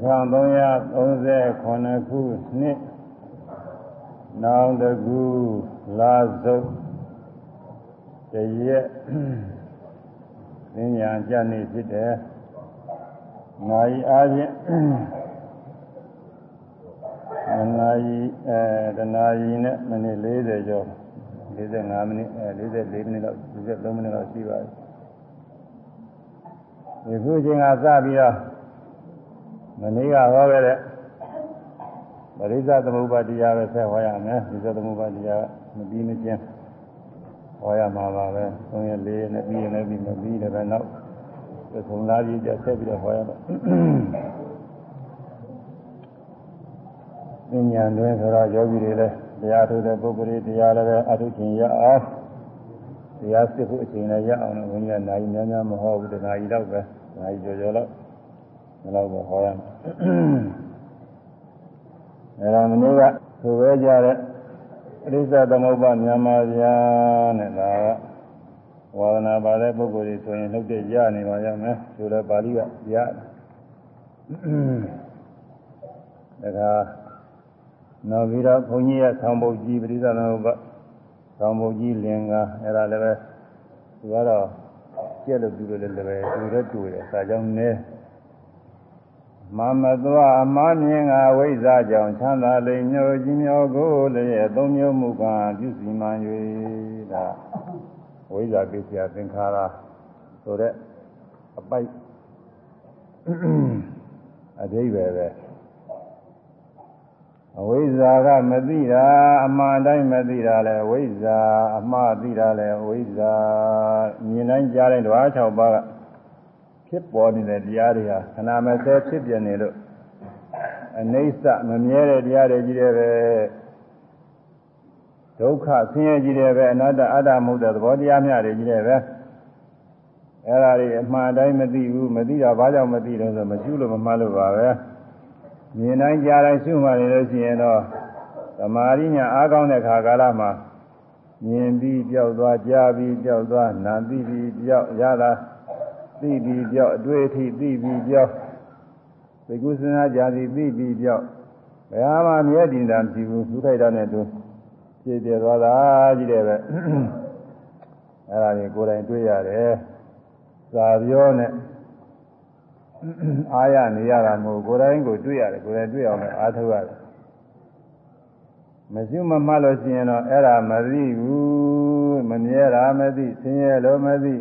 1339ခုနှစ်နောင်တကူလာစုပ်တရက်သင်ညာကြနေဖြစ်တယ်။ငါဤအားဖြင့်ငါဤအဲတနာရီနဲ့မိနစ်40ကျော်45မိနစ်အဲ44မိနစ်လောက်43မိနစ်လောက်ရှိပါတယ်။ဒီခုချိန်ကစပြီးတော့ မနေ့ကဟောခဲ့တဲ့ပရိစ္ဆသမုပ္ပါတရားပဲဆက်ဟောရမယ်ပရိစ္ဆသမုပ္ပါတရားမပြီးမချင်းဟောရမှာပါပဲ3ရက်4ရက်နဲ့ပြီးရင်လည်းပြီးမပြီးလည်းပဲနောက်သုံးလားကြီးကြဆက်ပြီးတော့ဟောရမှာဉာဏ်တွင်ဆိုတော့ယောဂီတွေလည်းတရားထုတ်တဲ့ပုဂ္ဂိုလ်တွေတရားလည်းပဲအထုခြင်းရအောင်တရားစစ်ဖို့အချိန်လည်းရအောင်လို့ဘုန်းကြီးကနိုင်များများမဟောဘူးတနားကြီးတော့ပဲနိုင်ကြော်ကြော်တော့ ဒီလောက်ပဲဟောရမယ်အဲဒါမနေ့ကဆိုဝဲကြတဲ့အရိစ္ဆသမုပ္ပါမြန်မာဗျာနဲ့ဒါကဝါဒနာပါတဲ့ပုဂ္ဂိုလ်တွေဆိုရင်လှုပ်တဲ့ရနေပါရမယ်ဆိုတော့ပါဠိကရဒါကနောက်ပြီးတော့ဘုန်းကြီးရဲ့ဆောင်းပုတ်ကြီးပရိစ္ဆသမုပ္ပါဆောင်းပုတ်ကြီးလင်္ကာအဲဒါလည်းပဲသူကတော့ကျက်လို့ပြီးလို့လည်းလည်းပဲသူလည်းတွေ့တယ်ဒါကြောင့်နဲ မမသွားအမမြင်ကဝိဇ္ဇာကြောင့်ချမ်းသာလိမ်ညိုကြီးမျိုးကိုလည်းအသုံးမျိုးမူကပြုစီမှန်၍ဒါဝိဇ္ဇာကိစ္စသင်္ခါရဆိုတဲ့အပိုက်အဓိပ္ပာယ်ပဲအဝိဇ္ဇာကမသိတာအမှန်တိုင်းမသိတာလဲဝိဇ္ဇာအမှားသိတာလဲဝိဇ္ဇာမြင်တိုင်းကြားတိုင်းဓဝါ6ပါးက ဖြစ်ပေါ်နေတဲ့တရားတွေဟာခဏမစဲဖြစ်ပြနေလို့အနိစ္စမမြဲတဲ့တရားတွေကြီးတယ်ပဲဒုက္ခဆင်းရဲကြီးတယ်ပဲအနတ္တအတ္တမဟုတ်တဲ့သဘောတရားများတွေကြီးတယ်ပဲအဲ့ဒါတွေအမှန်တိုင်းမသိဘူးမသိတာဘာကြောင့်မသိလို့ဆိုမကျူးလို့မမှတ်လို့ပါပဲမြင်တိုင်းကြားတိုင်းရှုမှတ်နေလို့ရှိရင်တော့သမာဓိညာအားကောင်းတဲ့ခါကာလမှာမြင်ပြီးကြောက်သွားကြားပြီးကြောက်သွားနာပြီးပြီးကြောက်ရတာ သိပြီးကြောက်အတွေ့အထိသိပြီးကြောက်သိကုစဉ်းစားကြသည်သိပြီးကြောက်ဘယ်မှာမြဲတည်တာမရှိဘူးသူထိုက်တာနဲ့သူပြည့်ပြည့်သွားတာကြီးတယ်ပဲအဲ့ဒါကြီးကိုယ်တိုင်တွေ့ရတယ်သာပြောနဲ့အားရနေရတာမဟုတ်ကိုယ်တိုင်ကိုတွေ့ရတယ်ကိုယ်တိုင်တွေ့အောင်လည်းအားထုတ်ရတယ်မရှိမမှတ်လို့ရှိရင်တော့အဲ့ဒါမသိဘူးမမြဲတာမသိဆင်းရဲလို့မသိ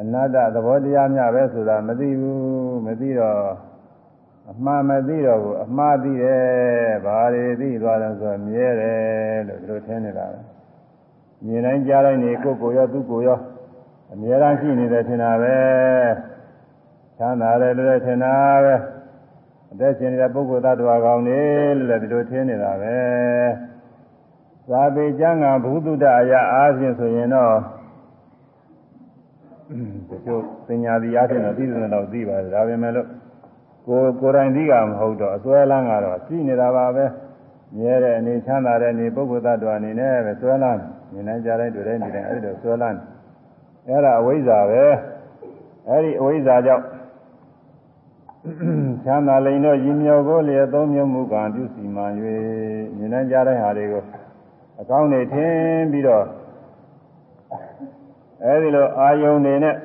အနတ္တသဘောတရားများပဲဆိုတာမသိဘူးမသိတော့အမှားမသိတော့ဘူးအမှားသိတယ်ဘာတွေသိသွားတယ်ဆိုတော့မြဲတယ်လို့ဒီလိုထင်နေတာပဲမြင်တိုင်းကြားတိုင်းနေကိုယ်ကိုရောသူ့ကိုရောအမြဲတမ်းရှိနေတယ်ထင်တာပဲချမ်းသာတယ်လို့ထင်တာပဲအသက်ရှင်နေတဲ့ပုဂ္ဂိုလ်သတ္တဝါကောင်းနေလို့ဒီလိုထင်နေတာပဲသာပေကျမ်းကဘုသူတ္တအရာအားဖြင့်ဆိုရင်တော့ တချို့ပညာသည်အားဖြင့်တော့သိတယ်တော့သိပါတယ်ဒါပေမဲ့လို့ကိုကိုယ်တိုင်သိကမဟုတ်တော့အစွဲလန်းကတော့ရှိနေတာပါပဲမြဲတဲ့အနေချမ်းသာတဲ့အနေပုဂ္ဂိုလ်သတ္တဝါအနေနဲ့ပဲစွဲလန်းမြင်နိုင်ကြတဲ့တွေ့တဲ့နေတယ်အဲ့ဒီတော့စွဲလန်းအဲ့ဒါအဝိဇ္ဇာပဲအဲ့ဒီအဝိဇ္ဇာကြောင့်ချမ်းသာလိမ့်တော့ရည်မြော်ကိုလျက်သုံးမျိုးမူကံပြုစီမှန်၍မြင်နိုင်ကြတဲ့ဟာတွေကိုအကောင်းနေထင်ပြီးတော့ အဲဒီလိုအာယုန်နေနဲ့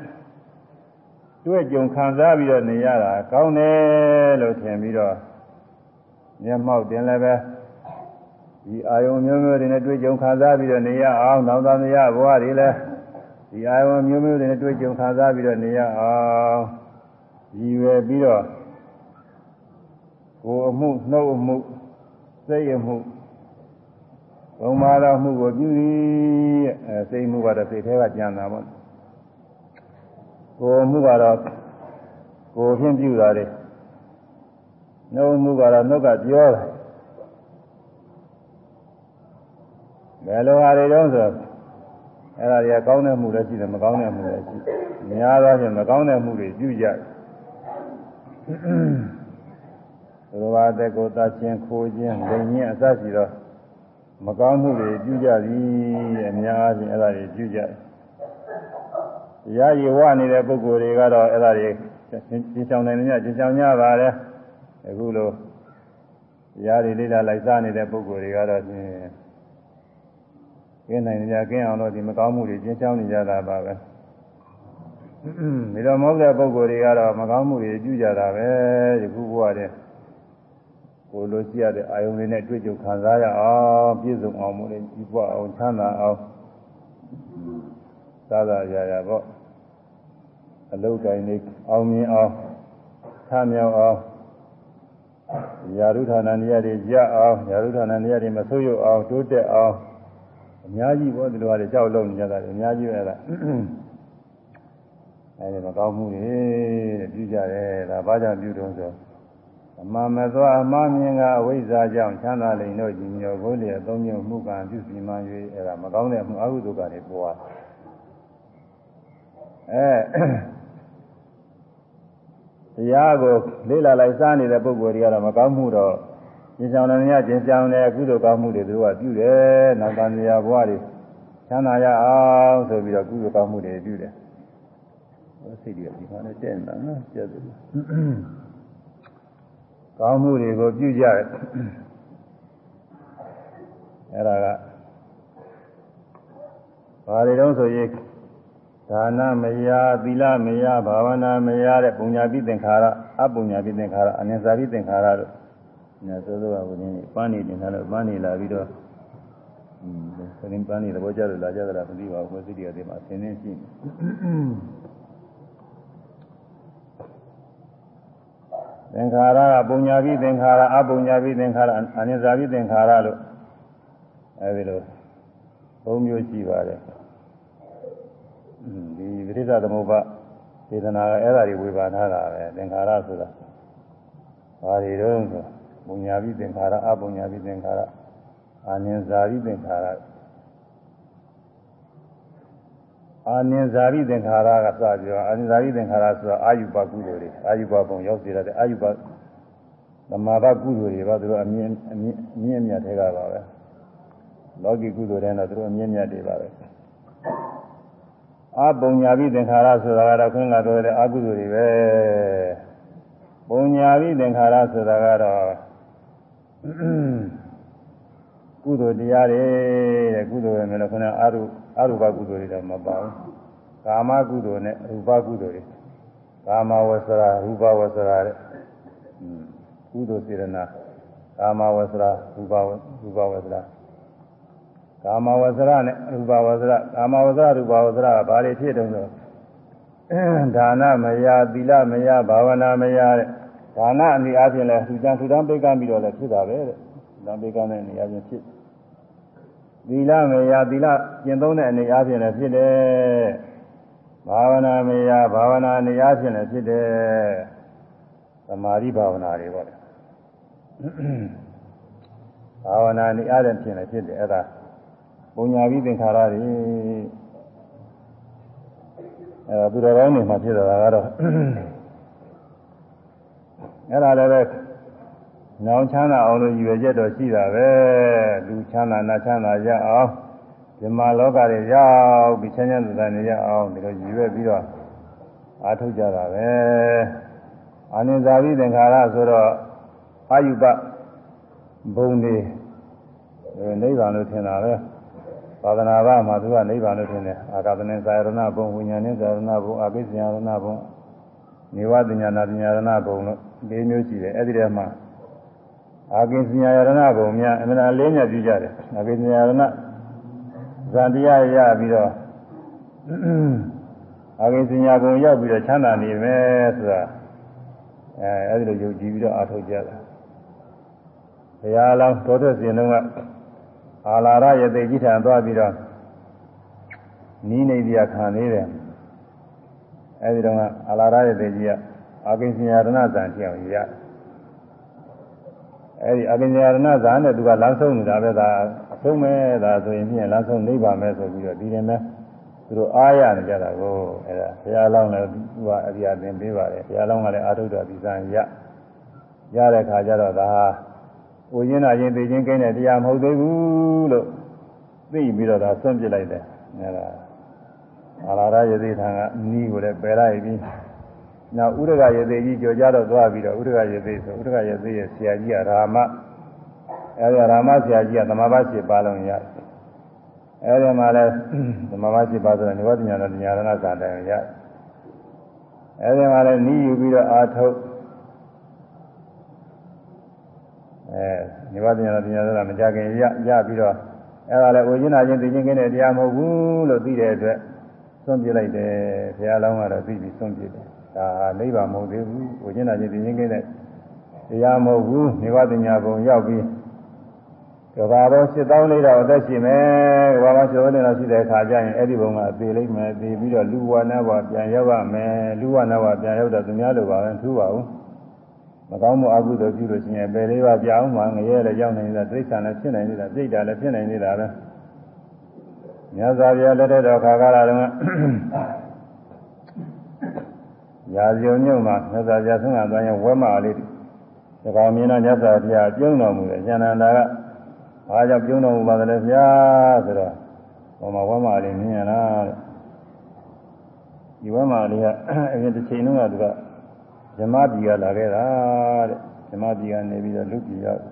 တွေ့ကြုံခံစားပြီးတော့နေရတာကောင်းတယ်လို့ထင်ပြီးတော့မျက်မှောက်တင်လည်းပဲဒီအာယုန်မျိုးမျိုးတွေနဲ့တွေ့ကြုံခံစားပြီးတော့နေရအောင်နောက်သားမရဘဝတွေလည်းဒီအာယုန်မျိုးမျိုးတွေနဲ့တွေ့ကြုံခံစားပြီးတော့နေရအောင်ရည်ရွယ်ပြီးတော့ကိုယ်အမှုနှုတ်အမှုစိတ်အမှု ဘုံမာတော်မှုကိုပြုသည်အဲစိတ်မှုကတော့စိတ်ထဲကကြံတာပေါ့ကိုယ်မှုကတော့ကိုယ်ဖြင့်ပြုတာလေနှုတ်မှုကတော့နှုတ်ကပြောတာဘယ်လိုဟာတွေတုံးဆိုအဲ့ဒါတွေကကောင်းတဲ့မှုလည်းရှိတယ်မကောင်းတဲ့မှုလည်းရှိများသောဖြင့်မကောင်းတဲ့မှုတွေပြုကြတယ်ဘုရားတဲ့ကိုသာချင်းခိုးခြင်းလိမ်ခြင်းအစရှိတော့ မကောင်းမှုတွေပြုကြသည်အများအားဖြင့်အဲ့ဒါတွေပြုကြတယ်တရားရည်ဝနေတဲ့ပုဂ္ဂိုလ်တွေကတော့အဲ့ဒါတွေကျင်းချောင်းနိုင်တယ်ကျင်းချောင်းကြပါလေအခုလိုတရားတွေလေးလာလိုက်စားနေတဲ့ပုဂ္ဂိုလ်တွေကတော့ဖြင့်ကျင်းနိုင်ကြကျင်းအောင်လို့ဒီမကောင်းမှုတွေကျင်းချောင်းနေကြတာပါပဲဒီတော့မဟုတ်တဲ့ပုဂ္ဂိုလ်တွေကတော့မကောင်းမှုတွေပြုကြတာပဲဒီခုဘဝတည်း ကိုလိုရှိရတဲ့အာယုန်တွေနဲ့တွေ့ကြုံခံစားရအောင်ပြည့်စုံအောင်မို့လို့ဒီဘဝအောင်ချမ်းသာအောင်သာသာရရပေါ့အလုတ်တိုင်းလေးအောင်မြင်အောင်ဆမ်းမြောက်အောင်ယာရုဌာနနေရာတွေရအောင်ယာရုဌာနနေရာတွေမဆိုးရုပ်အောင်တိုးတက်အောင်အများကြီးပေါ့ဒီလိုဟာတွေကြောက်လုံးနေကြတာအများကြီးပဲလားအဲဒီမကောင်းမှုတွေတဲ့ပြုကြတယ်ဒါဘာကြောင့်ပြုတော့ဆို အမှန်မသောအမှားမြင်ကအဝိဇ္ဇာကြောင့်ချမ်းသာလိမ့်တို့ကြီးညောကိုယ်လျက်သုံးမျိုးမှုကံပြုစီမှန်၍အဲဒါမကောင်းတဲ့အမှုအကုသိုလ်ကနေပေါ်အဲတရားကိုလေ့လာလိုက်စားနေတဲ့ပုဂ္ဂိုလ်တွေကတော့မကောင်းမှုတော့ကျင်ဆောင်တယ်ကျင်ဆောင်တယ်ကုသိုလ်ကောင်းမှုတွေသူကပြုတယ်နောက်တန်ရာဘဝတွေချမ်းသာရအောင်ဆိုပြီးတော့ကုသိုလ်ကောင်းမှုတွေပြုတယ်စိတ်တွေဒီမှာနဲ့တဲ့နေတာနော်ကျက်တယ် ကောင်းမှုတွေကိုပြုကြတယ်အဲ့ဒါကဘာတွေတုံးဆိုရင်ဒါနမယသီလမယဘာဝနာမယတဲ့ပုံညာပိသင်္ခါရအပုံညာပိသင်္ခါရအနိစ္စပိသင်္ခါရတို့ညာသို့သောဝိနည်းပန်းနေတင်တယ်လို့ပန်းနေလာပြီးတော့อืมစရင်ပန်းနေသဘောကျလို့လာကြတာမသိပါဘူးကိုယ်စိတ္တရတဲ့မှာဆင်းနေရှိ သင်္ခါရကပုံညာပိသင်္ခါရအပုံညာပိသင်္ခါရအနိစ္စပိသင်္ခါရလို့အဲဒီလိုသုံးမျိုးရှိပါတယ်ဒီပရိစ္ဆသမုပ္ပါစေတနာကအဲ့ဒါတွေဝေဘာထားတာပဲသင်္ခါရဆိုတာဘာတွေတော့ဆိုပုံညာပြီးသင်္ခါရအပုံညာပြီးသင်္ခါရအာနင်ဇာပြီးသင်္ခါရ အာနင်ဇာပြီးသင်္ခါရကစပြောအာနင်ဇာပြီးသင်္ခါရဆိုတာအာယုဘကုသိုလ်တွေအာယုဘပုံရောက်စေတဲ့အာယုဘသမာဘကုသိုလ်တွေပါသူတို့အမြင့်အမြင့်အမြင့်မြတ်ထဲကပါပဲလောကီကုသိုလ်တွေတော့သူတို့အမြင့်မြတ်တွေပါပဲအပုံညာပြီးသင်္ခါရဆိုတာကတော့ခွင့်ကပြောတဲ့အကုသိုလ်တွေပဲပုံညာပြီးသင်္ခါရဆိုတာကတော့ကုသိုလ်တရားတွေတဲ့ကုသိုလ်တွေလည်းခုနအရု အရူပကုသိုလ်တွေတော့မပါဘူးကာမကုသိုလ်နဲ့ရူပကုသိုလ်တွေကာမဝဆရာရူပဝဆရာတဲ့ကုသိုလ်စေရနာကာမဝဆရာရူပရူပဝဆရာကာမဝဇ္ဇရနဲ့ရူပဝဇ္ဇရကာမဝဇ္ဇရရူပဝဇ္ဇရကဘာတွေဖြစ်တုံးဆိုဒါနမယသီလမယဘာဝနာမယတဲ့ဒါနအနည်းအားဖြင့်လဲထူတန်းထူတန်းပိတ်ကမ်းပြီးတော့လည်းဖြစ်တာပဲတဲ့ဒါပိတ်ကမ်းတဲ့နေရာချင်းဖြစ် သီလမယသီလကျင့်သုံးတဲ့အနေအားဖြင့်လည်းဖြစ်တယ်ဘာဝနာမယဘာဝနာအနေအားဖြင့်လည်းဖြစ်တယ်သမာဓိဘာဝနာတွေပေါ့လေဘာဝနာအနေအားဖြင့်လည်းဖြစ်တယ်အဲ့ဒါပုံညာပြီးသင်္ခါရတွေအဲဒါသူတော်ကောင်းတွေမှာဖြစ်တာကတော့အဲ့ဒါလည်းပဲ ညောင်ချမ်းသာအောင်လို့ရည်ရွယ်ချက်တော့ရှိတာပဲလူချမ်းသာနာချမ်းသာရအောင်ဒီမှာလောကတွေရောက်ပြီးချမ်းချမ်းသာသာနေရအောင်ဒီလိုရည်ရွယ်ပြီးတော့အားထုတ်ကြတာပဲအာနိဇာဝိသင်္ခါရဆိုတော့အာယုပဘုံတွေနိဗ္ဗာန်လို့ထင်တာပဲသာသနာ့ဘာမှာသူကနိဗ္ဗာန်လို့ထင်တယ်အာဂတနေဇာရဏဘုံဝိညာဉ်နဲ့ဇာရဏဘုံအပိစ္ဆယရဏဘုံနေဝတညာနာပညာရဏဘုံလို့၄မျိုးရှိတယ်အဲ့ဒီထဲမှာ အာကိစ္စညာရဏဘုံများအမှန်အလေးမြတ်ပြုကြတယ်အာကိစ္စညာရဏဇန်တရားရပြီးတော့အာကိစ္စညာဘုံရောက်ပြီးတော့ချမ်းသာနေမယ်ဆိုတာအဲအဲ့ဒီလိုယုံကြည်ပြီးတော့အားထုတ်ကြတာဘုရားလောင်းတော်သက်စဉ်တုန်းကအာလာရရဲ့သိကြီးထံသွားပြီးတော့နီးနေပြခံနေတယ်အဲဒီတော့အာလာရရဲ့သိကြီးကအာကိဉ္စရာရဏဇံပြောင်းရ အဲဒီအာကိဉ္စရာရဏဇံနဲ့သူကလမ်းဆုံးနေတာပဲဒါအဆုံးမဲ့ဒါဆိုရင်ဖြင့်လမ်းဆုံးနိဗ္ဗာန်ပဲဆိုပြီးတော့ဒီရင်မဲ့သူတို့အားရနေကြတာကိုအဲဒါဘုရားလောင်းလည်းသူကအရိယာသင်ပေးပါတယ်ဘုရားလောင်းကလည်းအာထုဒ္ဓဒီဇံရရတဲ့ခါကျတော့ဒါဟာကိုရင်းနာရင်သိချင်းကိန်းတဲ့တရားမဟုတ်သေးဘူးလို့သိပြီးတော့ဒါဆွန့်ပစ်လိုက်တယ်အဲဒါအာလာရယသိထံကနီးကိုလည်းပယ်လိုက်ပြီး နောက်ဥရကရေသေးကြီးကြော်ကြတော့သွားပြီးတော့ဥရကရေသေးဆိုဥရကရေသေးရဲ့ဆရာကြီးကရာမအဲဒီရာမဆရာကြီးကသမဘာရှိပါလုံးရတယ်အဲဒီမှာလဲသမဘာရှိပါဆိုတော့နိဝတ္တညာနဲ့ဉာဏ်ရဏဇာတန်ရတယ်အဲဒီမှာလဲနီးယူပြီးတော့အာထုတ်အဲနိဝတ္တညာနဲ့ဉာဏ်ရဏမကြခင်ရရပြီးတော့အဲဒါလဲဝိညာဉ်ချင်းသိချင်းကင်းတဲ့တရားမဟုတ်ဘူးလို့သိတဲ့အတွက်သွန့်ပြလိုက်တယ်ဘုရားလောင်းကတော့သိပြီးသွန့်ပြတယ် ဒါနိဗ္ဗာန်မဟုတ်သေးဘူးဝိညာဉ်ချင်းသိချင်းကင်းတဲ့တရားမဟုတ်ဘူးနိဝတ္တညာဘုံရောက်ပြီးကဘာတော်7000လေးတော့အသက်ရှင်မယ်ကဘာတော်7000လေးတော့ရှိတဲ့အခါကျရင်အဲ့ဒီဘုံကအသေးလိမ့်မယ်သေပြီးတော့လူဝနာဘဝပြန်ရောက်ရမယ်လူဝနာဘဝပြန်ရောက်တော့သူများလိုပါပဲထူပါဘူးမကောင်းမှုအကုသိုလ်ပြုလို့ရှိရင်ပယ်လေးပါးပြောင်းမှငရဲလည်းရောက်နေနေတာသိစ္စာလည်းဖြစ်နေနေတာသိတာလည်းဖြစ်နေနေတာပဲမြတ်စွာဘုရားလက်ထက်တော်ခါကာလတုန်းက ရာဇုံညုံမှာမြတ်စွာဘုရားဆုံးခံသွားရင်ဝဲမာလေးဒီကောင်မြင်တော့မြတ်စွာဘုရားပြုံးတော်မူတယ်ဉာဏန္တာကဘာကြောင့်ပြုံးတော်မူပါသလဲဗျာဆိုတော့ဟောမှာဝဲမာလေးမြင်ရလားတဲ့ဒီဝဲမာလေးကအရင်တစ်ချိန်လုံးကသူကဇမပြည်ကလာခဲ့တာတဲ့ဇမပြည်ကနေပြီးတော့လူပြည်ရောက်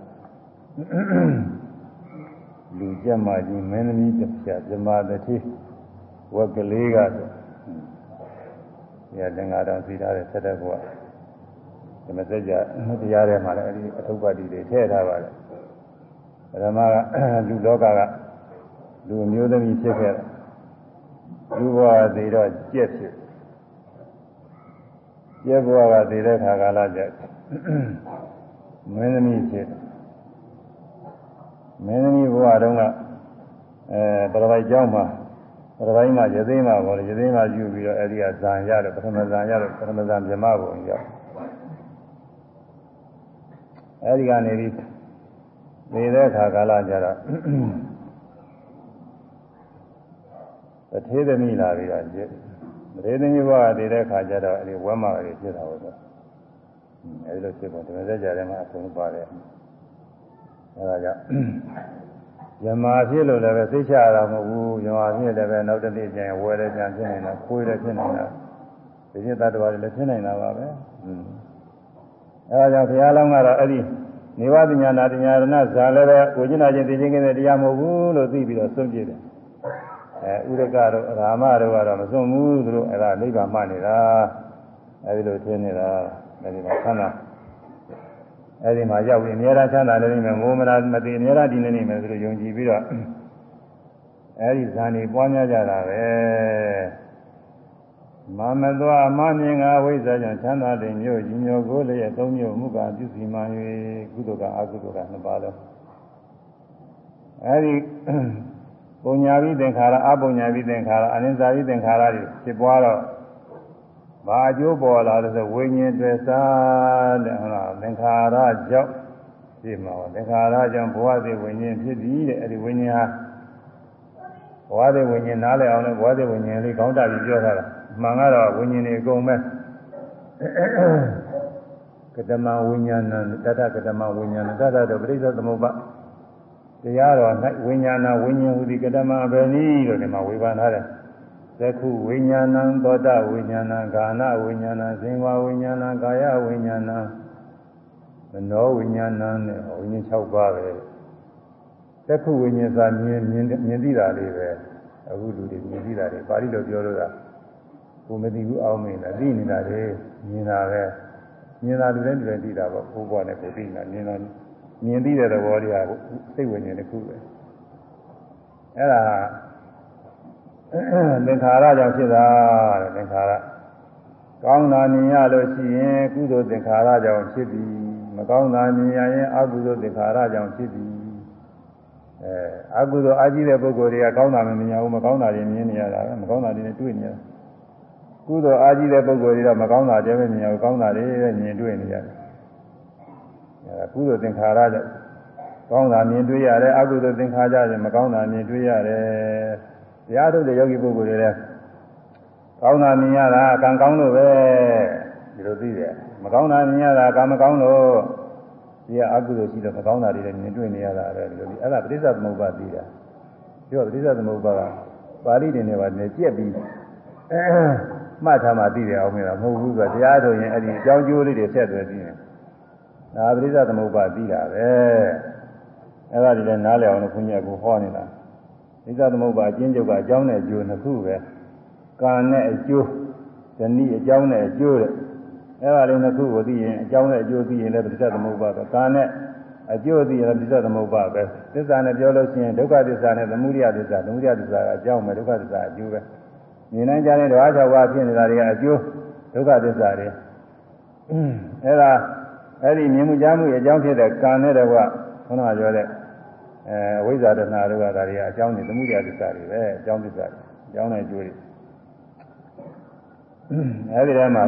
လူကြက်မကြီးမင်းသမီးတစ်ဖြာဇမတတိဝက်ကလေးကဆို ဒီကတင်္ဂါတော်စီထားတဲ့ဆက်တဲ့ဘုရားဒီမစက်ကြတရားထဲမှာလည်းအဲဒီအထုပ်ပတ်တွေထည့်ထားပါတယ်ပထမကလူလောကကလူမျိုးသမီးဖြစ်ခဲ့လူဘဝသေးတော့ကြက်ဖြစ်ကျက်ဘဝကတည်တဲ့ခါကာလကျမင်းသမီးဖြစ်မင်းသမီးဘဝတုန်းကအဲပရပိုက်ကျောင်းမှာ ပရပိုက်မှာရသေးမှာပေါ့လေရသေးမှာယူပြီးတော့အဲဒီကဇံရတယ်ပထမဇံရတယ်ပထမဇံမြမဘုံရောက်အဲဒီကနေပြီးတည်တဲ့ခါကာလကျတော့တထေးသမီးလာပြီးတော့မရေသိမျိုးဘဝတည်တဲ့ခါကျတော့အဲဒီဝမ်းမာတွေဖြစ်တာဟုတ်တော့အဲဒီလိုဖြစ်ပေါ်ဒီမဲ့ကြတယ်မှာအဆုံးပါတယ်အဲဒါကြောင့် ယမာဖြစ်လို့လည်းပဲသိချရတာမဟုတ်ဘူးယမာဖြစ်လည်းပဲနောက်တစ်နေ့ကျရင်ဝယ်လည်းပြန်ဖြစ်နေတာခွေးလည်းဖြစ်နေတာဒီဖြစ်တတ်တော်လည်းဖြစ်နေတာပါပဲအဲဒါကြောင့်ဘုရားလောင်းကတော့အဲ့ဒီနေဝတိညာနာတညာရဏဇာလည်းပဲကိုကျင်နာချင်းသိချင်းကတဲ့တရားမဟုတ်ဘူးလို့သိပြီးတော့ဆုံးပြတယ်အဲဥရကတို့ရာမတို့ကတော့မစွန့်ဘူးသူတို့အဲ့ဒါနိဗ္ဗာန်မှနေတာအဲဒီလိုထင်နေတာအဲဒီမှာဆန္ဒ အဲဒီမှာရောက်ပြီးအများအားချမ်းသာနေနေမယ်မိုးမလားမသိအများအားဒီနေနေမယ်သူတို့ယုံကြည်ပြီးတော့အဲဒီဇာနေပွားများကြတာပဲမမသောအမမြင်ကဝိဇ္ဇာကြောင့်ချမ်းသာတဲ့မြို့ကြီးမျိုးကိုလည်းသုံးမြို့မှုကပြုစီမှန်၍ကုသိုလ်ကအကုသိုလ်ကနှစ်ပါးလုံးအဲဒီပုံညာပြီးသင်္ခါရအပုံညာပြီးသင်္ခါရအနိစ္စပြီးသင်္ခါရတွေဖြစ်ပွားတော့ ဘာအကျိုးပေါ်လာလဲဆိုဝိညာဉ်တွေစားတဲ့ဟုတ်လားသင်္ခါရကြောင့်ဖြစ်မှာပါသင်္ခါရကြောင့်ဘဝသေးဝိညာဉ်ဖြစ်ပြီးတဲ့အဲဒီဝိညာဉ်ဟာဘဝသေးဝိညာဉ်နားလည်အောင်လည်းဘဝသေးဝိညာဉ်လေးကောင်းတာပြီးပြောထားတာမှန်ကတော့ဝိညာဉ်တွေအကုန်ပဲကတမဝိညာဏတတကတမဝိညာဏတတတော့ပရိစ္ဆေသမုပ္ပါတရားတော်၌ဝိညာဏဝိညာဉ်ဟူသည်ကတမဘယ်နည်းလို့ဒီမှာဝေဖန်ထားတယ် သကုဝိညာဏံသောတဝိညာဏဂာနဝိညာဏဇင်ဝဝိညာဏကာယဝိညာဏမနောဝိညာဏနဲ့ဝိညာဉ်6ပါးပဲသကုဝိညာဉ်သာမြင်မြင်မြင်သိတာလေးပဲအခုလူတွေမြင်သိတာတွေပါဠိလိုပြောလို့ကကိုမသိဘူးအောင်မင်းလားသိနေတာလေမြင်တာပဲမြင်တာလူတိုင်းလူတိုင်းသိတာပေါ့ဘိုးဘွားနဲ့ကိုသိနေတာမြင်တာမြင်သိတဲ့သဘောတရားစိတ်ဝိညာဉ်တစ်ခုပဲအဲ့ဒါ သင်္ခါရကြောင့်ဖြစ်တာတဲ့သင်္ခါရကောင်းတာမြင်ရလို့ရှိရင်ကုသိုလ်သင်္ခါရကြောင့်ဖြစ်ပြီမကောင်းတာမြင်ရရင်အကုသိုလ်သင်္ခါရကြောင့်ဖြစ်ပြီအဲအကုသိုလ်အကြီးတဲ့ပုဂ္ဂိုလ်တွေကကောင်းတာမမြင်ရဘူးမကောင်းတာတွေမြင်နေရတာပဲမကောင်းတာတွေနဲ့တွေ့နေရကုသိုလ်အကြီးတဲ့ပုဂ္ဂိုလ်တွေကမကောင်းတာတွေပဲမြင်ရဘူးကောင်းတာတွေပဲမြင်တွေ့နေရတယ်အဲကုသိုလ်သင်္ခါရကြောင့်ကောင်းတာမြင်တွေ့ရတယ်အကုသိုလ်သင်္ခါရကြောင့်မကောင်းတာမြင်တွေ့ရတယ် တရားထုတ်တဲ့ယောဂီပုဂ္ဂိုလ်တွေလည်းကောင်းတာမြင်ရတာကံကောင်းလို့ပဲဒီလိုသိတယ်မကောင်းတာမြင်ရတာကံမကောင်းလို့ဒီကအကုသိုလ်ရှိတော့မကောင်းတာတွေလည်းမြင်တွေ့နေရတာပဲဒီလိုဒီအဲ့ဒါပဋိစ္စသမုပ္ပါသိတာပြောပဋိစ္စသမုပ္ပါကပါဠိတွေနဲ့ပါနေကြက်ပြီးအဲမှတ်ထားမှသိတယ်အောင်မလားမဟုတ်ဘူးကတရားဆိုရင်အဲ့ဒီအကြောင်းကျိုးလေးတွေဆက်သွယ်ပြီးရင်ဒါပရိသသမုပ္ပါသိတာပဲအဲ့ဒါဒီလည်းနားလည်အောင်လို့ခွန်ကြီးကဟောနေတာ ပရိသသမုပ္ပါအကျဉ်းချုပ်ကအကြောင်းနဲ့အကျိုးနှစ်ခုပဲကံနဲ့အကျိုးဇနီးအကြောင်းနဲ့အကျိုးတဲ့အဲ့ဒါလေးနှစ်ခုကိုသိရင်အကြောင်းနဲ့အကျိုးသိရင်လည်းပရိသသမုပ္ပါပဲကံနဲ့အကျိုးသိရင်ပရိသသမုပ္ပါပဲသစ္စာနဲ့ပြောလို့ရှိရင်ဒုက္ခသစ္စာနဲ့သမုဒယသစ္စာသမုဒယသစ္စာကအကြောင်းပဲဒုက္ခသစ္စာအကျိုးပဲမြင်နိုင်ကြတဲ့ဓဝါ၆ပါးဖြစ်နေတာတွေကအကျိုးဒုက္ခသစ္စာတွေအဲ့ဒါအဲ့ဒီမြင်မှုကြားမှုအကြောင်းဖြစ်တဲ့ကံနဲ့တကွခုနကပြောတဲ့ အဲအဝိဇ္ဇာတဏှာတို့ကဒါတွေကအကြောင်းတွေသမုဒယသစ္စာတွေပဲအကြောင်းသစ္စာတွေအကြောင်းနဲ့အကျိုးတွေအဲ့ဒီထဲမှာ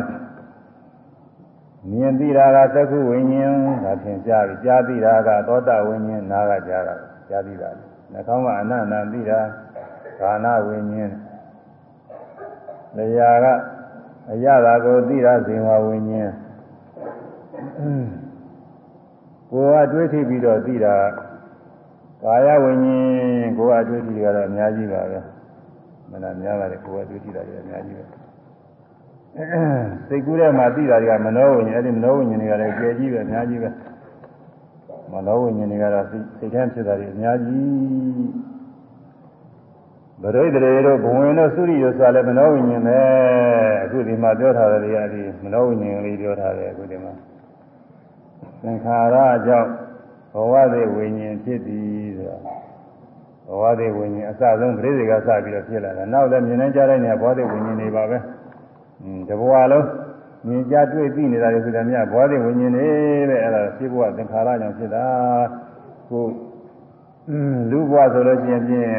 မြင်သိတာကသက္ခုဝိညာဉ်ဒါဖြင့်ကြားပြီကြားသိတာကသောတာဝိညာဉ်နားကကြားတာကြားသိတာနှာခေါင်းကအနန္တသိတာဂာနဝိညာဉ်လျာကအရသာကိုသိတာဇင်ဝဝိညာဉ်ကိုယ်ကတွေးထိပြီးတော့သိတာ ကာယဝိညာဉ်ကိုယ်ကတွေးထိကတော့အများကြီးပါပဲမနာများပါတယ်ကိုယ်ကတွေးထိတာကြီးအများကြီးပဲစိတ်ကူးထဲမှာသိတာတွေကမနောဝိညာဉ်အဲ့ဒီမနောဝိညာဉ်တွေကလည်းကြဲကြီးပဲအများကြီးပဲမနောဝိညာဉ်တွေကတော့စိတ်ထဲဖြစ်တာတွေအများကြီးဗရိဒရေတို့ဘဝင်တို့သုရိတို့ဆိုတာလည်းမနောဝိညာဉ်ပဲအခုဒီမှာပြောထားတယ်တွေကဒီမနောဝိညာဉ်လေးပြောထားတယ်အခုဒီမှာသင်္ခါရကြောင့် ဘဝသေးဝိညာဉ်ဖြစ်သည်ဆိုတာဘဝသေးဝိညာဉ်အစဆုံးပရိသေကစပြီးတော့ဖြစ်လာတယ်နောက်လည်းမြင်နေကြတဲ့နေရာဘဝသေးဝိညာဉ်တွေပါပဲတဘဝလုံးမြင်ကြတွေ့သိနေတာတွေဆိုတာမြတ်ဘဝသေးဝိညာဉ်တွေပဲအဲ့ဒါဖြစ်ဘဝသင်္ခါရကြောင့်ဖြစ်တာကိုလူဘဝဆိုလို့ရှိရင်ဖြင့်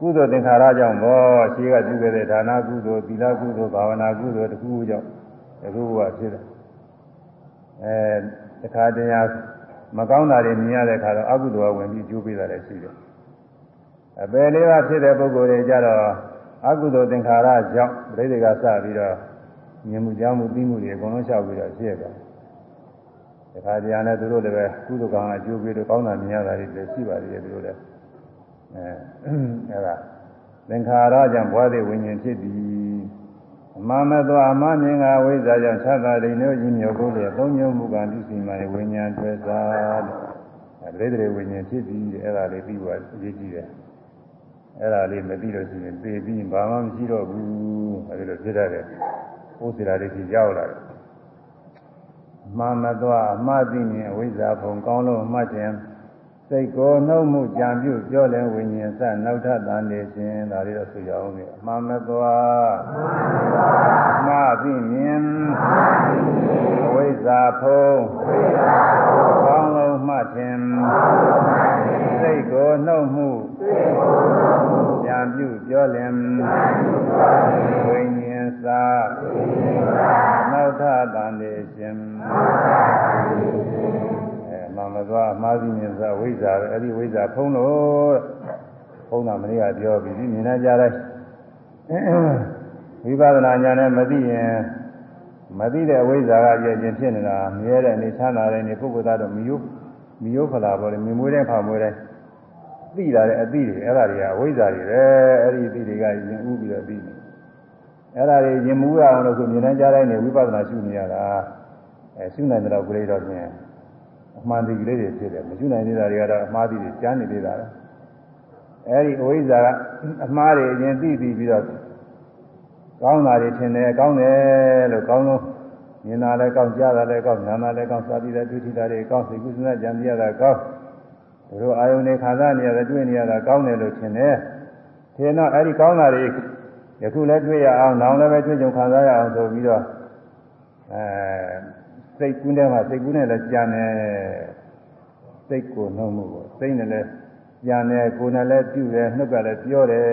ကုသိုလ်သင်္ခါရကြောင့်ဘောရှိကပြုခဲ့တဲ့ဒါနကုသိုလ်သီလကုသိုလ်ဘာဝနာကုသိုလ်တခုခုကြောင့်တခုခုကဖြစ်တယ်အဲတခါတည်း မကောင်းတာတွေမြင်ရတဲ့အခါတော့အကုသိုလ်ကဝင်ပြီးကျိုးပေးတာလည်းရှိတယ်အပယ်လေးပါးဖြစ်တဲ့ပုဂ္ဂိုလ်တွေကြတော့အကုသိုလ်သင်္ခါရကြောင့်ပြိဋိကစပြီးတော့မြင်မှုကြောင့်မှုသိမှုတွေအကုန်လုံးလျှောက်ပြီးတော့ဖြစ်တယ်တခါတည်းနဲ့သူတို့လည်းပဲကုသိုလ်ကံအကျိုးပေးလို့ကောင်းတာမြင်ရတာတွေလည်းရှိပါသေးတယ်သူတို့လည်းအဲအဲ့ဒါသင်္ခါရကြောင့်ဘဝသေးဝိညာဉ်ဖြစ်ပြီး အမှန်မသောအမှန်မြင်ကဝိဇ္ဇာကြောင့်သတ္တရိညိုရင်းမြုပ်ကိုလေသုံးမျိုးမူကံပြုစီမှဝိညာဉ်တွေ့စားတဲ့အဲဒိဋ္ဌိဝိညာဉ်ဖြစ်ပြီးအဲ့ဒါလေးပြီးသွားအရေးကြီးတယ်အဲ့ဒါလေးမပြီးလို့ရှိရင်ပေပြီးဘာမှမရှိတော့ဘူးအဲဒီလိုဖြစ်တတ်တယ်ဥစ္စာတွေကြီးရောက်လာတယ်အမှန်မသောအမှန်သိမြင်ဝိဇ္ဇာဘုံကောင်းလို့အမှတ်ခြင်း စိတ်ကိုနှုတ်မှုကြံပြုပြောလဲဝိညာဉ်စနောက်ထပ်တန်နေခြင်းဒါလေးတော့ဆိုရအောင်လေအမှန်မသွားအမှန်သိမြင်ဝိဇ္ဇာဖုံးကောင်းလုံးမှတ်ခြင်းစိတ်ကိုနှုတ်မှုကြံပြုပြောလင်ဝိညာဉ်စနောက်ထပ်တန်နေခြင်း မှန်မသွားအမှားစီမြင်စားဝိဇ္ဇာပဲအဲ့ဒီဝိဇ္ဇာဖုံးလို့ဖုံးတာမနေ့ကပြောပြီးမြင်နေကြတိုင်းဝိပဿနာဉာဏ်နဲ့မသိရင်မသိတဲ့ဝိဇ္ဇာကကြည့်ချင်းဖြစ်နေတာမြဲတဲ့နေချမ်းသာတဲ့နေပုဂ္ဂိုလ်သားတော့မယုမယုဖလာပေါ်တယ်မြင်မွေးတဲ့ခါမွေးတဲ့သိလာတဲ့အသိတွေအဲ့ဒါတွေကဝိဇ္ဇာတွေပဲအဲ့ဒီအသိတွေကရင်ဥပြီးတော့သိနေအဲ့ဒါတွေရင်မူရအောင်လို့ဆိုမြင်နေကြတိုင်းနေဝိပဿနာရှုနေရတာအဲရှုနိုင်တဲ့တော့ကြိတော့ဖြင့် အမှန်တကယ်လေးတွေဖြစ်တယ်မကျွနိုင်သေးတာတွေကတော့အမှားတည်းတွေကြားနေသေးတာလေအဲဒီအဝိဇ္ဇာကအမှားတွေအရင်သိပြီးပြီးတော့ကောင်းတာတွေထင်တယ်ကောင်းတယ်လို့ကောင်းလို့မြင်တာလည်းကောင်းကြားတာလည်းကောင်းနားတာလည်းကောင်းစာတိတဲ့တွေ့ထိတာတွေကောင်းစိတ်ကူးစဉ်းစားကြံပြရတာကောင်းတို့အာယုန်တွေခံစားနေရတာတွေ့နေရတာကောင်းတယ်လို့ထင်တယ်ထင်တော့အဲဒီကောင်းတာတွေယခုလည်းတွေ့ရအောင်နောင်လည်းပဲတွေ့ကြုံခံစားရအောင်ဆိုပြီးတော့အဲ စိတ်ကူးထဲမှာစိတ်ကူးနဲ့လည်းကြံနေစိတ်ကိုနှုံးမှုကိုစိတ်နဲ့လည်းကြံနေကိုယ်နဲ့လည်းပြုတယ်နှုတ်ကလည်းပြောတယ်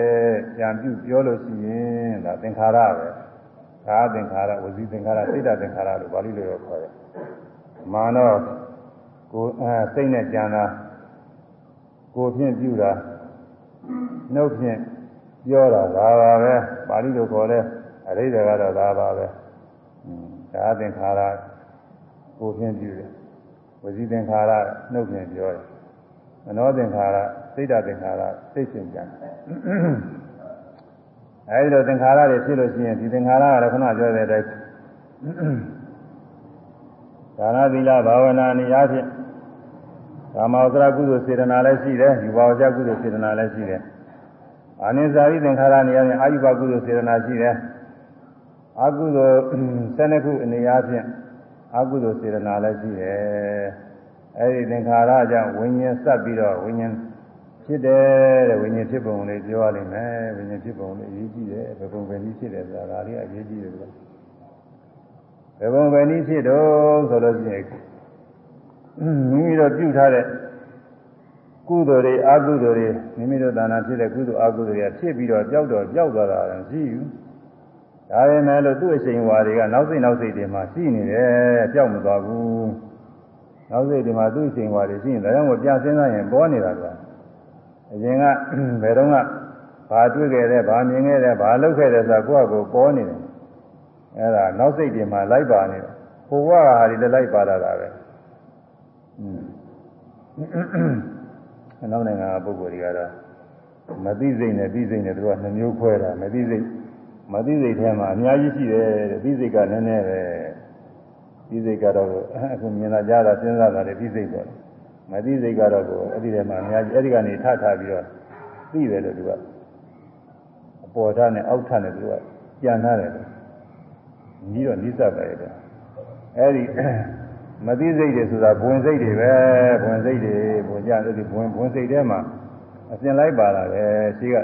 ကြံပြုပြောလို့ရှိရင်ဒါသင်္ခါရပဲဒါသင်္ခါရဝစီသင်္ခါရစိတ်တသင်္ခါရလို့ပါဠိလိုခေါ်တယ်မာနောကိုအဲစိတ်နဲ့ကြံတာကိုဖြင့်ပြုတာနှုတ်ဖြင့်ပြောတာဒါပါပဲပါဠိလိုခေါ်တဲ့အရိဒ္ဓကတော့ဒါပါပဲဒါသင်္ခါရ ကိုဖြင့်ပြုတယ်ဝစီသင်္ခါရနှုတ်ဖြင့်ပြောတယ်မနောသင်္ခါရစိတ်ဓာတ်သင်္ခါရစိတ်ဖြင့်ကြံတယ်အဲဒီလိုသင်္ခါရတွေဖြစ်လို့ရှိရင်ဒီသင်္ခါရကတော့ခုနပြောတဲ့အတိုင်းဒါနသီလဘာဝနာနေရာဖြင့်ကာမဝဇ္ဇကုသိုလ်စေတနာလည်းရှိတယ်ယူပါဝဇ္ဇကုသိုလ်စေတနာလည်းရှိတယ်အာနိဇာတိသင်္ခါရနေရာဖြင့်အာယုဘကုသိုလ်စေတနာရှိတယ်အကုသိုလ်12ခုအနေအချင်း အကုသိုလ်စေတနာလည်းရှိတယ်အဲဒီသင်္ခါရကြောင့်ဝိညာဉ်ဆက်ပြီးတော့ဝိညာဉ်ဖြစ်တယ်တဲ့ဝိညာဉ်ဖြစ်ပုံလေးပြောရလိမ့်မယ်ဝိညာဉ်ဖြစ်ပုံလေးအရေးကြီးတယ်ဘယ်ပုံပဲနည်းဖြစ်တယ်ဆိုတာဒါလေးအရေးကြီးတယ်ကွာဘယ်ပုံပဲနည်းဖြစ်တော့ဆိုလို့ရှိရင်မိမိတို့ပြုထားတဲ့ကုသိုလ်တွေအကုသိုလ်တွေမိမိတို့ဒါနာဖြစ်တဲ့ကုသိုလ်အကုသိုလ်တွေဖြစ်ပြီးတော့ကြောက်တော့ကြောက်သွားတာမရှိဘူး ဒါပေမဲ့လို့သူ့အချိန်ဝါတွေကနောက်စိတ်နောက်စိတ်တွေမှာရှိနေတယ်ကြောက်မသွားဘူးနောက်စိတ်တွေမှာသူ့အချိန်ဝါတွေရှိရင်ဒါကြောင့်မို့ပြန်စဉ်းစားရင်ပေါ်နေတာကအရင်ကဘယ်တော့ကဘာတွေ့ခဲ့တယ်ဘာမြင်ခဲ့တယ်ဘာလုပ်ခဲ့တယ်ဆိုတာကိုယ့်အကိုပေါ်နေတယ်အဲ့ဒါနောက်စိတ်တွေမှာလိုက်ပါနေတယ်ဟိုဘဝဟာဒီလိုက်ပါလာတာပဲอืมနောက်နိုင်ငံကပုဂ္ဂိုလ်တွေကတော့မသိစိတ်နဲ့သိစိတ်နဲ့သူကနှမျိုးခွဲတာမသိစိတ် မသိစိတ်ထဲမှာအများကြီးရှိတယ်တဲ့သိစိတ်ကနည်းနည်းပဲသိစိတ်ကတော့အခုမြင်လာကြတာစဉ်းစားတာလည်းသိစိတ်ပေါ့မသိစိတ်ကတော့ကိုအဲ့ဒီထဲမှာအများကြီးအဲ့ဒီကနေထထပြီးတော့သိတယ်လို့သူကအပေါ်ထနဲ့အောက်ထနဲ့သူကကြံထားတယ်ညီတော့နိစ္စပဲတဲ့အဲ့ဒီမသိစိတ်တွေဆိုတာဘဝင်စိတ်တွေပဲဘဝင်စိတ်တွေဘဝင်ကြတယ်ဒီဘဝင်ဘဝင်စိတ်ထဲမှာအစဉ်လိုက်ပါလာတယ်ရှိက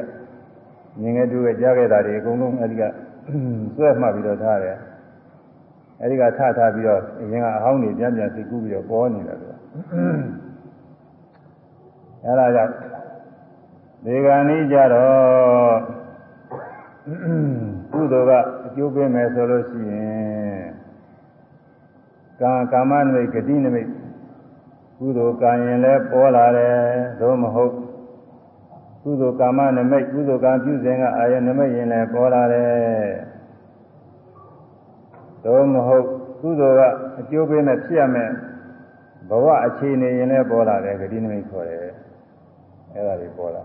မြင်ခဲ့တူခဲ့ကြားခဲ့တာတွေအကုန်လုံးအဲဒီကစွဲမှတ်ပြီးတော့ထားတယ်အဲဒီကထထားပြီးတော့အရင်ကအဟောင်းတွေပြန်ပြန်သိကူးပြီးတော့ပေါ်နေတယ်သူကအဲဒါကြောင့်ဒီကနေ့ကြတော့ကုသိုလ်ကအကျိုးပေးမယ်ဆိုလို့ရှိရင်ကာကာမနမိတ်ဂတိနမိတ်ကုသိုလ်ကံရင်လည်းပေါ်လာတယ်သို့မဟုတ် ကုသိုလ်ကာမနမိတ်ကုသိုလ်ကံပြုစဉ်ကအာယနမိတ်ရင်လည်းပေါ်လာတယ်သို့မဟုတ်ကုသိုလ်ကအကျိုးပေးမဲ့ဖြစ်ရမယ်ဘဝအခြေအနေရင်လည်းပေါ်လာတယ်ဂတိနမိတ်ခေါ်တယ်အဲ့ဒါတွေပေါ်လာ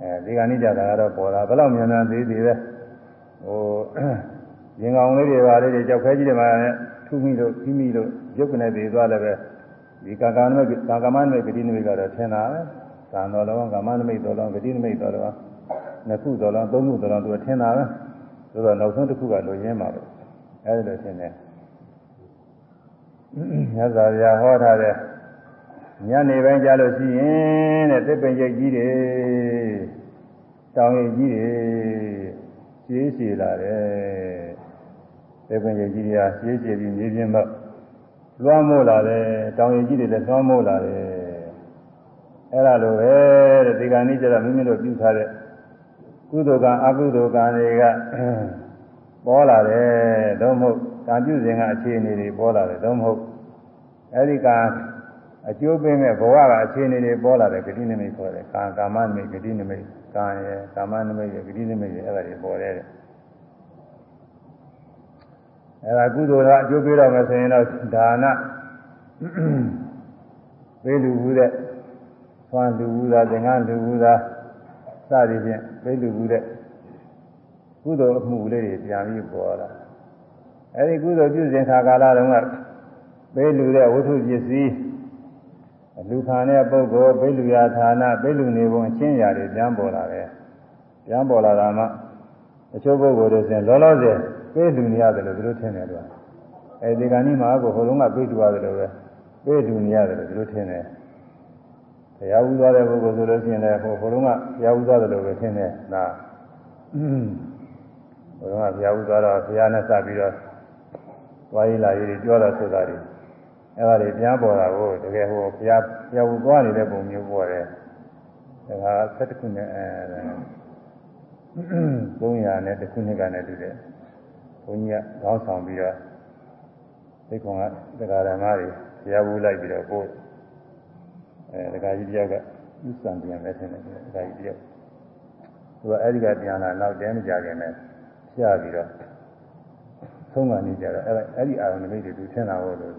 အဲဒီကနေ့ကြတာကတော့ပေါ်လာဘယ်လောက်မြန်မြန်သေးသေးလဲဟိုရင်ကောင်လေးတွေပါလေးတွေကြောက်ခဲကြီးတွေမှာထူးမိလို့ပြီးမိလို့ရုပ်ကနေသေးသွားလည်းပဲ ဒီကာကနမိတ်ကာကမနမိတ်ဂတိနမိတ်ကတော့ထင်တာပဲသံတော်လုံးကာမနမိတ်တော်လုံးဂတိနမိတ်တော်လုံးနှစ်ခုတော်လုံးသုံးခုတော်လုံးသူထင်တာပဲဆိုတော့နောက်ဆုံးတစ်ခုကလိုရင်းပါပဲအဲဒီလိုထင်တယ်မြတ်စွာဘုရားဟောထားတဲ့ညနေပိုင်းကြာလို့ရှိရင်တဲ့သစ်ပင်ရိပ်ကြီးတွေတောင်ရိပ်ကြီးတွေရှည်ရှည်လာတယ်သစ်ပင်ရိပ်ကြီးတွေကရှည်ရှည်ပြီးမြေပြင်မှာ လွှမ်းမိုးလာတယ်တောင်ရိပ်ကြီးတွေလည်းလွှမ်းမိုးလာတယ်အဲ့ဒါလိုပဲတဲ့ဒီကနေ့ကျတော့မိမိတို့ပြုထားတဲ့ကုသိုလ်ကံအကုသိုလ်ကံတွေကပေါ်လာတယ်တော့မဟုတ်ကံပြုစဉ်ကအခြေအနေတွေပေါ်လာတယ်တော့မဟုတ်အဲ့ဒီကအကျိုးပေးမဲ့ဘဝကအခြေအနေတွေပေါ်လာတယ်ဂတိနမိတ်ခေါ်တယ်ကာကာမနမိတ်ဂတိနမိတ်ကံရယ်ကာမနမိတ်ရယ်ဂတိနမိတ်ရယ်အဲ့ဒါတွေပေါ်တယ်တဲ့ အဲ့ဒါကုသိုလ်ကအကျိုးပေးတော့မယ်ဆိုရင်တော့ဒါနပေးလူဘူးတဲ့သွန်လူဘူးသာသင်္ကန်းလူဘူးသာစသည်ဖြင့်ပေးလူဘူးတဲ့ကုသိုလ်အမှုလေးတွေပြန်ပြီးပေါ်လာအဲ့ဒီကုသိုလ်ပြုစဉ်ခါကာလတုန်းကပေးလူတဲ့ဝတ္ထုပစ္စည်းလူခံတဲ့ပုဂ္ဂိုလ်ဘိလူရာဌာနဘိလူနေပုံအချင်းရာတွေပြန်ပေါ်လာတယ်ပြန်ပေါ်လာတာမှအချို့ပုဂ္ဂိုလ်တွေဆိုရင်လောလောဆယ် ပေးလူနေရတယ်လို့သူတို့ထင်တယ်သူကအဲဒီကနေ့မှာကိုဟိုလုံးကပေးတူရတယ်လို့ပဲပေးလူနေရတယ်လို့သူတို့ထင်တယ်ဘုရားဥသွားတဲ့ပုဂ္ဂိုလ်ဆိုလို့ရှိရင်လည်းဟိုဟိုလုံးကဘုရားဥသွားတယ်လို့ပဲထင်တယ်ဒါဟိုလုံးကဘုရားဥသွားတော့ဘုရားနဲ့စပြီးတော့သွားရည်လာရည်ပြောတာဆိုတာတွေအဲ့ဒါတွေပြန်ပေါ်တာကိုတကယ်ဟိုဘုရားဘုရားဝသွားနေတဲ့ပုံမျိုးပေါ်တယ်ဒါကဆက်တစ်ခုနဲ့အဲ300နဲ့တစ်ခုနှစ်ကနဲ့တူတယ်ဘု န်းကြီးကခေါင်းဆောင်ပြီးတော့သိကောင်ကတရားဓမ္မတွေဘုရားဝလိုက်ပြီးတော့ပို့အဲဒကာကြီးတယောက်ကဥစ္စာပြန်လဲထင်တယ်ဒကာကြီးတယောက်သူကအဲ့ဒီကပြန်လာနောက်တဲမကြခင်နဲ့ဖြာပြီးတော့သုံးကနေကြတော့အဲ့အဲ့ဒီအာရုံနိမိတ်တွေသူထင်တာဟုတ်လို့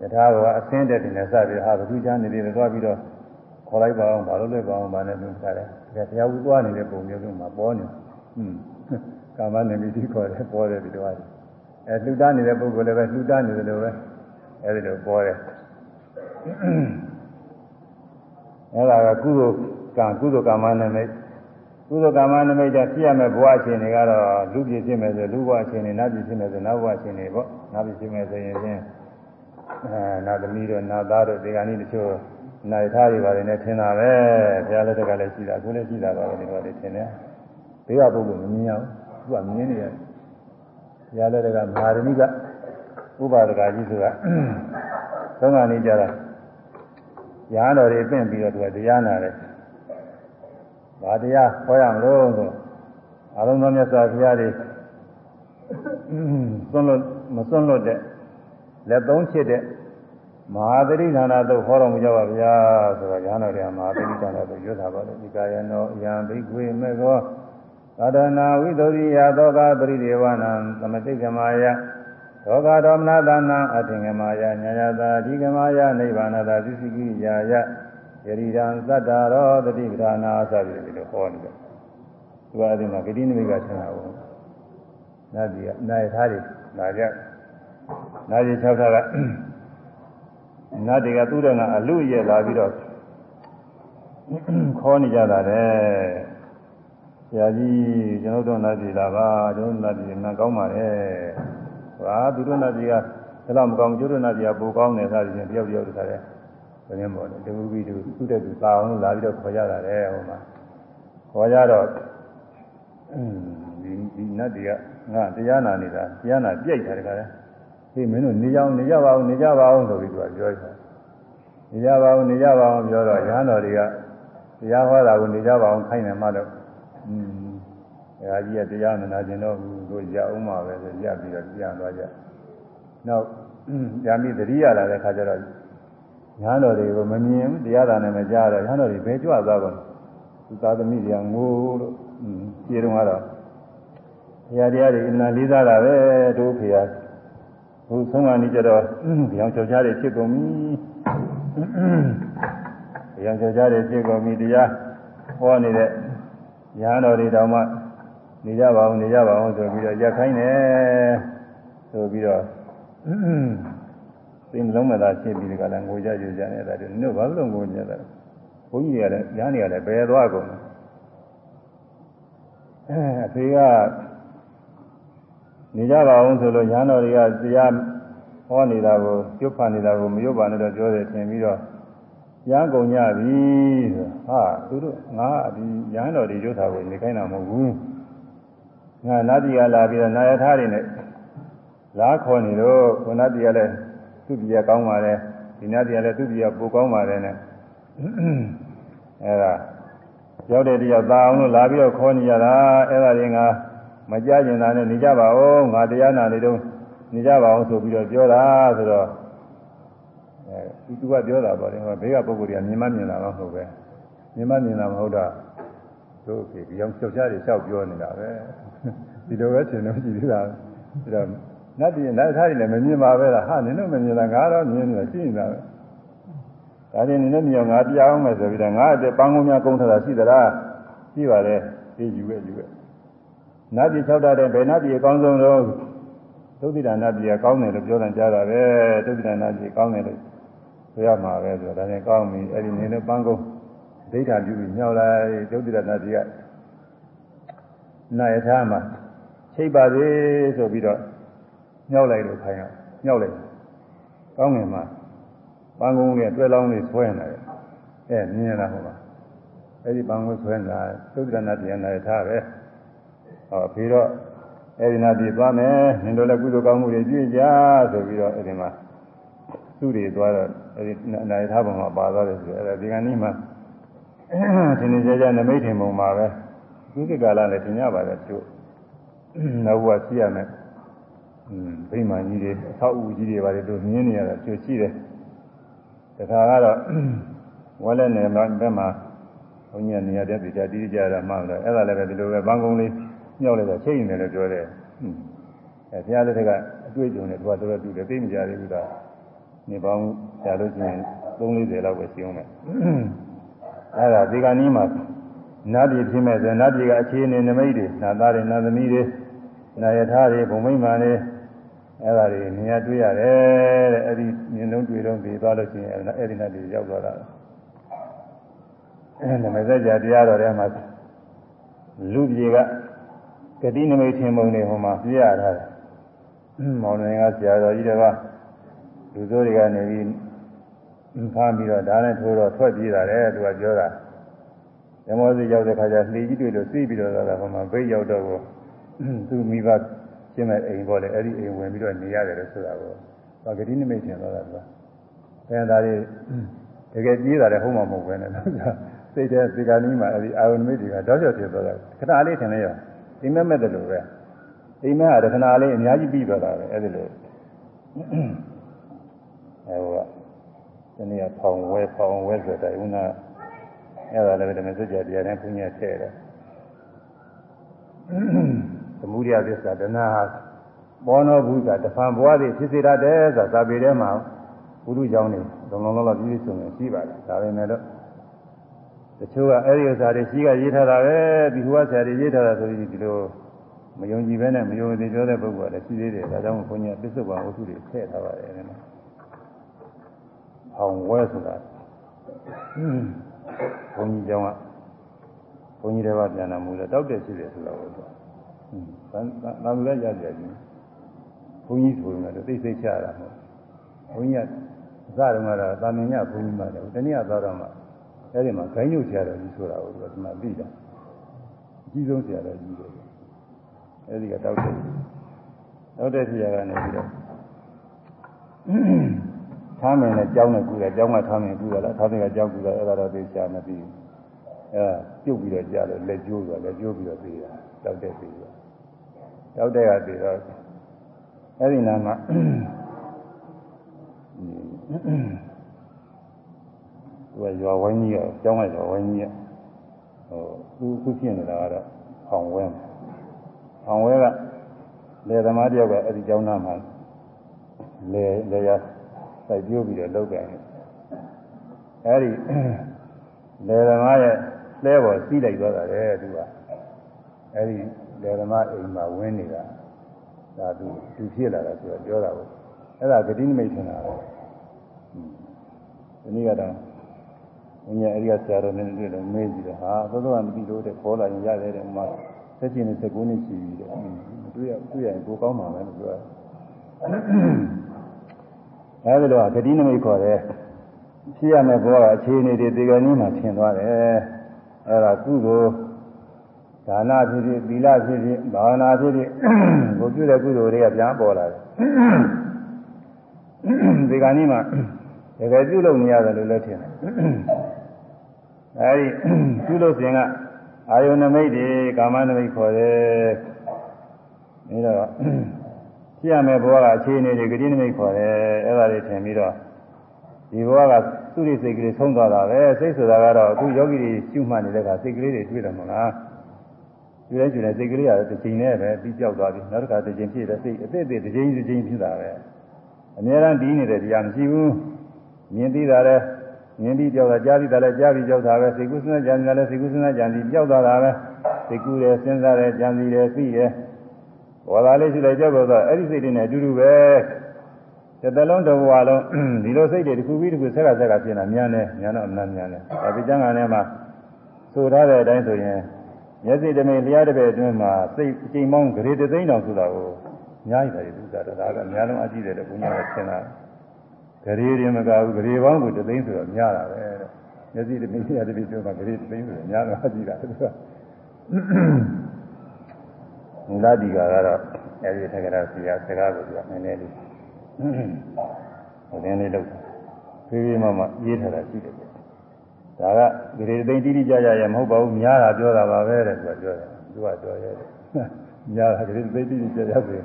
ယထာဘောအစင်းတဲ့တင်နဲ့စပြီးဟာဘသူချမ်းနေတယ်သွားပြီးတော့ခေါ်လိုက်ပါအောင်ဘာလို့လဲပါအောင်ဘာနဲ့လို့ခါတယ်ဒါတရားဦးသွားနေတဲ့ပုံမျိုးကမှပေါ်နေอืม ကာမနိမိတိခေါ်တယ်ပေါ်တယ်ဒီလိုဟာအဲလှူဒါန်းနေတဲ့ပုဂ္ဂိုလ်လည်းပဲလှူဒါန်းနေတယ်လို့ပဲအဲဒီလိုပေါ်တယ်အဲဒါကကုသိုလ်ကံကုသိုလ်ကာမနိမိတ်ကုသိုလ်ကာမနိမိတ်ကြောင့်ဖြစ်ရမယ့်ဘဝအချိန်တွေကတော့လူပြည့်ဖြစ်မယ်ဆိုလူဘဝအချိန်တွေနတ်ပြည့်ဖြစ်မယ်ဆိုနတ်ဘဝအချိန်တွေပေါ့နတ်ပြည့်ဖြစ်မယ်ဆိုရင်ချင်းအဲနာသမီးတို့နာသားတို့ဒီကနေ့တချို့နိုင်သားတွေပါတယ်နဲ့ထင်တာပဲဘုရားလက်ထက်ကလည်းရှိတာအခုလည်းရှိတာပါပဲဒီလိုတွေထင်တယ် ဘေးကပုဂ္ဂိုလ်မမြင်အောင်သူကမြင်နေရတယ်ဘုရားလက်ထက်ကမဟာရဏိကဥပါဒကကြီးဆိုတာသုံးခါနေကြတာရဟန်းတော်တွေပြင့်ပြီးတော့သူကတရားနာတယ်။ဘာတရားဟောရမလို့ဆိုအလုံးစုံမြတ်စွာဘုရားတွေသွန်လို့မသွန်လို့တဲ့လက်သုံးချစ်တဲ့မဟာသတိဌာနသို့ဟောတော်မူကြပါဗျာဆိုတော့ရဟန်းတော်တွေကမဟာသတိဌာနသို့ရွတ်တာပါလေဒီကာယနောယံဘိကွေမေကော သာဒနာဝိသုရိယသောကပရိဒေဝနံသမတိကမာယသောကဒေါမနသနာအထင်ကမာယညာယတာအဓိကမာယနိဗ္ဗာနတာသိစိကိယာယယရိရံသတ္တရောတတိပဌာနာစသည်ဒီလိုဟောနေတယ်သူကအဲဒီမှာဂတိနိမိတ်ကဆင်းတာကိုနတ်ကြီးကနိုင်သားတွေလာကြနတ်ကြီး၆ထားကနတ်တွေကသူ့တဲ့ကအလူရဲ့လာပြီးတော့ခေါ်နေကြတာတဲ့ ဆရာကြီးကျွန်တော်တို့နတ်ပြည်လာပါကျွန်တော်တို့နတ်ပြည်နာကောင်းပါလေဟာသူတို့နတ်ပြည်ကဒါတော့မကောင်းကျိုးတို့နတ်ပြည်ကပိုကောင်းတယ်ဆိုရင်တယောက်တယောက်တခါတဲ့ဘယ်နဲ့ပေါ့လေတဝူပြီးသူသူ့တဲ့သူသာအောင်လာပြီးတော့ခေါ်ကြတာတဲ့ဟိုမှာခေါ်ကြတော့ဒီဒီနတ်တွေကငါတရားနာနေတာတရားနာပြိုက်တာတခါတဲ့ဟေးမင်းတို့နေကြအောင်နေကြပါအောင်နေကြပါအောင်ဆိုပြီးသူကပြောတယ်နေကြပါအောင်နေကြပါအောင်ပြောတော့ရဟန်းတော်တွေကတရားဟောတာကိုနေကြပါအောင်ခိုင်းတယ်မှတော့ อืมဒါကြီးကတရားမနာကျင်တော့ဘူးတို့ရအောင်ပါပဲဆိုရပြီးတော့ပြန်သွားကြနောက်ညာမိသတိရလာတဲ့ခါကျတော့ညာတော်တွေကိုမမြင်ဘူးတရားသာနဲ့မကြားတော့ညာတော်တွေဘဲကြွသွားကုန်သူသာသမီတွေကငိုလို့ခြေတုံးကတော့ဘုရားတရားတွေအနာလေးစားတာပဲတို့ဖေဟာဟိုဆုံးကနေကြတော့ဗျောင်ချောချားတွေဖြစ်ကုန်ပြီဗျောင်ချောချားတွေဖြစ်ကုန်ပြီတရားဟောနေတဲ့ ညာတော်တွေတောင်မှနေကြပါအောင်နေကြပါအောင်ဆိုပြီးတော့ရက်ခိုင်းတယ်ဆိုပြီးတော့သိမလုံးမသာဖြစ်ပြီးဒီကလည်းငိုကြယူကြနေတာတို့တို့ဘာလို့ငိုကြတာဘုန်းကြီးတွေကလည်းညားနေရတယ်ဘယ်သွားကုန်လဲအဲအဖေကနေကြပါအောင်ဆိုလို့ညာတော်တွေကတရားဟောနေတာကိုကျွတ်ဖန်နေတာကိုမရွတ်ပါနဲ့တော့ပြောတယ်ထင်ပြီးတော့ ရမ်းကုန်ကြပြီဆိုဟာသူတို့ငါဒီရဟန်းတော်တွေရွတ်တာကိုနေခိုင်းတာမဟုတ်ဘူးငါနတ်ပြည်ကလာပြီးတော့နာယထာတွေနဲ့လာခေါ်နေတော့ခုနပြည်ကလည်းသူ့ပြည်ကကောင်းပါလေဒီနတ်ပြည်ကလည်းသူ့ပြည်ကပိုကောင်းပါတယ်နဲ့အဲဒါရောက်တဲ့တယောက်သာအောင်လို့လာပြီးတော့ခေါ်နေကြတာအဲ့ဒါတွေငါမကြကျင်တာနဲ့နေကြပါဦးငါတရားနာနေတော့နေကြပါအောင်ဆိုပြီးတော့ပြောတာဆိုတော့ အဲဒီသူကပြောတာပေါ့လေဟောဘေးကပုဂ္ဂိုလ်တွေကမြင်မမြင်တာတော့ဟုတ်ပဲမြင်မမြင်တာမဟုတ်တော့တို့ခေဒီအောင်ကြောက်ကြတွေလျှောက်ပြောနေတာပဲဒီလိုပဲထင်လို့ရှိသေးတာဒါတော့နတ်ပြည်နတ်သားတွေလည်းမမြင်ပါပဲလားဟာနင်တို့မမြင်တာငါတော့မြင်နေတာရှိနေတာပဲဒါချင်းနင်တို့မြောင်ငါပြအောင်မယ်ဆိုပြီးတော့ငါအတဲ့ပန်းကုန်းများကုန်းထတာရှိသလားရှိပါလေသိယူရဲ့ယူရဲ့နတ်ပြည်၆တာတဲ့ဘယ်နတ်ပြည်အကောင်းဆုံးတော့သုတိတနတ်ပြည်ကကောင်းတယ်လို့ပြောတယ်ကြားတာပဲသုတိတနတ်ပြည်ကောင်းတယ်လို့ ဆိုရမှာပဲဆိုတော့ဒါနဲ့ကောင်းပြီအဲ့ဒီနေနဲ့ပန်းကုန်းဒိဋ္ဌာပြုပြီးညှောက်လိုက်သုတိတနတ်ပြည်ကနာယထာမှာချိတ်ပါစေဆိုပြီးတော့ညှောက်လိုက်လို့ခိုင်းရညှောက်လိုက်ကောင်းငင်မှာပန်းကုန်းလေးတွဲလောင်းလေးဆွဲနေတယ်အဲမြင်ရတာဟုတ်ပါအဲ့ဒီပန်းကုန်းဆွဲနေတာသုတိတနတ်ပြည်နာယထာပဲဟောပြီးတော့အဲဒီနာပြည်သွားမယ်နင်တို့လည်းကုသိုလ်ကောင်းမှုတွေပြည့်ကြဆိုပြီးတော့အဲဒီမှာသူတွေသွားတော့ အဲဒီနာယထာဘုံမှာပါသွားတယ်ဆိုအဲဒါဒီကနေ့မှသင်္ကြန်ကြနမိတ်ထင်ပုံမှာပဲသူဒီကာလလည်းသင်ရပါတယ်သူနောက်ဘဝရှိရမယ်ဗိမာန်ကြီးတွေအဆောက်အဦကြီးတွေပါတယ်တို့မြင်နေရတာသူရှိတယ်တခါကတော့ဝက်လက်နယ်မှာဘက်မှာဘုန်းကြီးကနေရာတဲ့ပြည်ကြတီးကြတာမှန်တယ်အဲ့ဒါလည်းပဲဒီလိုပဲဘန်းကုန်းလေးမြောက်လိုက်တော့ချိန်နေတယ်လို့ပြောတယ်အဲဘုရားလက်ထက်ကအတွေ့အကြုံနဲ့သူကတော့တူတယ်သိမကြသေးဘူးကနေပေါင်း ကြာလို့ရှိရင်340လောက်ပဲရှိအောင်မယ်အဲ့ဒါဒီကနေ့မှာနတ်ပြည်ဖြစ်မဲ့ဆိုနတ်ပြည်ကအခြေအနေနမိတ်တွေနာသားတွေနာသမီးတွေနာယထာတွေဘုံမိမ့်မာတွေအဲ့ဒါတွေမြင်ရတွေ့ရတယ်တဲ့အဲ့ဒီမြင်လုံးတွေ့လုံးပြီးသွားလို့ရှိရင်အဲ့ဒီနတ်တွေရောက်သွားတာအဲနမစကြာတရားတော်ထဲမှာလူပြေကဂတိနမိတ်ထင်ပုံတွေဟိုမှာပြရထားတယ်မောင်နိုင်ငံဆရာတော်ကြီးတွေကလူစိုးတွေကနေပြီး ဖမ်းပြီးတော့ဒါနဲ့ထိုးတော့ထွက်ပြေးတာလေသူကပြောတာဓမ္မစီရောက်တဲ့ခါကျလှေကြီးတွေ့လို့သိပြီးတော့လာဟိုမှာဘိတ်ရောက်တော့ကိုသူမိဘရှင်းမဲ့အိမ်ပေါ်လေအဲ့ဒီအိမ်ဝင်ပြီးတော့နေရတယ်လို့ဆိုတာကိုသာဂတိနမိတ်ထင်တော့တာသူကအဲဒါတွေတကယ်ပြေးတာလည်းဟုတ်မှာမဟုတ်ပဲနဲ့စိတ်ထဲစေကနီးမှာအဲ့ဒီအာယုန်မိတ်တွေကတောက်ကျော်ဖြစ်သွားတာခဏလေးထင်လဲရောအိမ်မက်မဲ့တယ်လို့ပဲအိမ်မက်ကခဏလေးအများကြီးပြီးသွားတာပဲအဲ့ဒီလိုအဲဟိုက ဒီနေ့ဖောင်ဝဲဖောင်ဝဲဆိုတဲ့ဥနာအဲ့ဒါလည်းဓမ္မစကြာတရားနဲ့ဘုညာထည့်တယ်သမုဒိယသစ္စာတဏှာဘောနောဘုရားတဖန်ဘဝသည်ဖြစ်စေတတ်တယ်ဆိုတာသာပေထဲမှာဘုရုကြောင့်နေလုံလုံလောက်လောက်ပြည့်စုံနေရှိပါတယ်ဒါပေမဲ့တော့တချို့ကအဲ့ဒီဥစ္စာတွေရှိကရေးထားတာပဲဒီဟိုကဆရာတွေရေးထားတာဆိုရင်ဒီလိုမယုံကြည်ပဲနဲ့မယုံသေးပြောတဲ့ပုဂ္ဂိုလ်ကလည်းရှိသေးတယ်ဒါကြောင့်ဘုန်းကြီးကပစ္စုပန်ဝတ္ထုတွေထည့်ထားပါတယ် အဲ့ဒါအောင်ဝဲဆိုတာဘုန်းကြီးကျောင်းကဘုန်းကြီးတွေကပြန်လာမှုလဲတောက်တဲ့ရှိတယ်ဆိုတော့ဟုတ်တယ်။သာမလည်းရကြတယ်။ဘုန်းကြီးဆိုရင်လည်းသိစိတ်ချရတာမဟုတ်။ဘုန်းကြီးကအစတုန်းကတော့သာမင်ညဘုန်းကြီးမှလည်းတနည်းအားသွားတော့မှအဲ့ဒီမှာဂိုင်းညုတ်ဆရာတော်ကြီးဆိုတာကိုဒီမှာသိတာ။အကြီးဆုံးဆရာတော်ကြီးတယ်။အဲ့ဒီကတောက်တဲ့တောက်တဲ့ဆရာကနေပြီးတော့ ထားမယ်နဲ့ကြောင်းနဲ့ကူတယ်ကြောင်းကထားမယ်ကူတယ်လားထားမယ်ကကြောင်းကူတယ်အဲ့ဒါတော့သိချာမသိဘူးအဲပြုတ်ပြီးတော့ကြားလို့လက်ကျိုးဆိုလက်ကျိုးပြီးတော့သိတာတောက်တဲ့သိတာတောက်တဲ့ကသိတော့အဲ့ဒီနာမှာသူကရွာဝိုင်းကြီးကကျောင်းကရွာဝိုင်းကြီးကဟိုသူခုဖြစ်နေတာကတော့အောင်ဝဲအောင်ဝဲကလေသမားတယောက်ကအဲ့ဒီကျောင်းသားမှာလေလေရ စိုက်ပြိုးပြီးတော့လောက်ကြတယ်အဲဒီလေသမားရဲ့လဲပေါ်စီးလိုက်သွားတာလေသူကအဲဒီလေသမားအိမ်မှာဝင်းနေတာဒါသူသူဖြစ်လာတာဆိုတော့ပြောတာပေါ့အဲ့ဒါဂတိနမိတ်ထင်တာပဲဒီနေ့ကတော့ဘုရားအဲဒီကဆရာတော်နဲ့တွေ့တော့မေးကြည့်တယ်ဟာသောသောကမသိလို့တဲ့ခေါ်လာရင်ရတယ်တဲ့ဥမာဆက်ချင်းနဲ့စကုန်းနဲ့ရှိပြီတဲ့မတွေ့ရတွေ့ရရင်ကိုကောင်းပါမယ်လို့ပြောတယ် အဲဒီတော့ဂတိနမိတ်ခေါ်တယ်ဖြစ်ရမယ့်ဘဝကအခြေအနေတွေဒီကနေ့မှထင်သွားတယ်အဲဒါကုသိုလ်ဒါနဖြစ်ဖြစ်သီလဖြစ်ဖြစ်ဘာဝနာဖြစ်ဖြစ်ကိုပြုတဲ့ကုသိုလ်တွေကပြန်ပေါ်လာတယ်ဒီကနေ့မှတကယ်ပြုလုပ်နေရတယ်လို့လည်းထင်တယ်အဲဒီပြုလုပ်စဉ်ကအာယုန်နမိတ်တွေကာမနမိတ်ခေါ်တယ်အဲဒါ ဖြစ်ရမယ့်ဘဝကအခြေအနေတွေဂတိနမိတ်ခေါ်တယ်အဲ့ဒါတွေထင်ပြီးတော့ဒီဘဝကသူ့ရဲ့စိတ်ကလေးဆုံးသွားတာပဲစိတ်ဆိုတာကတော့အခုယောဂီတွေရှုမှတ်နေတဲ့အခါစိတ်ကလေးတွေတွေ့တယ်မဟုတ်လားတွေ့ရင်တွေ့ရင်စိတ်ကလေးကတစ်ချိန်နဲ့ပဲပြီးပြောက်သွားပြီနောက်တစ်ခါတစ်ချိန်ဖြစ်တဲ့စိတ်အသစ်အသစ်တစ်ချိန်တစ်ချိန်ဖြစ်တာပဲအများအားဒီနေတဲ့တရားမရှိဘူးမြင်သိတာလည်းမြင်ပြီးကြောက်တာကြားပြီးတာလည်းကြားပြီးကြောက်တာပဲစိတ်ကူးစဉ်းစားကြံတာလည်းစိတ်ကူးစဉ်းစားကြံပြီးကြောက်တာပဲစိတ်ကူးတယ်စဉ်းစားတယ်ကြံပြီးတယ်သိတယ် ဝါသာလေးရှိလိုက်ကြောက်တော့အဲ့ဒီစိတ်တွေနဲ့အတူတူပဲတစ်သလုံးတစ်ဘဝလုံးဒီလိုစိတ်တွေတစ်ခုပြီးတစ်ခုဆက်ကဆက်ကဖြစ်နေတာများနေများတော့အမှန်များနေဒါပြကျမ်းဂန်ထဲမှာဆိုထားတဲ့အတိုင်းဆိုရင်မျက်စိတမိန်လျှားတစ်ပည့်အတွင်းမှာစိတ်အချိန်ပေါင်းဂရေတသိန်းတောင်ဆိုတာကိုအများကြီးတယ်သူကဒါကအများလုံးအကြည့်တယ်လို့ဘုရားကသင်တာဂရေတွေမကဘူးဂရေပေါင်းကိုတသိန်းဆိုတော့များတာပဲမျက်စိတမိန်လျှားတစ်ပည့်အတွင်းမှာဂရေတသိန်းဆိုတော့များတော့အကြည့်တာသူက မူလဒီကာကတော့အဲဒီထက်ကရာဆရာစကားကိုသူကနည်းနည်းလေးဟိုတင်းလေးလောက်ဖြည်းဖြည်းမှမှရေးထားတာရှိတယ်ဒါကဂရေသိမ့်တိတိကျကျရမဟုတ်ပါဘူးများတာပြောတာပါပဲတဲ့သူကပြောတယ်သူကပြောရဲတယ်များတာဂရေသိမ့်တိတိကျကျဆို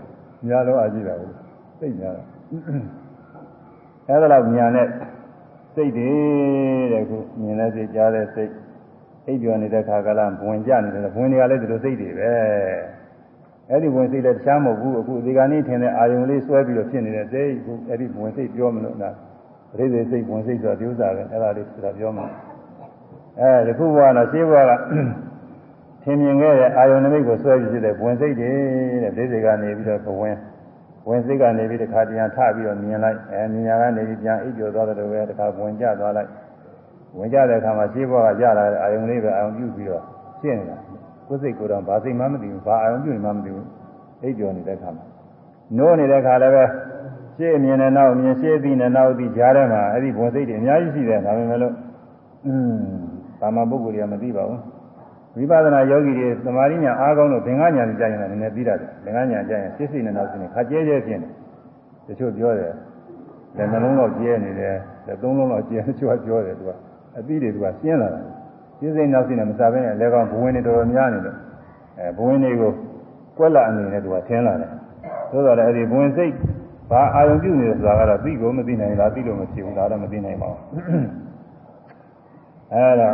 များတော့အကြည့်တာဘူးသိများတာအဲဒါတော့ညာနဲ့စိတ်တွေတဲ့ခုမြင်တဲ့စိတ်ကြားတဲ့စိတ်အိပ်ပျော်နေတဲ့ခါကလာဝင်ကြနေတယ်ဝင်တွေကလည်းဒီလိုစိတ်တွေပဲ အဲ့ဒီဝင်စိတ်လည်းတခြားမဟုတ်ဘူးအခုဒီကနေ့ထင်တဲ့အာယုံလေးဆွဲပြီးတော့ဖြစ်နေတဲ့စိတ်အခုအဲ့ဒီဝင်စိတ်ပြောမလို့လားပရိသေစိတ်ဝင်စိတ်ဆိုတာဒီဥစ္စာပဲအဲ့ဒါလေးဆိုတာပြောမှာအဲဒီခုဘဝတော့ရှင်းဘဝကထင်မြင်ခဲ့တဲ့အာယုန်နမိတ်ကိုဆွဲပြီးဖြစ်တဲ့ဝင်စိတ်တွေတဲ့ဒိဋ္ဌိကနေပြီးတော့ဘဝင်ဝင်စိတ်ကနေပြီးတခါတည်းထပြီးတော့မြင်လိုက်အဲမြင်ရကနေပြီးပြန်အိပ်ကျော်သွားတယ်လို့ပဲတခါဝင်ကြသွားလိုက်ဝင်ကြတဲ့အခါမှာရှင်းဘဝကကြလာတဲ့အာယုန်လေးပဲအာယုန်ပြုပြီးတော့ရှင်းနေတာ ကိုယ်စိတ်ကိုယ်တော့ဘာစိတ်မှမသိဘူးဘာအာယုန်ပြုမှမသိဘူးအိပ်ကျော်နေတဲ့အခါမှာနိုးနေတဲ့အခါလည်းပဲရှင်းမြင်တဲ့နောက်မြင်ရှင်းပြီးတဲ့နောက်ပြီးကြားထဲမှာအဲ့ဒီဝင်စိတ်တွေအများကြီးရှိတယ်ဒါပေမဲ့လို့อืมဘာမှပုဂ္ဂိုလ်တွေကမသိပါဘူးဝိပဿနာယောဂီတွေသမာဓိညာအားကောင်းလို့သင်္ကညာကြရင်လည်းနည်းနည်းပြီးတာတယ်သင်္ကညာကြရင်စိတ်စိတ်နဲ့နောက်စိနေခါကျဲကျဲဖြစ်နေတချို့ပြောတယ်လက်နှလုံးတော့ကျဲနေတယ်လက်သုံးလုံးတော့ကျဲတချို့ကပြောတယ်သူကအပြီးတွေသူကရှင်းလာတယ် စိတ်စိတ်နောက်စိနေမစားဘဲနဲ့လက်ကောင်ဘဝင်တွေတော်တော်များနေတယ်အဲဘဝင်တွေကိုကွက်လာအနေနဲ့သူကထင်းလာတယ်သို့တော်လည်းအဲဒီဘဝင်စိတ်ဘာအာရုံပြုနေတယ်ဆိုတာကတော့သိကိုမသိနိုင်လားသိလို့မဖြစ်ဘူးဒါတော့မသိနိုင်ပါဘူးအဲဒါ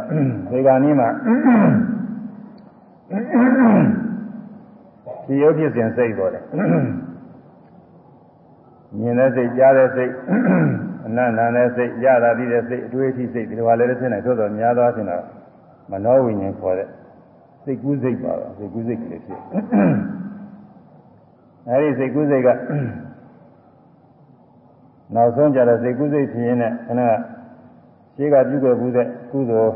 ဒီကနေ့မှာဖြစ်ရုပ်ဖြစ်စဉ်စိတ်ပေါ်တယ်မြင်တဲ့စိတ်ကြားတဲ့စိတ်အနန္တတဲ့စိတ်ရတာပြီးတဲ့စိတ်အတွေ့အထိစိတ်ဒီလိုပါလည်းဖြစ်နေသို့တော်များသောအားဖြင့်တော့ မနောဝိညာဉ်ခေါ်တဲ့စိတ်ကူးစိတ်ပါတော့စိတ်ကူးစိတ်ကလေးဖြစ်အဲဒီစိတ်ကူးစိတ်ကနောက်ဆုံးကြတဲ့စိတ်ကူးစိတ်ဖြစ်ရင်လည်းခဏရှိကပြုခဲ့ဘူးတဲ့ကုသိုလ်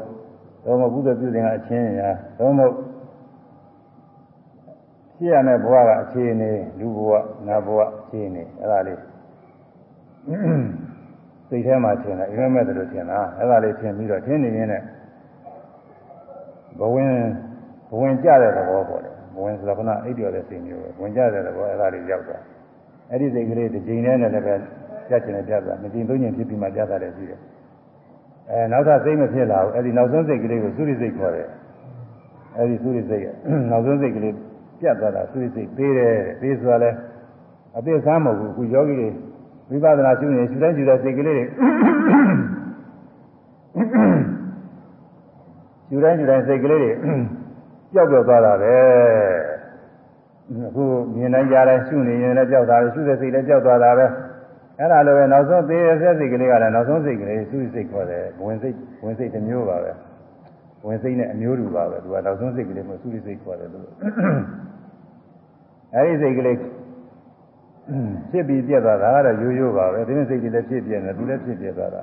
တော့မကုသိုလ်ပြုစဉ်ကအချင်းရာတော့မဟုတ်ရှိရမယ့်ဘဝကအခြေအနေလူဘဝနတ်ဘဝအခြေအနေအဲ့ဒါလေးစိတ်ထဲမှာထင်တာအိမ်မဲ့တယ်လို့ထင်တာအဲ့ဒါလေးထင်ပြီးတော့ထင်နေရင်လည်း ဘဝင်ဘဝင်ကြတဲ့သဘောပေါ့လေဘဝင်ဆိုတော့ခဏအိပ်ကျော်တဲ့စိတ်မျိုးပဲဝင်ကြတဲ့သဘောအဲ့ဒါလေးရောက်သွားအဲ့ဒီစိတ်ကလေးတစ်ချိန်တည်းနဲ့လည်းပဲကြက်ချင်တယ်ကြက်တာနှစ်ချိန်သုံးချိန်ဖြစ်ပြီးမှကြက်တာလည်းရှိတယ်အဲနောက်ထပ်စိတ်မဖြစ်လာဘူးအဲ့ဒီနောက်ဆုံးစိတ်ကလေးကိုသုရိစိတ်ခေါ်တယ်အဲ့ဒီသုရိစိတ်ကနောက်ဆုံးစိတ်ကလေးပြတ်သွားတာသုရိစိတ်ပေးတယ်ပေးဆိုတာလဲအပြစ်ဆမ်းမဟုတ်ဘူးအခုယောဂီတွေဝိပဿနာရှုနေရှုတိုင်းရှုတဲ့စိတ်ကလေးတွေ ရှုတိုင်းရှုတိုင်းစိတ်ကလေးတွေပျောက်ပျောက်သွားတာပဲအခုမြင်နိုင်ကြတယ်ရှုနေရင်လည်းပျောက်သွားတယ်ရှုတဲ့စိတ်လည်းပျောက်သွားတာပဲအဲ့ဒါလိုပဲနောက်ဆုံးသေးတဲ့စိတ်ကလေးကလည်းနောက်ဆုံးစိတ်ကလေးသုစိတ်ခေါ်တယ်ဝင်စိတ်ဝင်စိတ်တစ်မျိုးပါပဲဝင်စိတ်နဲ့အမျိုးတူပါပဲသူကနောက်ဆုံးစိတ်ကလေးမှသုစိတ်ခေါ်တယ်လို့အဲ့ဒီစိတ်ကလေးဖြစ်ပြီးပြက်သွားတာကတော့ရိုးရိုးပါပဲဒီနေ့စိတ်တွေလည်းဖြစ်ပြနေသူလည်းဖြစ်ပြသွားတာ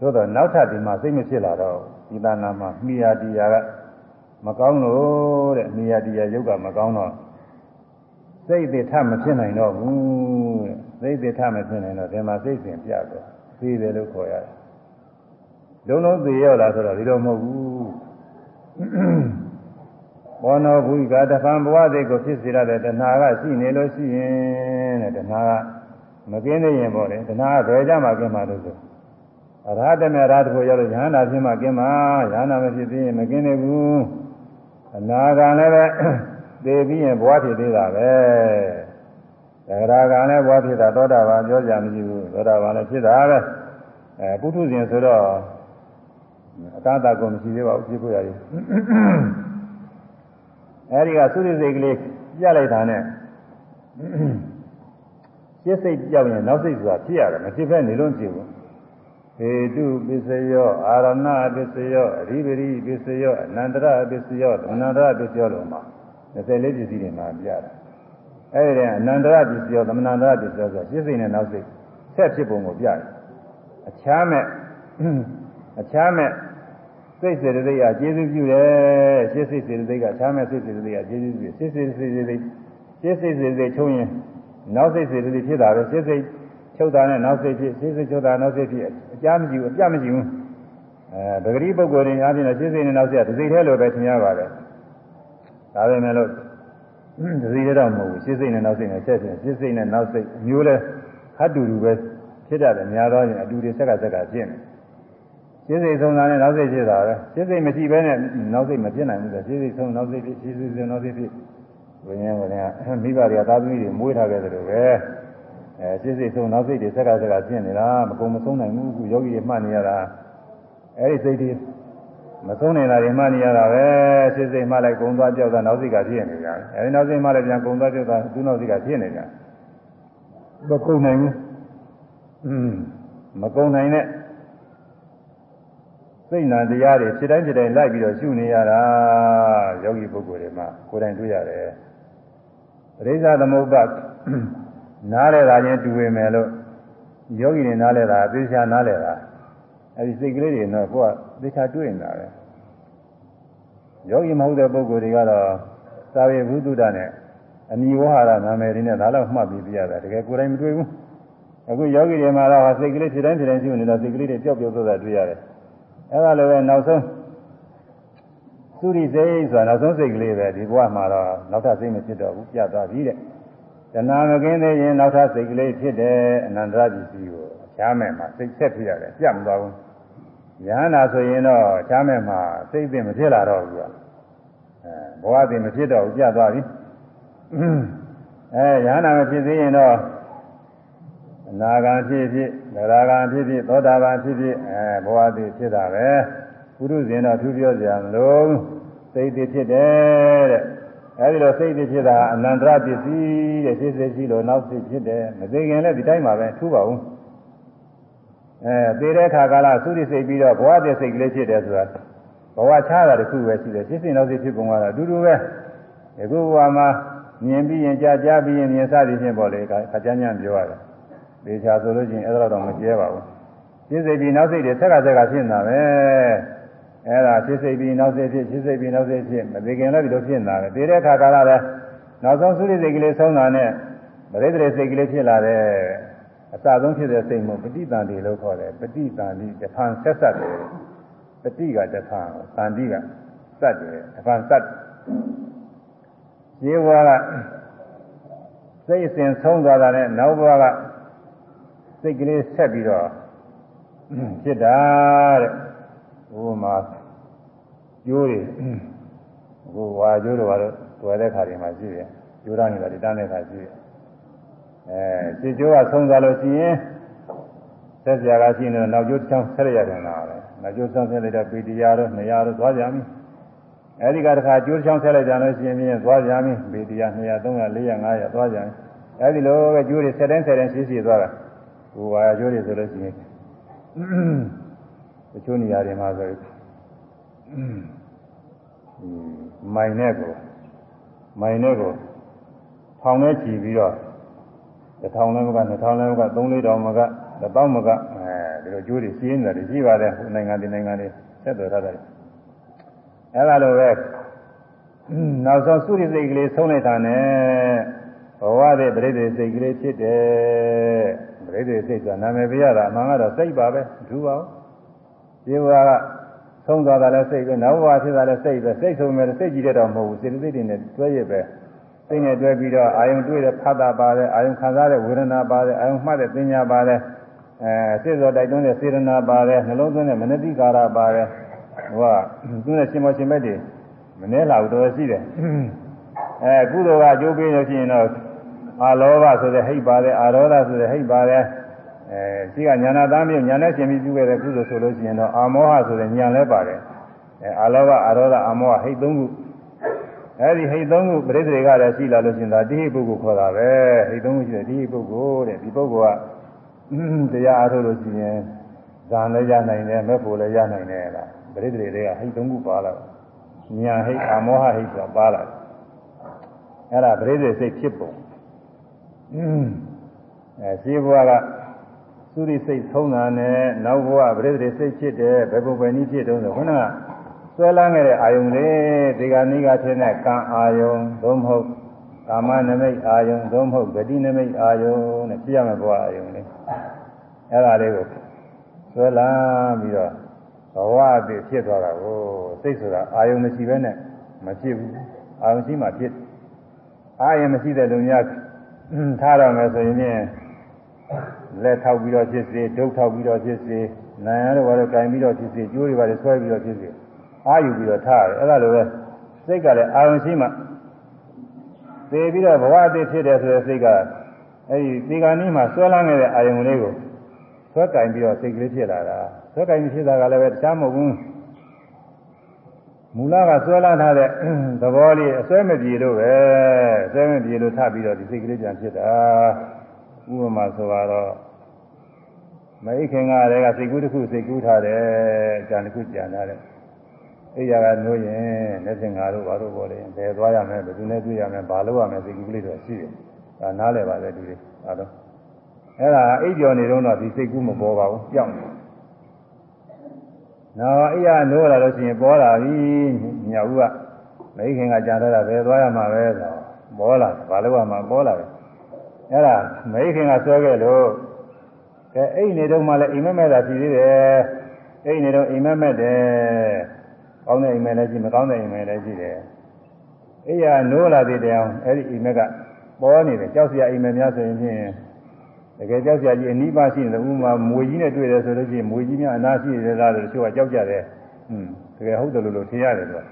သို့တော့နောက်ထပ်ဒီမှာစိတ်မဖြစ်လာတော့ ဒီသာနာမှာမိယာတီယာကမကောင်းလို့တဲ့မိယာတီယာယုတ်ကမကောင်းတော့စိတ်တွေထမဖြစ်နိုင်တော့ဘူးတဲ့စိတ်တွေထမဖြစ်နိုင်တော့ဒီမှာစိတ်စဉ်ပြတော့သိတယ်လို့ခေါ်ရတယ်လုံးလုံးသိရောက်လာဆိုတော့ဒီလိုမဟုတ်ဘူးဘောနောဘုရားတဖန်ဘဝစိတ်ကိုဖြစ်စေရတဲ့တဏှာကရှိနေလို့ရှိရင်တဲ့တဏှာကမကင်းသေးရင်ပေါ့လေတဏှာကဘယ်ကြမှာကင်းမှာလို့ဆို အရဟတမေရဟတကိုရောက်လို့ယဟန္တာဖြစ်မှကင်းမှာယဟန္တာမဖြစ်သေးရင်မကင်းသေးဘူးအနာဂံလည်းပဲသိပြီးရင်ဘဝဖြစ်သေးတာပဲသဂရာကံလည်းဘဝဖြစ်တာသောတာပန်ပြောကြမရှိဘူးသောတာပန်လည်းဖြစ်တာပဲအဲပုထုဇဉ်ဆိုတော့အကားတာကိုမရှိသေးပါဘူးဖြစ်ဖို့ရတယ်အဲဒီကသုရိစိတ်ကလေးပြလိုက်တာနဲ့စိတ်စိတ်ပြောက်ရင်နောက်စိတ်ဆိုတာဖြစ်ရတယ်မဖြစ်ဘဲနေလို့ဖြစ်ဘူး ဟေတုပစ္စယောအာရဏပစ္စယောအရိပရိပစ္စယောအနန္တရပစ္စယောအနန္တရပစ္စယောလို့မှာ24ပစ္စည်းတွေမှာပြတာအဲဒီတဲ့အနန္တရပစ္စယောသမဏန္တရပစ္စယောဆိုစိတ်စိတ်နဲ့နောက်စိတ်ဆက်ဖြစ်ပုံကိုပြတယ်အခြားမဲ့အခြားမဲ့စိတ်စေတသိက်ကကျေးဇူးပြုတယ်ရှင်းစိတ်စေတသိက်ကခြားမဲ့စိတ်စေတသိက်ကကျေးဇူးပြုရှင်းစိတ်စေတသိက်ရှင်းစိတ်စေတသိက်ချုံရင်နောက်စိတ်စေတသိက်ဖြစ်တာပဲရှင်းစိတ် ချုပ်တာနဲ့နောက်စိတ်ဖြစ်ရှင်းစိတ်ချုပ်တာနောက်စိတ်ဖြစ်အကြမ်းမကြည့်ဘူးအပြတ်မကြည့်ဘူးအဲဗဂရီပုဂ္ဂိုလ်တွေအားဖြင့်ရှင်းစိတ်နဲ့နောက်စိတ်ကဒီစိတ်ထဲလိုပဲသင်ရပါတယ်ဒါပဲမဲ့လို့ဒီစိတ်တော့မဟုတ်ဘူးရှင်းစိတ်နဲ့နောက်စိတ်နဲ့ဆက်ဖြစ်ရှင်းစိတ်နဲ့နောက်စိတ်အမျိုးလဲဟတ်တူတူပဲဖြစ်တတ်တယ်များသောရင်အတူတူဆက်ကဆက်ကဖြစ်နေရှင်းစိတ်ဆုံးတာနဲ့နောက်စိတ်ဖြစ်တာပဲရှင်းစိတ်မရှိဘဲနဲ့နောက်စိတ်မဖြစ်နိုင်ဘူးဆိုရှင်းစိတ်ဆုံးနောက်စိတ်ဖြစ်ရှင်းစိတ်ဆုံးနောက်စိတ်ဖြစ်ဝိညာဉ်ဝင်ကမိဘတွေကသာသမီတွေမွေးထားခဲ့တယ်လို့ပဲ အဲရှင်းစိတ်ဆုံးနောက်စိတ်တွေဆက်ကဆက်ကဖြစ်နေတာမကုန်မဆုံးနိုင်ဘူးအခုယောဂီတွေမှတ်နေရတာအဲဒီစိတ်တွေမဆုံးနိုင်တာတွေမှတ်နေရတာပဲရှင်းစိတ်မှလည်းကုံသွားကြောက်တာနောက်စိတ်ကဖြစ်နေကြတယ်အဲဒီနောက်စိတ်မှလည်းပြန်ကုံသွားကြောက်တာသူ့နောက်စိတ်ကဖြစ်နေကြမကုန်နိုင်ဘူးอืมမကုန်နိုင်တဲ့စိတ်နာတရားတွေဖြစ်တိုင်းဖြစ်တိုင်းလိုက်ပြီးတော့ရှုနေရတာယောဂီပုဂ္ဂိုလ်တွေမှာကိုယ်တိုင်တွေ့ရတယ်ပရိစ္ဆသမုပ္ပါ နားလဲတာချင်းတူပေမဲ့လို့ယောဂီတွေနားလဲတာသေချာနားလဲတာအဲဒီစိတ်ကလေးတွေတော့ကိုယ်ကသေချာတွေ့နေတာပဲယောဂီမဟုတ်တဲ့ပုဂ္ဂိုလ်တွေကတော့သာဝေဘုဒ္ဓနဲ့အနိဝဟာရနာမည်တွေနဲ့ဒါတော့မှတ်ပြီးပြရတယ်တကယ်ကိုယ်တိုင်မတွေ့ဘူးအခုယောဂီတွေမှာတော့စိတ်ကလေးဖြစ်တိုင်းဖြစ်တိုင်းရှိနေတော့စိတ်ကလေးတွေပျောက်ပျောက်သွားတာတွေ့ရတယ်အဲ့ဒါလည်းပဲနောက်ဆုံးသုရိစိတ်ဆိုတာနောက်ဆုံးစိတ်ကလေးပဲဒီဘဝမှာတော့နောက်ထပ်စိတ်မဖြစ်တော့ဘူးပြတ်သွားပြီတဲ့ တဏှာမကင်းသေးရင်နောက်ထပ်စိတ်ကလေးဖြစ်တယ်အနန္တရပစ္စည်းကိုချားမဲ့မှာစိတ်ဆက်ဖြစ်ရတယ်ပြတ်မသွားဘူးယန္နာဆိုရင်တော့ချားမဲ့မှာစိတ်သိမဖြစ်လာတော့ဘူးကအဲဘဝသိမဖြစ်တော့ဘူးပြတ်သွားပြီအဲယန္နာမဖြစ်သေးရင်တော့အနာဂံဖြစ်ဖြစ်သရဂံဖြစ်ဖြစ်သောတာပန်ဖြစ်ဖြစ်အဲဘဝတည်ဖြစ်တာပဲပုရုဇဉ်တော့သူပြောကြမလို့စိတ်တည်ဖြစ်တယ်တဲ့ အဲဒီလိုစိတ်တည်ဖြစ်တာအနန္တရပစ္စည်းတဲ့ဖြစ်စေရှိလို့နောက်စိတ်ဖြစ်တယ်မသိခင်လည်းဒီတိုင်းပါပဲထူပါဘူးအဲသေတဲ့ခါကာလသုရိစိတ်ပြီးတော့ဘဝတည်စိတ်ကလေးဖြစ်တယ်ဆိုတာဘဝချတာတခုပဲရှိတယ်ဖြစ်စဉ်နောက်စိတ်ဖြစ်ပုံကတော့အတူတူပဲဒီခုဘဝမှာမြင်ပြီးရင်ကြားကြားပြီးရင်မြင်စသည်ဖြင့်ပေါ့လေခါကြမ်းကြမ်းပြောရတယ်သေချာဆိုလို့ချင်းအဲ့ဒါတော့မကျဲပါဘူးဖြစ်စိတ်ပြီးနောက်စိတ်တွေဆက်ကဆက်ကဖြစ်နေတာပဲ အဲ့ဒါဖြစ်စိတ်ပြီးနောက်စိတ်ဖြစ်ဖြစ်စိတ်ပြီးနောက်စိတ်ဖြစ်မသိခင်လည်းဒီလိုဖြစ်နေတာပဲသိတဲ့အခါကာလလည်းနောက်ဆုံးသုရိစိတ်ကလေးဆုံးတာနဲ့ပရိသေစိတ်ကလေးဖြစ်လာတဲ့အစဆုံးဖြစ်တဲ့စိတ်မို့ပဋိသန္ဓေလို့ခေါ်တယ်ပဋိသန္ဓေတဖန်ဆက်ဆက်တယ်ပဋိကတဖန်သန္ဓေကစက်တယ်တဖန်စက်ဒီဘဝကစိတ်အစဉ်ဆုံးသွားတာနဲ့နောက်ဘဝကစိတ်ကလေးဆက်ပြီးတော့ဖြစ်တာတဲ့ဥပမာ ကျိုးတွေအခုဝါကျိုးတွေကတော့တွယ်တဲ့ခါတွေမှာရှိတယ်ကျိုးရနေတာဒီတန်းတဲ့ခါရှိတယ်အဲစိတ်ကျိုးကဆုံးသွားလို့ရှိရင်ဆက်ကြကရှိနေတော့နောက်ကျိုးတစ်ချောင်းဆက်ရရတယ်လားပဲနောက်ကျိုးဆုံးဆက်လိုက်တော့ပီတိရတော့နေရတော့သွားကြပြီအဲဒီကတခါကျိုးတစ်ချောင်းဆက်လိုက်ကြလို့ရှိရင်ပြင်သွားကြပြီပီတိရ200 300 400 500သွားကြပြီအဲဒီလိုပဲကျိုးတွေဆက်တိုင်းဆက်တိုင်းရှိရှိသွားတာကိုယ်ဝါရကျိုးတွေဆိုလို့ရှိရင်တချို့နေရာတွေမှာဆို မိုင်နဲ့ကိုမိုင်နဲ့ကိုထောင်နဲ့ချီပြီးတော့တစ်ထောင်လည်းမကနှစ်ထောင်လည်းမကသုံးလေးတောင်မကတစ်ပေါင်းမကအဲဒီလိုကျိုးတွေစီးနေတာတွေရှိပါတယ်ဟိုနိုင်ငံဒီနိုင်ငံတွေဆက်သွယ်ထားတယ်အဲလိုပဲနောက်ဆုံးသုရိစိတ်ကလေးဆုံးလိုက်တာနဲ့ဘဝတဲ့ပြိတ္တိစိတ်ကလေးဖြစ်တယ်ပြိတ္တိစိတ်ဆိုတာနာမည်ပြရတာအမှန်ကတော့စိတ်ပါပဲဒူပါဘူးဒီဘဝက ဆုံးသွားတာလည်းစိတ်ပဲနောက်ဘဝဖြစ်တာလည်းစိတ်ပဲစိတ်ဆုံးမယ်စိတ်ကြည့်တဲ့တော့မဟုတ်ဘူးစေတသိက်တွေနဲ့တွဲရပဲစိတ်နဲ့တွဲပြီးတော့အာယုံတွေ့တဲ့ဖတ်တာပါတယ်အာယုံခံစားတဲ့ဝေဒနာပါတယ်အာယုံမှတ်တဲ့ပညာပါတယ်အဲစိတ်စောတိုက်တွန်းတဲ့စေရနာပါတယ်နှလုံးသွင်းတဲ့မနတိကာရပါတယ်ဟိုကသူနဲ့ရှင်မရှင်မဲ့တွေမနှဲလာဘူးတော်ရှိတယ်အဲကုသိုလ်ကအကျိုးပေးလို့ရှိရင်တော့အာလောဘဆိုတဲ့ဟိတ်ပါတယ်အာရောဓဆိုတဲ့ဟိတ်ပါတယ် အဲရှိကညာနာသားမျိုးညာနဲ့ရှင်ပြီးပြုခဲ့တဲ့ကုသိုလ်ဆိုလို့ရှိရင်တော့အာမောဟဆိုတဲ့ညာလဲပါတယ်အဲအာလောဘအာရောဓအာမောဟဟိတ်သုံးခုအဲဒီဟိတ်သုံးခုပရိသေတွေကလည်းရှိလာလို့ရှိရင်ဒါတိဟိပုဂ္ဂိုလ်ခေါ်တာပဲဟိတ်သုံးခုရှိတဲ့တိဟိပုဂ္ဂိုလ်တဲ့ဒီပုဂ္ဂိုလ်ကတရားအားထုတ်လို့ရှိရင်ဇာလည်းရနိုင်တယ်မဲ့ဖို့လည်းရနိုင်တယ်လားပရိသေတွေကဟိတ်သုံးခုပါလာညာဟိတ်အာမောဟဟိတ်ဆိုတာပါလာအဲ့ဒါပရိသေစိတ်ဖြစ်ပုံအဲရှိဘဝက သုရိစိတ်ဆုံးတာနဲ့နောက်ဘဝပရိသေစိတ်ဖြစ်တယ်ဘယ်ပုံပဲနည်းဖြစ်တုံးဆိုခုနကဆွဲလန်းခဲ့တဲ့အာယုံလေးဒီကနေ့ကဖြစ်တဲ့ကံအာယုံသို့မဟုတ်ကာမနမိတ်အာယုံသို့မဟုတ်ဂတိနမိတ်အာယုံနဲ့ဖြစ်ရမယ့်ဘဝအာယုံလေးအဲ့ဒါလေးကိုဆွဲလန်းပြီးတော့ဘဝအဖြစ်ဖြစ်သွားတာကိုစိတ်ဆိုတာအာယုံမရှိဘဲနဲ့မဖြစ်ဘူးအာယုံရှိမှဖြစ်အာယုံမရှိတဲ့လူများထားရမယ်ဆိုရင် လက်ထောက်ပြီးတော့ဖြစ်စေဒုတ်ထောက်ပြီးတော့ဖြစ်စေနိုင်ရတော့ဘာလို့ကင်ပြီးတော့ဖြစ်စေကျိုးတွေဘာလို့ဆွဲပြီးတော့ဖြစ်စေအာယူပြီးတော့ထားရတယ်အဲ့ဒါလိုပဲစိတ်ကလည်းအာရုံရှိမှသေပြီးတော့ဘဝအသေးဖြစ်တယ်ဆိုတဲ့စိတ်ကအဲ့ဒီဒီကနေ့မှဆွဲလန်းနေတဲ့အာယုံလေးကိုဆွဲကင်ပြီးတော့စိတ်ကလေးဖြစ်လာတာဆွဲကင်ပြီးဖြစ်တာကလည်းပဲတခြားမဟုတ်ဘူးမူလကဆွဲလာထားတဲ့သဘောလေးအစွဲမပြေလို့ပဲအစွဲမပြေလို့ထပ်ပြီးတော့ဒီစိတ်ကလေးပြန်ဖြစ်တာ ဥပမာဆိုတော့မအိခင်ကလည်းကစိတ်ကူးတစ်ခုစိတ်ကူးထားတယ်ကြံတစ်ခုကြံထားတယ်အိယာကနိုးရင်လက်စင်ငါတို့ဘာလို့ပေါ်လဲဘယ်သွားရမလဲဘယ်သူနဲ့တွေ့ရမလဲဘာလုပ်ရမလဲစိတ်ကူးကလေးတော့ရှိတယ်ဒါနားလည်ပါလေသူတွေဒါတော့အဲ့ဒါအိပ်ကျော်နေတော့ဒီစိတ်ကူးမပေါ်ပါဘူးကြောက်နေနော်အိယာနိုးလာလို့ရှိရင်ပေါ်လာပြီညောင်ဦးကမိခင်ကကြံထားတာဘယ်သွားရမှာပဲဆိုပေါ်လာဘာလို့ရမှာပေါ်လာတယ် အဲ့ဒါမိခင်ကဆွဲခဲ့လို့ကဲအိတ်နေတော့မှလည်းအိမ်မက်မဲ့တာဖြစ်သေးတယ်အိတ်နေတော့အိမ်မက်မဲ့တယ်ကောင်းတဲ့အိမ်မက်လည်းရှိမကောင်းတဲ့အိမ်မက်လည်းရှိတယ်အိယာနိုးလာတဲ့တောင်အဲ့ဒီအိမ်မက်ကပေါ်နေတယ်ကြောက်စရာအိမ်မက်များဆိုရင်ဖြင့်တကယ်ကြောက်စရာကြီးအနိပါရှိနေတယ်ဥမာမွေကြီးနဲ့တွေ့တယ်ဆိုလို့ရှိရင်မွေကြီးများအနာရှိတယ်လားလို့တချို့ကကြောက်ကြတယ်ဟွန်းတကယ်ဟုတ်တယ်လို့လို့ထင်ရတယ်ကွာ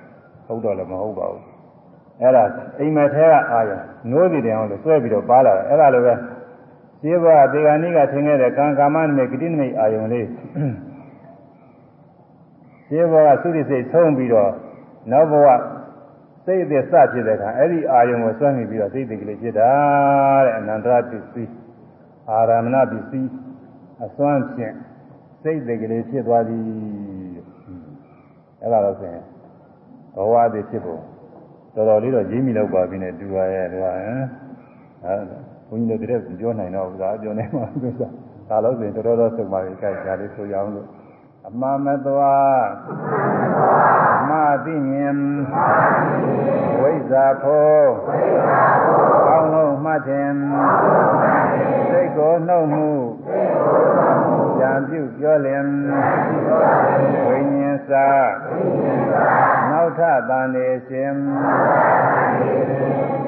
ဟုတ်တော့လည်းမဟုတ်ပါဘူး အဲ့ဒါအိမ်မက်ထဲကအာရုံနိုးနေတဲ့အောင်လို့ဆွဲပြီးတော့ပါလာတယ်အဲ့ဒါလိုပဲရှင်းဘဝဒေဂာနိကထင်ခဲ့တဲ့ကံကာမနမိတ်ဂတိနမိတ်အာယုံလေးရှင်းဘဝသုရိစိတ်ဆုံးပြီးတော့နောက်ဘဝစိတ်အသက်စဖြစ်တဲ့အခါအဲ့ဒီအာယုံကိုဆွဲမိပြီးတော့စိတ်တကလေးဖြစ်တာတဲ့အနန္တရပစ္စည်းအာရမဏပစ္စည်းအစွမ်းဖြင့်စိတ်တကလေးဖြစ်သွားသည်အဲ့ဒါတော့ဆိုရင်ဘဝအသေးဖြစ်ဖို့ တော်တော်လေးတော့ရင်းမိလောက်ပါပြီနဲ့တူပါရဲ့တူပါဟမ်ဘုန်းကြီးတို့တည်းပြောနိုင်တော့ဘူးလားပြောနေမှာသူကဒါလို့ဆိုရင်တော်တော်ဆုံးပါပြီကြိုက်ကြလေးဆိုရအောင်လို့အမှန်မသွားအမှသိမြင်ဝိဇ္ဇာဖို့ကောင်းလုံးမှတ်ခြင်းစိတ်ကိုနှုတ်မှုကြံ ပြုပြောလင်ဝိညာဉ်စာနောက်ထတန်နေရှင်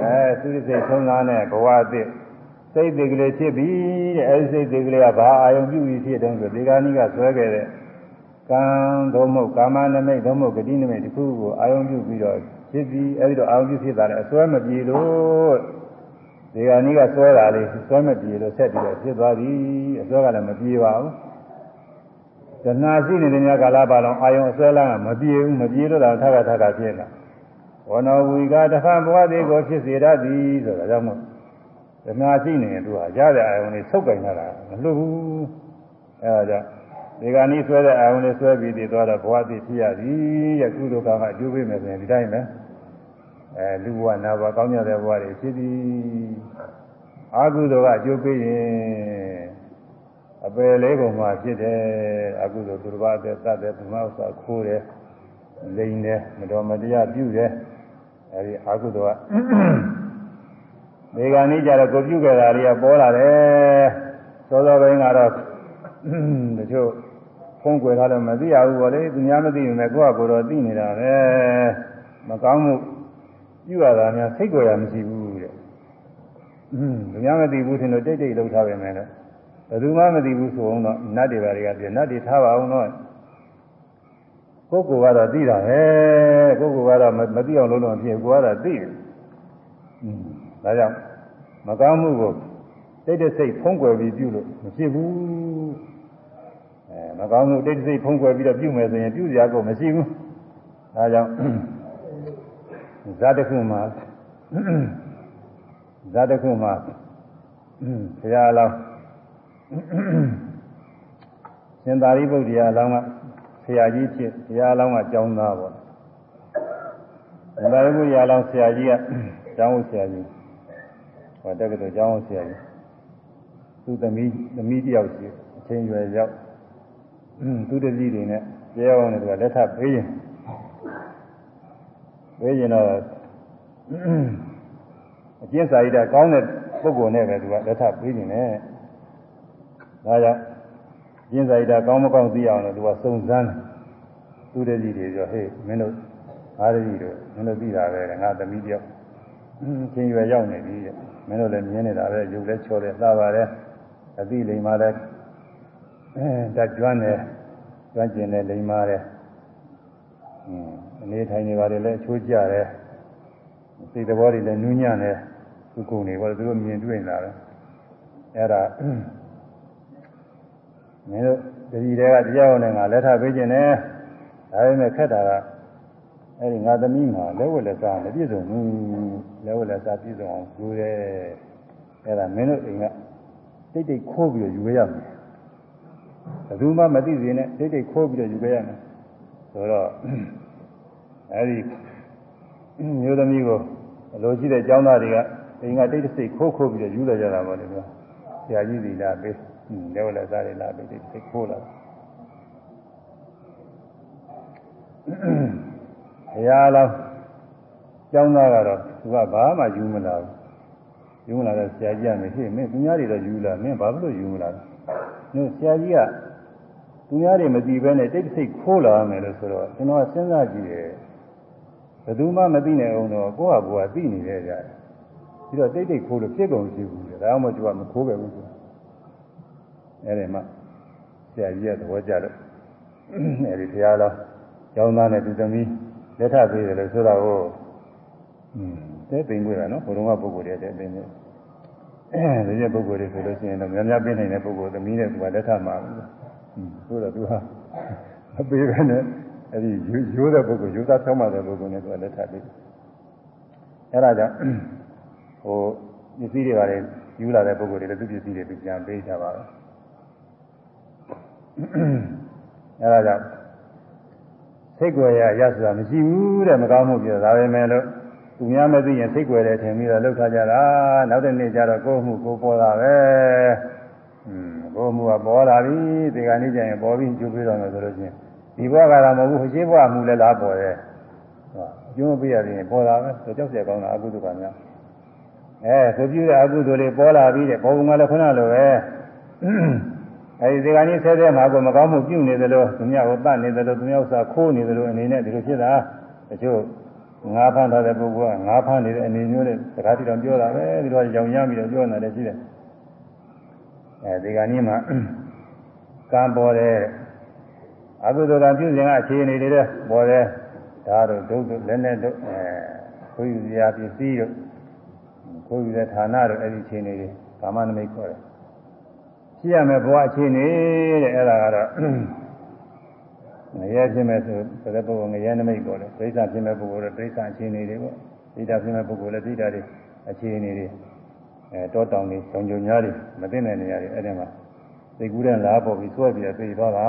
အဲသုရိစိတ်ဆုံးသားနဲ့ဘဝအသစ်စိတ်တွေကလေးဖြစ်ပြီတဲ့အဲဒီစိတ်တွေကလေးကဘာအာယုံပြုပြီးဖြစ်တုံးဆိုဒီကနေ့ကဆွဲခဲ့တဲ့ကံသို့မဟုတ်ကာမနမိတ်သို့မဟုတ်ဂတိနမိတ်တစ်ခုကိုအာယုံပြုပြီးတော့ဖြစ်ပြီးအဲဒီတော့အာယုံပြုဖြစ်တာလည်းအစွဲမပြေလို့ဒီကနေ့ကဆွဲတာလေးဆွဲမပြေလို့ဆက်ပြီးတော့ဖြစ်သွားပြီအစွဲကလည်းမပြေပါဘူး တဏှာရှိနေတဲ့ညကာလပါလုံးအာယုံအစွဲလမ်းကမပြေဘူးမပြေလို့တော့ထပ်ခါထပ်ခါဖြစ်လာဝနောဝီကတခါဘဝသေးကိုဖြစ်စေတတ်သည်ဆိုတာကြောင့်မို့တဏှာရှိနေရင်သူဟာရတဲ့အာယုံလေးဆုပ်ကင်လာတာမလွတ်ဘူးအဲဒါကြောင့်ဒီကနေ့ဆွဲတဲ့အာယုံလေးဆွဲပြီးတည်သွားတော့ဘဝသေးဖြစ်ရသည်ရဲ့ကုသိုလ်ကံကအကျိုးပေးမယ်ဆိုရင်ဒီတိုင်းပဲအဲလူဘဝနာဘဝကောင်းကြတဲ့ဘဝတွေဖြစ်သည်အာကုသိုလ်ကအကျိုးပေးရင် အပယ်လေးပုံမှာဖြစ်တယ်အကုသိုလ်သူတစ်ပါးသက်သတ်တယ်သူမဥစ္စာခိုးတယ်လိန်တယ်မတော်မတရားပြုတယ်အဲဒီအာကုသိုလ်ကဒီကနေ့ကျတော့ကိုပြုခဲ့တာတွေကပေါ်လာတယ်သောသောပိုင်းကတော့တချို့ဖုံးကွယ်ထားလို့မသိရဘူးပေါ့လေသူများမသိရင်လည်းကိုယ့်ဟာကိုယ်တော့သိနေတာပဲမကောင်းမှုပြုရတာများစိတ်ကြွရမရှိဘူးတဲ့သူများမသိဘူးထင်လို့တိတ်တိတ်လှုပ်ထားပဲမယ်လို့ ဘယ်သူမှမသိဘူးဆိုအောင်တော့နတ်တွေပါတွေကပြနတ်တွေထားပါအောင်တော့ကိုယ်ကိုယ်ကတော့သိတာပဲကိုယ်ကိုယ်ကတော့မသိအောင်လုပ်လို့မဖြစ်ကိုယ်ကတော့သိတယ်။ဒါကြောင့်မကောင်းမှုကိုတိတ်တဆိတ်ဖုံးကွယ်ပြီးပြုလို့မဖြစ်ဘူး။အဲမကောင်းမှုတိတ်တဆိတ်ဖုံးကွယ်ပြီးတော့ပြုမယ်ဆိုရင်ပြုစရာကိုမရှိဘူး။ဒါကြောင့်ဇာတခုမှာဇာတခုမှာဘုရားအလောင်း ရှင်သာရိပုတ္တရာအလောင်းကဆရာကြီးဖြစ်ဆရာအလောင်းကကျောင်းသားပေါ့ရှင်သာရိပုတ္တရာအလောင်းဆရာကြီးကကျောင်းဆရာကြီးဟောတက္ကသိုလ်ကျောင်းဆရာကြီးသူ့သမီးသမီးတယောက်ရှိအချင်းရွယ်ရောက်သူ့တပည့်တွေနဲ့ပြောအောင်လည်းသူကလက်ထပ်ပေးရင်ပေးရင်တော့အကျဉ်းစာရိတ္တကောင်းတဲ့ပုဂ္ဂိုလ်နဲ့ပဲသူကလက်ထပ်ပေးနေတယ် ဒါကြောင့်ကျင်းစာရိတာကောင်းမကောင်းသိအောင်လို့သူကစုံစမ်းသူတည်းကြီးတွေပြောဟေးမင်းတို့အားရည်တို့မင်းတို့သိတာပဲငါသမီးတယောက်ချင်းရွယ်ရောက်နေပြီမင်းတို့လည်းမြင်နေတာပဲရုပ်လည်းချော်တယ်လှပါတယ်အသိလိမ္မာလည်းအဲတတ်ကျွမ်းတယ်ကျွမ်းကျင်တယ်လိမ္မာတယ်အနေထိုင်နေပါတယ်လည်းအချိုးကျတယ်စိတ်သဘောတွေလည်းနူးညံ့တယ်သူကုန်နေပါသူတို့မြင်တွေ့နေတာပဲအဲ့ဒါ မင်းတို့တတိတွေကတရားဝင်ငါလက်ထပ်ပေးခြင်းနဲ့ဒါပေမဲ့ခက်တာကအဲ့ဒီငါသမီးမှာလက်ဝက်လက်စားမပြည့်စုံဘူးလက်ဝက်လက်စားပြည့်စုံအောင်ယူရဲအဲ့ဒါမင်းတို့အိမ်ကတိတ်တိတ်ခိုးပြီးယူရမယ်ဘယ်သူမှမသိစေနဲ့တိတ်တိတ်ခိုးပြီးတော့ယူခဲ့ရမယ်ဆိုတော့အဲဒီမျိုးသမီးကိုအလိုရှိတဲ့ကျောင်းသားတွေကအိမ်ကတိတ်တိတ်ခိုးခိုးပြီးတော့ယူလိုက်ကြတာပေါ့လေကွာဆရာကြီးစီလာပေး လက်လက်စားတွေလာပေးတိတ်တိတ်ခိုးလာဘုရားလောင်းကျောင်းသားကတော့သူကဘာမှယူမလာဘူးယူမလာတော့ဆရာကြီးကမဖြစ်မင်းသူများတွေတော့ယူလာမင်းဘာဖြစ်လို့ယူမလာလဲ။နော်ဆရာကြီးကသူများတွေမသိဘဲနဲ့တိတ်ဆိတ်ခိုးလာမယ်လို့ဆိုတော့ကျွန်တော်စဉ်းစားကြည့်တယ်။ဘယ်သူမှမသိနိုင်အောင်တော့ကိုယ့်ဟာကိုယ်ကသိနေတယ်ကြတယ်။ပြီးတော့တိတ်တိတ်ခိုးလို့ပြစ်ကုန်ရှိဘူး။ဒါမှမဟုတ်သူကမခိုးပဲဘူးဆို။ အဲဒီမှာဆရာကြီးကသဘောကျတော့အဲဒီဘုရားတော်ကျောင်းသားနဲ့သူသမီးလက်ထပ်ပေးတယ်လို့ဆိုတော့ဟိုอืมတဲ့သိမ့်ွေးတာနော်ဘုရုံကပုဂ္ဂိုလ်တွေတဲ့သိမ့်ွေးအဲဒီကျပုဂ္ဂိုလ်တွေဆိုလို့ရှိရင်တော့များများပြနိုင်တဲ့ပုဂ္ဂိုလ်သမီးနဲ့သူကလက်ထပ်မှာဆိုတော့သူဟာအပေးပဲနဲ့အဲဒီရိုးတဲ့ပုဂ္ဂိုလ်ရိုးသားဆောင်းမှတဲ့ပုဂ္ဂိုလ်နဲ့သူကလက်ထပ်ပြီးအဲဒါကြောင့်ဟိုပစ္စည်းတွေပါလေယူလာတဲ့ပုဂ္ဂိုလ်တွေလည်းသူပစ္စည်းတွေသူပြန်ပေးကြပါပဲ အဲဒါကြောင့်စိတ်ွယ်ရရဆိုတာမရှိဘူးတဲ့မကောင်းမှုပြောဒါပဲမဲ့လို့သူများမသိရင်စိတ်ွယ်တယ်ထင်ပြီးတော့လှုပ်ထားကြတာနောက်တဲ့နေ့ကျတော့ကိုယ်မှုကိုပေါ်တာပဲอืมကိုယ်မှုကပေါ်လာပြီဒီကနေ့ကျရင်ပေါ်ပြီးကျူးပြီးတော့မယ်ဆိုလို့ချင်းဒီဘဝကတော့မဟုတ်ဘူးရှင်းဘဝမှုလည်းလားပေါ်တယ်ဟုတ်အကျိုးပေးရရင်ပေါ်လာပဲဆိုကြောက်ရကောင်းတာအကုသိုလ်ကများအဲဆိုပြတဲ့အကုသိုလ်တွေပေါ်လာပြီးတဲ့ဘဝကလည်းခုနလိုပဲ အဲဒီဒီကနေ့ဆဲဆဲမှာကိုမကောင်းမှုပြုနေသလိုသူများကိုတတ်နေသလိုသူများဥစ္စာခိုးနေသလိုအနေနဲ့ဒီလိုဖြစ်တာတချို့ငါးဖမ်းထားတဲ့ပုဂ္ဂိုလ်ကငါးဖမ်းနေတဲ့အနေမျိုးနဲ့စကားတိတော်ပြောတာပဲဒီလိုကြောင်ရမ်းပြီးတော့ပြောနေတာရှိတယ်အဲဒီကနေ့မှာကံပေါ်တဲ့အကုသိုလ်ကပြုစဉ်ကအခြေအနေတွေတဲ့ပေါ်တဲ့ဓာတ်တို့ဒုက္ခလည်းနဲ့တို့အဲခွေးယူစရာပစ္စည်းတို့ခွေးယူတဲ့ဌာနတို့အဲဒီအခြေအနေတွေကာမနမိတ်ခေါ်တယ် ရှိရမယ်ဘဝအခြေအနေတဲ့အဲ့ဒါကတော့ငရဲဖြစ်မဲ့ဆိုဆိုတဲ့ပုဂ္ဂိုလ်ငရဲနမိတ်ပေါ်တယ်ဒိဋ္ဌဖြစ်မဲ့ပုဂ္ဂိုလ်လည်းဒိဋ္ဌအခြေအနေတွေပေါ့ဒိဋ္ဌဖြစ်မဲ့ပုဂ္ဂိုလ်လည်းဒိဋ္ဌတွေအခြေအနေတွေအဲတောတောင်တွေကြောင်ကြုံများတွေမသိတဲ့နေရာတွေအဲ့ဒီမှာသိကူးတဲ့လားပေါ်ပြီးဆွဲပြီးတော့သိသွားတာ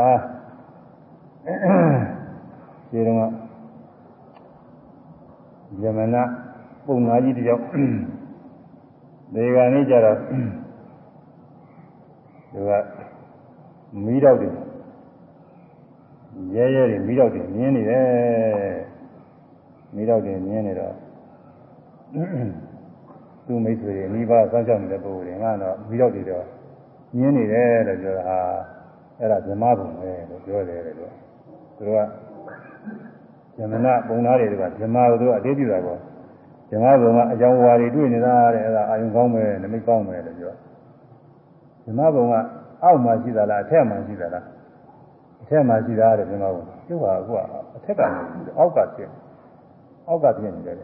ဒီတော့ယမနာပုံနာကြီးတယောက်ဒီကနေ့ကျတော့ သူကမီးတော့တယ်ရဲရဲတွေမီးတော့တယ်မြင်းနေတယ်မီးတော့တယ်မြင်းနေတော့သူ့မိတ်ဆွေတွေမိဘစောင့်ရှောက်နေတဲ့ပုဂ္ဂိုလ်တွေကတော့မီးတော့တယ်တော့မြင်းနေတယ်လို့ပြောတာဟာအဲ့ဒါဇမဘုံပဲလို့ပြောတယ်လို့သူတို့ကဇမနာပုံသားတွေကဇမဘုံတို့အတိတ်ပြတာပေါ့ဇမဘုံကအကြောင်းဝါတွေတွေ့နေတာတဲ့အဲ့ဒါအာယုံကောင်းမယ်နမိတ်ကောင်းမယ်လို့ပြော ဓမ္မဘုံကအောက်မှာရှိတာလားအထက်မှာရှိတာလားအထက်မှာရှိတာတဲ့ဓမ္မဘုံသူ့ဟာအခုအထက်ကမရှိတယ်အောက်ကဖြစ်အောက်ကဖြစ်နေတယ်ဒီ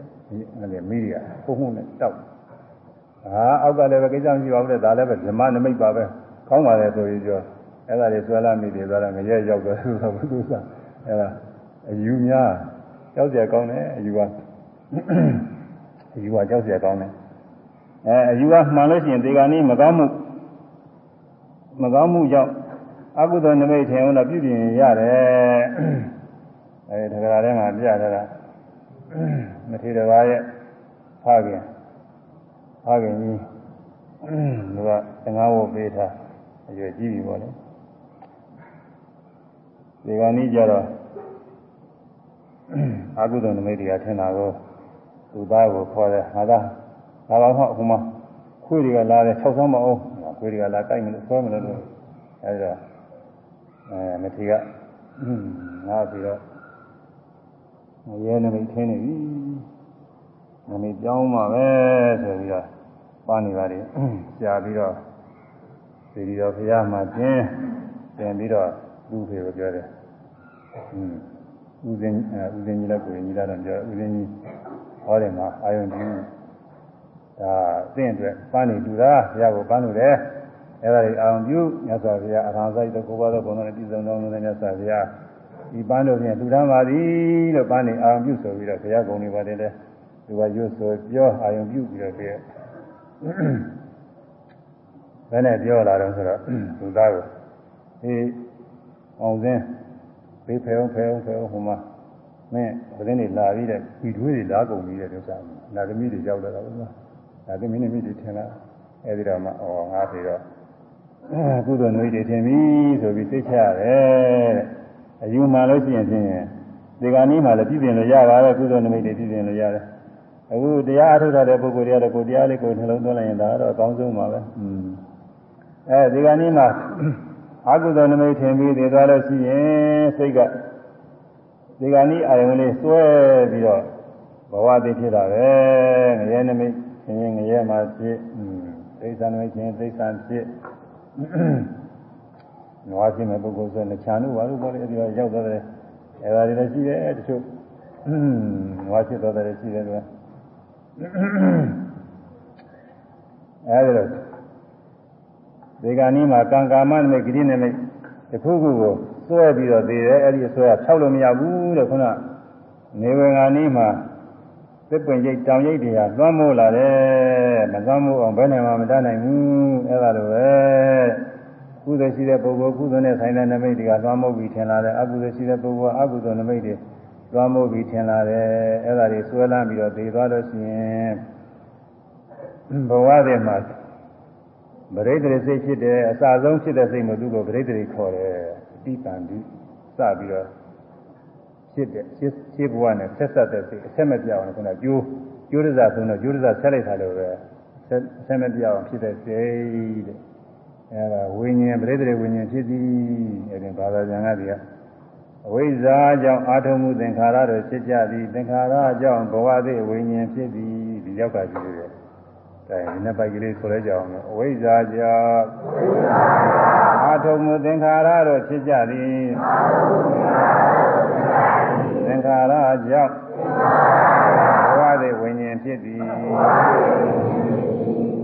အဲ့မီဒီယာပုံမှုနဲ့တောက်ဟာအောက်ကလည်းပဲကိစ္စမရှိပါဘူးတဲ့ဒါလည်းပဲဓမ္မနမိတ်ပါပဲကောင်းပါလေဆိုရင်ကြောအဲ့ဒါတွေဆွဲလာမိတယ်ဆိုတော့ငရဲရောက်တယ်ဆိုတော့ဘုသူစားအဲ့ဒါအယူများကြောက်ကြကောင်းတယ်အယူကအယူကကြောက်ကြကောင်းတယ်အဲအယူကမှန်လို့ရှိရင်ဒီကနေ့မကောင်းမှု မကောင်းမှုကြောင့်အကုသိုလ်နမိတ်ထင်အောင်တော့ပြုပြင်ရတယ်အဲဒီတက္ကရာထဲမှာပြထားတာမထေရဘာရဲ့ဖခင်ဖခင်ကြီးသူကသင်္ဃဝတ်ပေးထားအရွယ်ကြီးပြီပေါ့လေဒီကနေ့ကျတော့အကုသိုလ်နမိတ်တွေကထင်တာကိုသူသားကိုခေါ်တယ်ငါသားငါတော့ဟိုမှာခွေးတွေကလာတယ်၆ဆောင်းမအောင် ခွေးတွေကလာကြိုက်မလို့ဆွဲမလို့လို့အဲဒီတော့အဲမထေကငါပြီးတော့ရဲနမိတ်ထင်းနေပြီနမိတ်ကြောင်းမှာပဲဆိုပြီးတော့ပါနေပါလေကြာပြီးတော့ဒီဒီတော့ဘုရားမှာကျင်းတင်ပြီးတော့လူဖေကိုပြောတယ်อืมဦးစင်းဦးစင်းကြီးလည်းကိုယ်ကြီးလည်းတော့ပြောဦးစင်းကြီးဟောတယ်မှာအာယုန်ကြီး ဒါသင်အတွက်ပန်းနေတူတာဘုရားကိုပန်းလို့တယ်အဲ့ဒါတွေအောင်ပြုမြတ်စွာဘုရားအထာဆိုင်တကိုးပါသောဘုံတော်နဲ့ပြည်စုံတော်မူတဲ့မြတ်စွာဘုရားဒီပန်းတို့ဖြင့်လူတန်းပါသည်လို့ပန်းနေအောင်ပြုဆိုပြီးတော့ဘုရားကုံနေပါတယ်လေသူကရွတ်ဆိုပြောအာယုံပြုပြီးတော့ပြည့်ဘယ်နဲ့ပြောလာတော့ဆိုတော့သူသားကိုအေးအောင်စင်းဘေးဖယ်အောင်ဖယ်အောင်ဖယ်အောင်ဟိုမှာမင်းသတင်းတွေလာပြီးတဲ့ဒီတွေးတွေလာကုန်ပြီးတဲ့ဒုက္ခနာသမီးတွေရောက်လာတာဘုရား နာသမီးနဲ့မိတွေထင်လာအဲဒီတော့မှဩငါပြေတော့ကုသိုလ်နွေတွေထင်ပြီဆိုပြီးသိချရတယ်အယူမှလို့ရှိရင်ဖြင့်ဒီကနေ့မှလည်းပြည်ပြင်လို့ရပါတယ်ကုသိုလ်နမိတ်တွေပြည်ပြင်လို့ရတယ်အခုတရားအထုတ်တဲ့ပုဂ္ဂိုလ်တွေကတော့ကိုတရားလေးကိုနှလုံးသွင်းလိုက်ရင်ဒါတော့အကောင်းဆုံးပါပဲอืมအဲဒီကနေ့မှအကုသိုလ်နမိတ်ထင်ပြီးတည်သွားလို့ရှိရင်စိတ်ကဒီကနေ့အာယုံလေးစွဲပြီးတော့ဘဝတည်ဖြစ်တာပဲငရဲနမိတ် ရှင်ရင်ငရဲမှာဖြစ်อืมသိစ္စာနမိတ်ရှင်သိစ္စာဖြစ်နွားဖြစ်မဲ့ပုဂ္ဂိုလ်ဆိုရင်ချာနုဘာလို့ပေါ်လဲဒီကရောက်သွားတယ်အဲဒါတွေလည်းရှိတယ်တချို့နွားဖြစ်သွားတယ်ရှိတယ်ကွာအဲဒီလိုဒီကနေ့မှာကံကာမနမိတ်ဂရိနမိတ်တခုခုကိုစွဲပြီးတော့သေးတယ်အဲ့ဒီအစွဲကဖြောက်လို့မရဘူးတဲ့ခုနနေဝင်ကနေ့မှာ သစ်ပင်ရိတ်တောင်ရိတ်တွေကလွှမ်းမိုးလာတယ်မလွှမ်းမိုးအောင်ဘယ်နဲ့မှမတတ်နိုင်ဘူးအဲ့ဒါလိုပဲကုသိုလ်ရှိတဲ့ပုဂ္ဂိုလ်ကုသိုလ်နဲ့ဆိုင်တဲ့နမိတ်တွေကလွှမ်းမိုးပြီးထင်လာတယ်အကုသိုလ်ရှိတဲ့ပုဂ္ဂိုလ်ကအကုသိုလ်နမိတ်တွေလွှမ်းမိုးပြီးထင်လာတယ်အဲ့ဒါတွေဆွဲလန်းပြီးတော့သေသွားလို့ရှိရင်ဘဝတွေမှာဗရိဒ္ဓရိစိတ်ဖြစ်တယ်အစဆုံးဖြစ်တဲ့စိတ်မျိုးသူ့ကိုဗရိဒ္ဓရိခေါ်တယ်အတိတန်တိစပြီးတော့ ဖြစ်တဲ့ရှင်းရှင်းဘဝနဲ့ဆက်ဆက်တဲ့စိတ်အဆက်မပြောင်းအောင်ခုနကျိုးကျိုးရစားဆုံးတော့ကျိုးရစားဆက်လိုက်တာလို့ပဲဆက်ဆက်မပြောင်းအောင်ဖြစ်တဲ့စိတ်တဲ့အဲဒါဝိညာဉ်ပရိသေဝိညာဉ်ဖြစ်သည်အဲဒီဘာသာပြန်ကတည်းကအဝိဇ္ဇာကြောင့်အာထုံမှုသင်္ခါရတို့ဖြစ်ကြသည်သင်္ခါရကြောင့်ဘဝသည်ဝိညာဉ်ဖြစ်သည်ဒီရောက်ကကြည့်ရတယ်ဒါဒီနေ့ပိုက်ကလေးဆိုလဲကြအောင်အဝိဇ္ဇာကြောင့်အာထုံမှုသင်္ခါရတို့ဖြစ်ကြသည်သင်္ခါရ ကြောင့်ဘဝသည်ဝိညာဉ်ဖြစ်သည်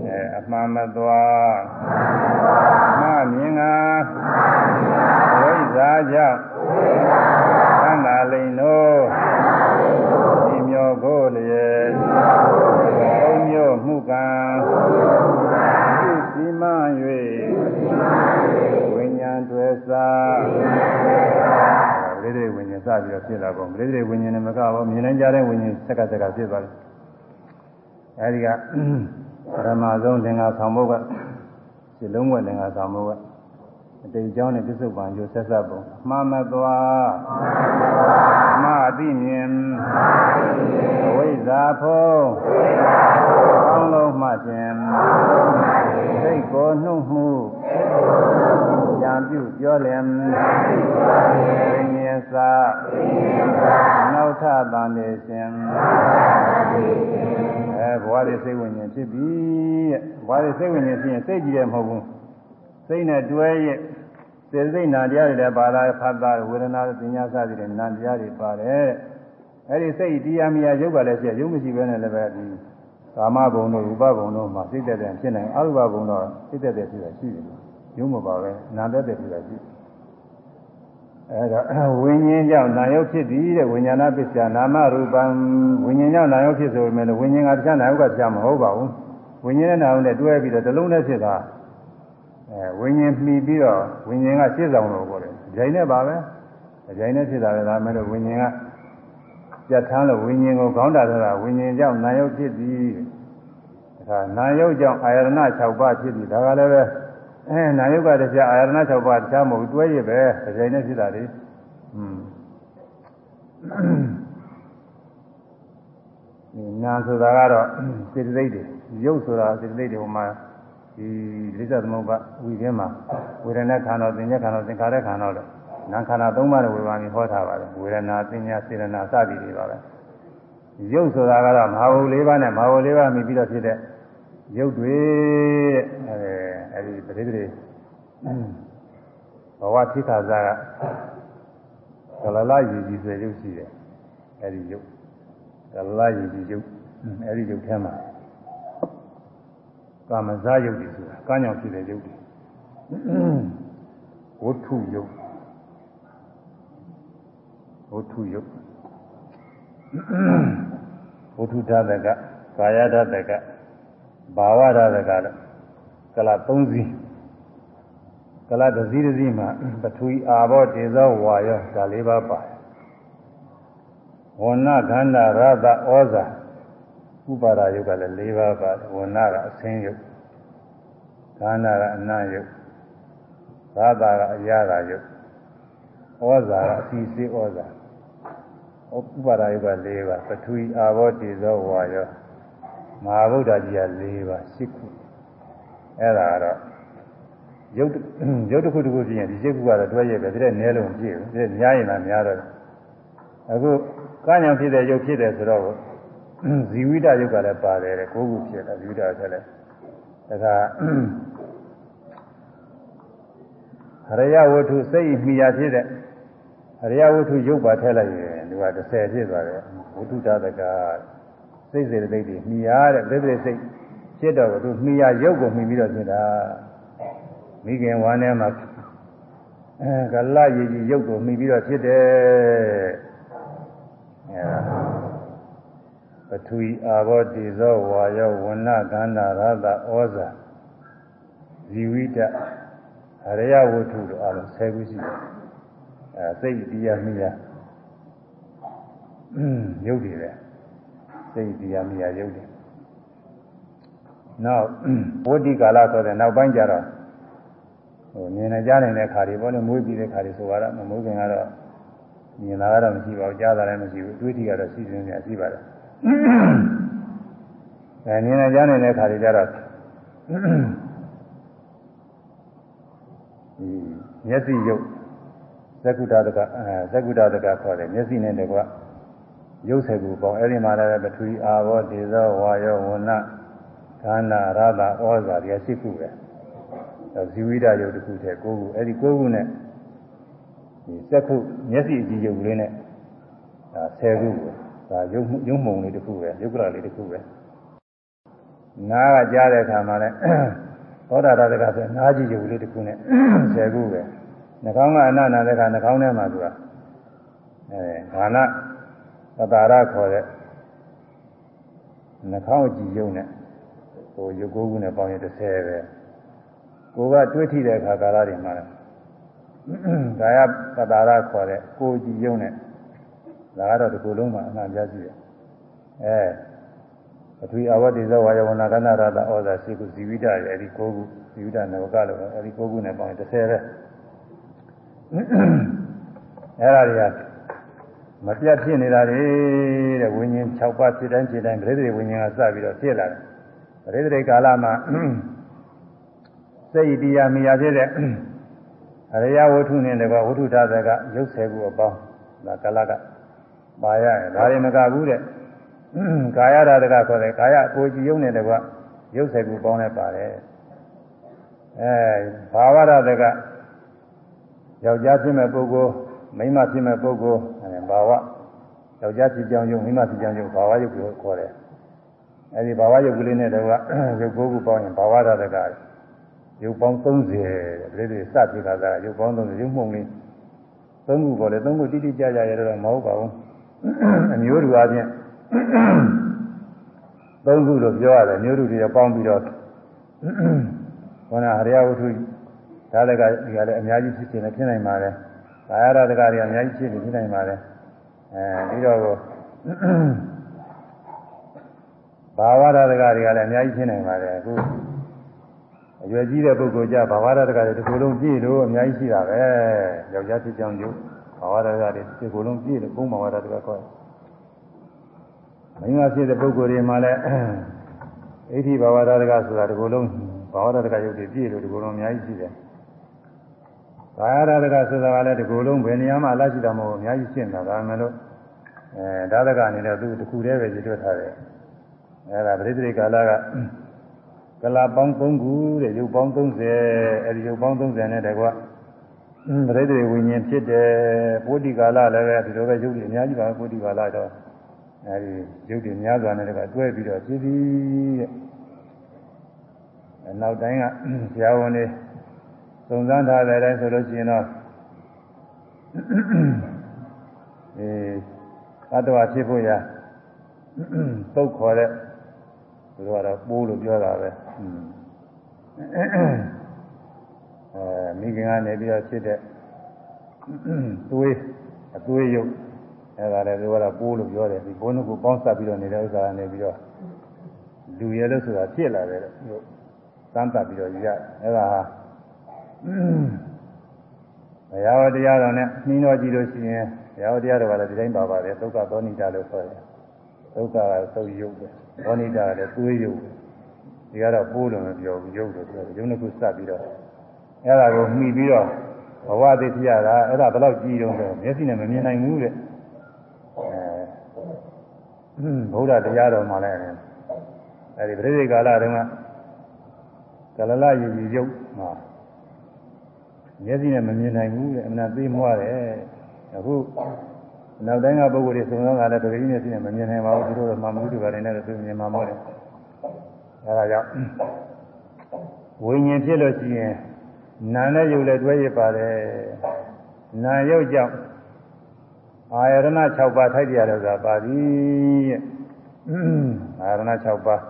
အဲအမှန်မသွားမှမြင်ငါဝိဇ္ဇာကြောင့်သန္တာလိန်တို့ စပြီးတော့ဖြစ်လာပေါ့ပရိသေဝိညာဉ်နဲ့မကဘောမြင်နိုင်ကြတဲ့ဝိညာဉ်ဆက်ကဆက်ကဖြစ်သွားတယ်အဲဒီကပရမဇုံသင်္ဃာဆောင်ဖို့ကဒီလုံးဝသင်္ဃာဆောင်ဖို့ကအတိတ်အကြောင်းနဲ့ပြစ္ဆုတ်ပံကျိုးဆက်ဆက်ပုံအမှားမသွားအမှားအသိမြင်အဝိဇ္ဇာဖုံးကောင်းလုံးမှခြင်းစိတ်ကိုနှုတ်မှုကြံပြုပြောလင်ဝိညာဉ် စာနောက်ထတန်နေခြင်းအဲဘဝရဲ့စိတ်ဝိညာဉ်ဖြစ်ပြီတဲ့ဘဝရဲ့စိတ်ဝိညာဉ်ဖြစ်ရင်စိတ်ကြည့်ရမဟုတ်ဘူးစိတ်နဲ့တွဲရဲ့စေစိတ်နာတရားတွေလည်းပါလာဖတ်တာဝေဒနာပညာစသည်တွေနာတရားတွေပါတယ်အဲဒီစိတ်တရားမရရုပ်ကလည်းရှိရုပ်မရှိဘဲနဲ့လည်းပဲဒီကာမဘုံတို့ဥပဘုံတို့မှာစိတ်သက်တဲ့ဖြစ်နိုင်အရူပဘုံတော့စိတ်သက်တဲ့ဖြစ်တာရှိတယ်ရုပ်မပါပဲနာသက်တဲ့ဖြစ်တာရှိ အဲဒါဝိညာဉ်ကြောင့်နာယုတ်ဖြစ်သည်တဲ့ဝိညာဏပစ္စယနာမရူပံဝိညာဉ်ကြောင့်နာယုတ်ဖြစ်ဆိုပေမဲ့ဝိညာဉ်ကတရားနာယုတ်ကတရားမဟုတ်ပါဘူးဝိညာဉ်နဲ့နာယုတ်နဲ့တွဲပြီးတော့တလုံးနဲ့ဖြစ်တာအဲဝိညာဉ်မှီပြီးတော့ဝိညာဉ်ကရှင်းဆောင်လို့ပြောတယ်။ဂျိုင်းနဲ့ပါပဲ။ဂျိုင်းနဲ့ဖြစ်တာလည်းဒါမဲ့လို့ဝိညာဉ်ကပြတ်ထမ်းလို့ဝိညာဉ်ကိုခေါင်းတာဆိုတာဝိညာဉ်ကြောင့်နာယုတ်ဖြစ်သည်။ဒါနာယုတ်ကြောင့်အာယရဏ6ပါးဖြစ်သည်ဒါကလည်းပဲ အဲနာယုတ်ကတရားအာယရဏ6ပါးတရားမဟုတ်တွဲရပဲဂျိုင်းနဲ့ဖြစ်တာလေ။อืมဒီနာဆိုတာကတော့စေတသိက်တွေရုပ်ဆိုတာစေတသိက်တွေဟိုမှာဒီလိစ္ဆသမုပ္ပါဝိခဲမှာဝေဒနာခန္ဓာသင်္ညခန္ဓာသင်္ခါရခန္ဓာလို့နာခန္ဓာသုံးပါးနဲ့ဝေဘာမီဟောထားပါတယ်ဝေဒနာသင်္ညာစေဒနာစသည်တွေပါပဲရုပ်ဆိုတာကတော့မဟာဘုလေးပါးနဲ့မဟာဘုလေးပါးမြည်ပြီးတော့ဖြစ်တဲ့ရုပ်တွေအဲ အဲဒီပရိသေဘဝထိခါစားကကလလယူကြီးဆိုရုပ်ရှိတယ်အဲဒီရုပ်ကလလယူကြီးရုပ်အဲဒီရုပ်ထဲမှာကာမဇာယုတ်တွေဆိုတာကမ်းကြောင်ဖြစ်တဲ့ယုတ်တွေဝဋ္ထုယုတ်ဝဋ္ထုယုတ်ဝဋ္ထုဓာတကကာယဓာတကဘာဝဓာတကလည်း ကလ3စီးကလတစည်းတစည်းမှာပထဝီအာဘောတေဇောဝါယောဒါလေးပါပါတယ်ဝဏခန္ဓာရသဩဇာဥပါဒယုတ်ကလည်း၄ပါးပါတယ်ဝဏကအဆင်းယုတ်ခန္ဓာကအနံ့ယုတ်ရသကအရာရာယုတ်ဩဇာကအစီစေဩဇာဥပါဒယုတ်က၄ပါးပထဝီအာဘောတေဇောဝါယောမဟာဗုဒ္ဓကြီးက၄ပါး၈ခု အဲ့ဒါကတော့ရုပ်ရုပ်တစ်ခုတစ်ခုပြရင်ဒီ၈ခုကတော့တွဲရပဲဒီတဲ့နဲလုံးပြည့်ဘူးဒီတဲ့များရင်လည်းများတော့အခုကညာဖြစ်တဲ့ရုပ်ဖြစ်တယ်ဆိုတော့ဇီဝိတရုပ်ကလည်းပါတယ်ကိုယ်ခုဖြစ်တယ်ဇီဝိတဆက်လဲဒါကရယဝတ္ထုစိတ်မိယာဖြစ်တဲ့ရယဝတ္ထုရုပ်ပါထည့်လိုက်ရင်ဒီက30ဖြစ်သွားတယ်ဝတ္ထုတတကစိတ်စေတသိက်တွေမိယာတဲ့ပြိပိစိတ် ဖြစ်တော့သူမိယာရုပ်ကိုမိပြီးတော့ဖြစ်တာမိခင်ဝမ်းထဲမှာအဲကလရည်ကြီးရုပ်ကိုမိပြီးတော့ဖြစ်တယ်အဲပထဝီအာဘောတိဇောဝါယောဝဏကန္နာရသဩဇာဇီဝိတအရယဝတ္ထုတို့အလုံး10ခုရှိတယ်အဲစိတ်တရားမိယာရုပ်တွေလေစိတ်တရားမိယာရုပ်တွေ နောက်ဝဋ္ဌိကာလဆိုတဲ့နောက်ပိုင်းကျတော့ဟိုမြင်နေကြနေတဲ့ခါတွေပေါ့လေမွေးပြီးတဲ့ခါတွေဆိုတော့မမိုးခင်ကတော့မြင်လာတော့မရှိပါဘူးကြားတာလည်းမရှိဘူးတွေးထီကတော့ရှိနေနေရှိပါတယ်အဲမြင်နေကြနေတဲ့ခါတွေကျတော့ဒီမျက်စိရုပ်သက္ကုတ္တကအဲသက္ကုတ္တကခေါ်တယ်မျက်စိနဲ့တကွရုပ်ဆယ်ခုပေါင်းအဲ့ဒီမှာလည်းပထဝီအာဘောဒေဇောဝါယောဝဏ ခန္ဓာရတာဩဇာတွေရှိခုပဲဇီဝိဒယုတ်တစ်ခုတည်းကိုခုအဲ့ဒီကိုခုနဲ့ဒီစက်ခုမျက်စိအကြည့်ယုတ်လေးနဲ့ဒါ10ခုပဲဒါရုပ်ရုပ်မှုံလေးတစ်ခုပဲယုတ်ကလလေးတစ်ခုပဲနားကကြားတဲ့အခါမှာလည်းသောတာရတကဆိုနားကြည့်ယုတ်လေးတစ်ခုနဲ့10ခုပဲနှာခေါင်းကအနနာတဲ့အခါနှာခေါင်းထဲမှာသူကအဲခန္ဓာသတာရခေါ်တဲ့နှာခေါင်းကြည့်ယုတ်နဲ့ ဟိုရုပ်ကိုယ်ခုနဲ့ပေါင်းရင်30ပဲကိုကတွေးထိတဲ့အခါကာလတွေမှာကာယပတာရခေါ်တဲ့ကိုကြည်ယုံနဲ့ဒါကတော့ဒီကိုယ်လုံးမှာအမှန်ပြရှိတယ်အဲအထွေအဝတ္တိဇဝါယဝနာကနာရတာဩဇာရှိခုဇီဝိတရဲ့အဲဒီကိုခုဇီဝိတနဝကလို့အဲဒီကိုခုနဲ့ပေါင်း30ပဲအဲဒါတွေကမပြတ်ဖြစ်နေတာတွေတဲ့ဝိညာဉ်6ပါးဖြစ်တိုင်းဖြစ်တိုင်းပရိသေဝိညာဉ်ကစပြီးတော့ဖြစ်လာတယ် ပရိသေကာလမှာစိတ်တရားမိယာဖြစ်တဲ့အရိယဝတ္ထုနဲ့တကွဝတ္ထုဓာတ်ကရုပ်ဆယ်ခုအပေါင်းဒါကလကပါရရဲ့ဒါရင်မကဘူးတဲ့ကာယဓာတ်ကခေါ်တယ်ကာယကိုကြည်ယုံနဲ့တကွရုပ်ဆယ်ခုပေါင်းနဲ့ပါတယ်အဲဘာဝဓာတ်ကယောက်ျားဖြစ်မဲ့ပုဂ္ဂိုလ်မိန်းမဖြစ်မဲ့ပုဂ္ဂိုလ်အဲဘာဝယောက်ျားဖြစ်ကြောင်းယုံမိန်းမဖြစ်ကြောင်းယုံဘာဝယုတ်ကိုခေါ်တယ် အဲဒီဘာဝယုတ်ကလေးနဲ့တကွရုပ်ကိုယ်ခုပေါင်းရင်ဘာဝဓာတ်ကရုပ်ပေါင်း30တဲ့ပြိတ္တိစဖြစ်တာကရုပ်ပေါင်း30ရုပ်မှုံလေးသုံးခုပေါ်လေသုံးခုတိတိကျကျရတော့မဟုတ်ပါဘူးအမျိုးတူအချင်းသုံးခုလို့ပြောရတယ်မျိုးတူတွေပေါင်းပြီးတော့ခေါင်းဟရိယဝတ္ထုဒါလည်းကဒီကလည်းအများကြီးဖြစ်နေဖြစ်နိုင်ပါတယ်ကာယရတကတွေအများကြီးဖြစ်နေဖြစ်နိုင်ပါတယ်အဲဒီတော့ ဘာဝရတကတွေကလည်းအများကြီးဖြစ်နိုင်ပါတယ်အခုအရွယ်ကြီးတဲ့ပုဂ္ဂိုလ်ကြဘာဝရတကတွေဒီကိုယ်လုံးပြည့်လို့အများကြီးရှိတာပဲယောက်ျားဖြစ်ကြောင်းကျုပ်ဘာဝရတကတွေဒီကိုယ်လုံးပြည့်လို့ဘုံဘာဝရတကခေါ်မိန်းမဖြစ်တဲ့ပုဂ္ဂိုလ်တွေမှာလည်းအဋ္ဌိဘာဝရတကဆိုတာဒီကိုယ်လုံးဘာဝရတကယုတ်တွေပြည့်လို့ဒီကိုယ်လုံးအများကြီးရှိတယ်ဘာဝရတကဆိုတာကလည်းဒီကိုယ်လုံးဘယ်နေရာမှာအလားရှိတာမဟုတ်အများကြီးရှင်းတာဒါမှမဟုတ်အဲဒါတကအနေနဲ့သူတခုတည်းပဲရည်တွက်ထားတယ် အဲဒါပရိသေကာလကကလာပေါင်း3ခုတဲ့ရုပ်ပေါင်း30အဲဒီရုပ်ပေါင်း30နဲ့တကွပရိသေဝိညာဉ်ဖြစ်တယ်ပုဒ္ဓိကာလလည်းပဲဒီလိုပဲရုပ်တွေအများကြီးပါပုဒ္ဓိကာလတော့အဲဒီရုပ်တွေများစွာနဲ့တကွတွဲပြီးတော့ဖြစ်ပြီးတဲ့နောက်တိုင်းကဆရာဝန်တွေစုံစမ်းထားတဲ့အတိုင်းဆိုလို့ရှိရင်တော့အဲအတ္တဝါဖြစ်ဖို့ရပုတ်ခေါ်တဲ့ သူတို့ကတော့ပိုးလို့ပြောတာပဲအဲမမိခင်ကနေပြီးတော့ဖြစ်တဲ့သွေးအသွေးရုပ်အဲဒါလည်းပြောတာပိုးလို့ပြောတယ်ဒီဘုန်းကပေါင်းစပ်ပြီးတော့နေတဲ့ဥစ္စာကနေပြီးတော့လူရဲလို့ဆိုတာဖြစ်လာတယ်လို့သမ်းတပ်ပြီးတော့ရအဲဒါဟာဘုရားတရားတော်နဲ့နှီးတော်ကြည့်လို့ရှိရင်ဘုရားတရားတော်ကလည်းဒီတိုင်းပါပါတယ်ဒုက္ခသောဏိတာလို့ဆိုတယ် ဒုက္ခကသုတ်ရုပ်ပဲသောဏိတာကလည်းသွေးရုပ်ဒီကတော့ပိုးလို့မပြောဘူးရုပ်လို့ပြောတယ်ရုပ်နှစ်ခုစပ်ပြီးတော့အဲဒါကိုမှီပြီးတော့ဘဝသိဖြစ်ရတာအဲ့ဒါဘယ်တော့ကြည့်တော့ဆိုမျက်စိနဲ့မမြင်နိုင်ဘူးတဲ့အဲဘုရားတရားတော်မှာလည်းအဲဒီပြိဋိကာလတုန်းကကလလရည်ရည်ရုပ်မှာမျက်စိနဲ့မမြင်နိုင်ဘူးတဲ့အမှန်သိမွားတယ်အခု နောက်တိုင်းကပုဂ္ဂိုလ်တွေစုံစမ်းတာလည်းတကယ်ကြီးမျက်စိနဲ့မမြင်နိုင်ပါဘူးသူတို့ကမှမမှုတွေပါတယ်နဲ့သူမြင်မှာမဟုတ်တယ်အဲဒါကြောင့်ဝိညာဉ်ဖြစ်လို့ရှိရင်နာနဲ့ယုတ်လည်းတွဲရပါတယ်နာယုတ်ကြောင့်အာယရဏ6ပါးထိုက်တရားလို့ဆိုတာပါပြီတဲ့အာယရဏ6ပါး